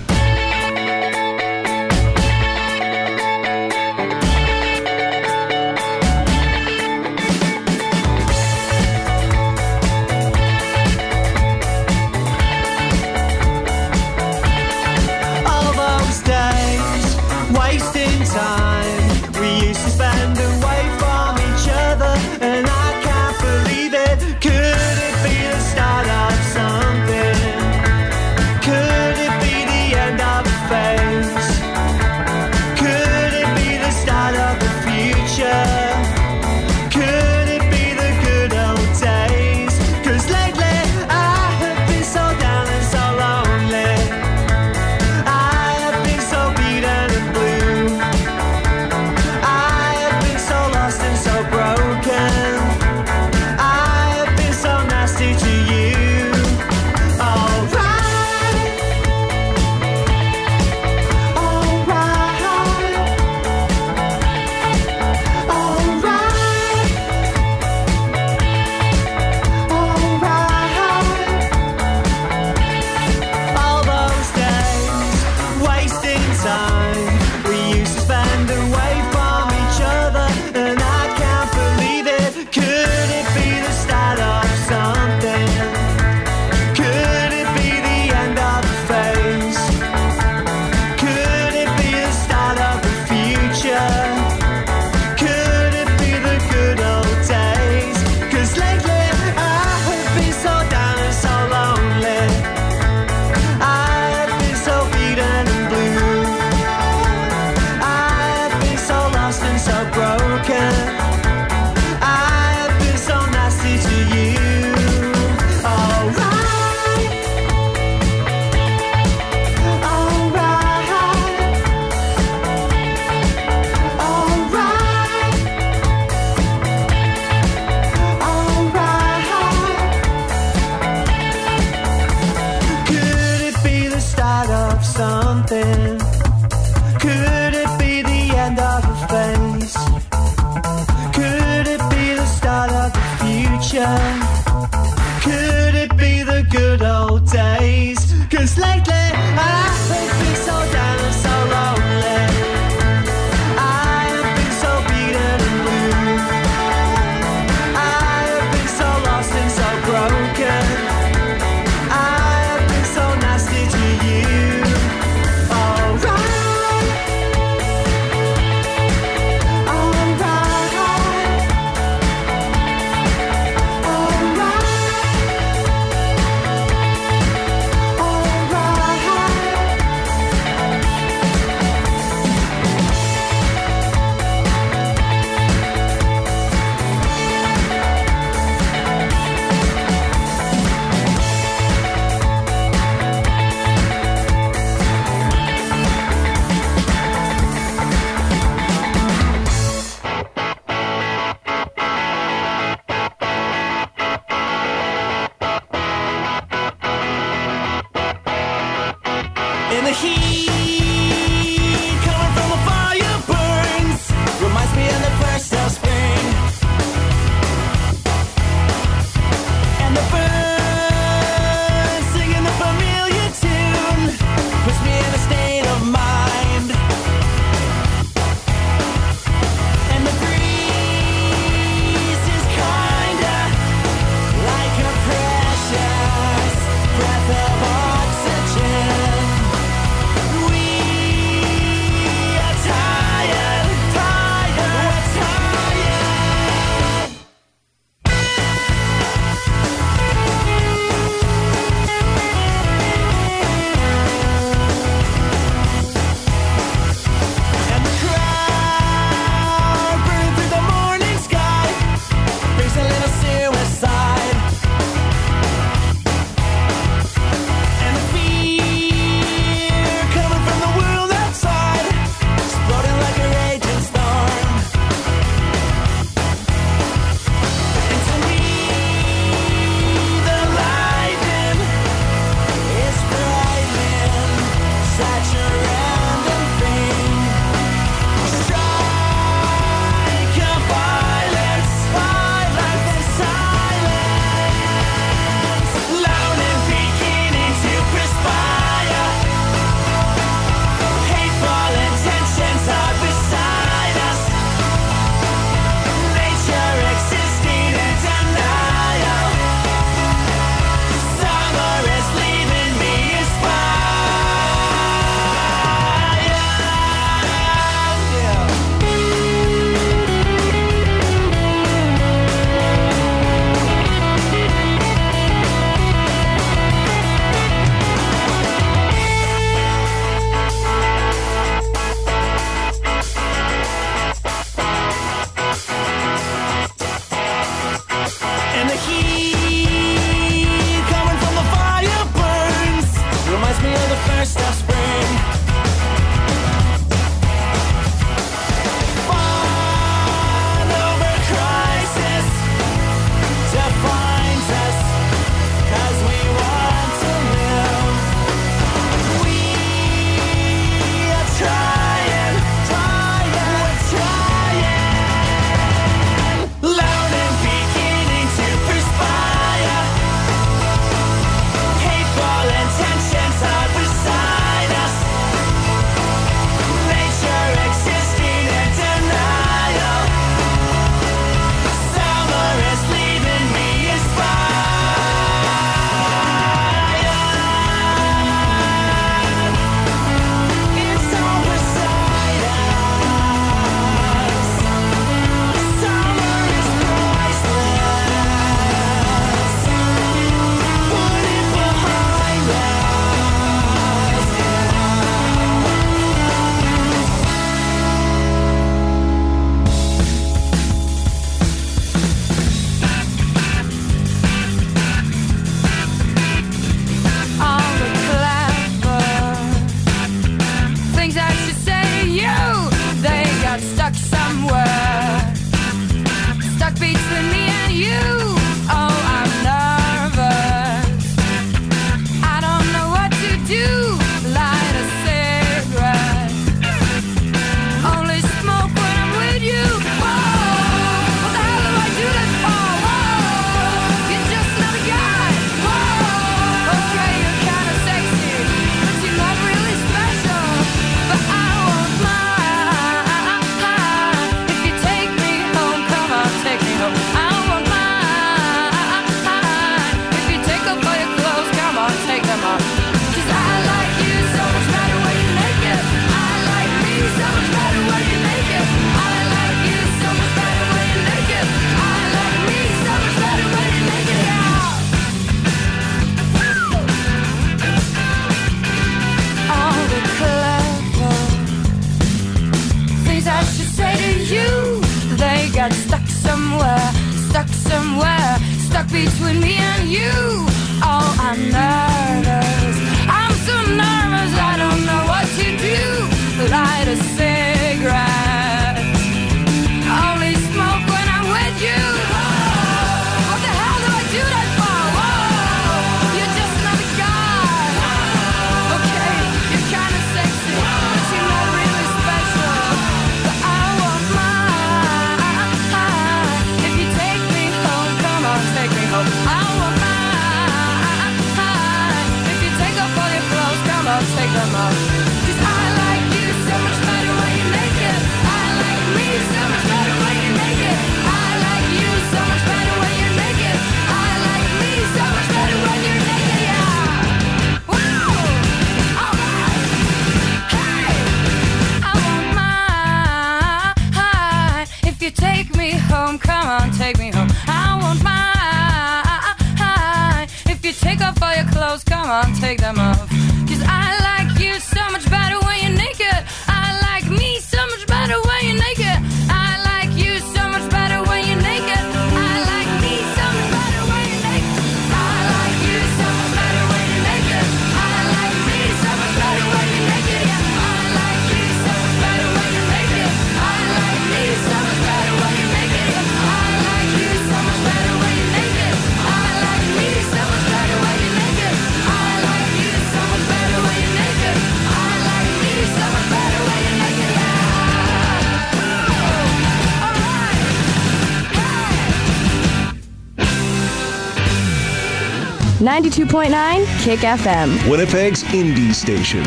102.9 Kick FM,
Winnipeg's indie station.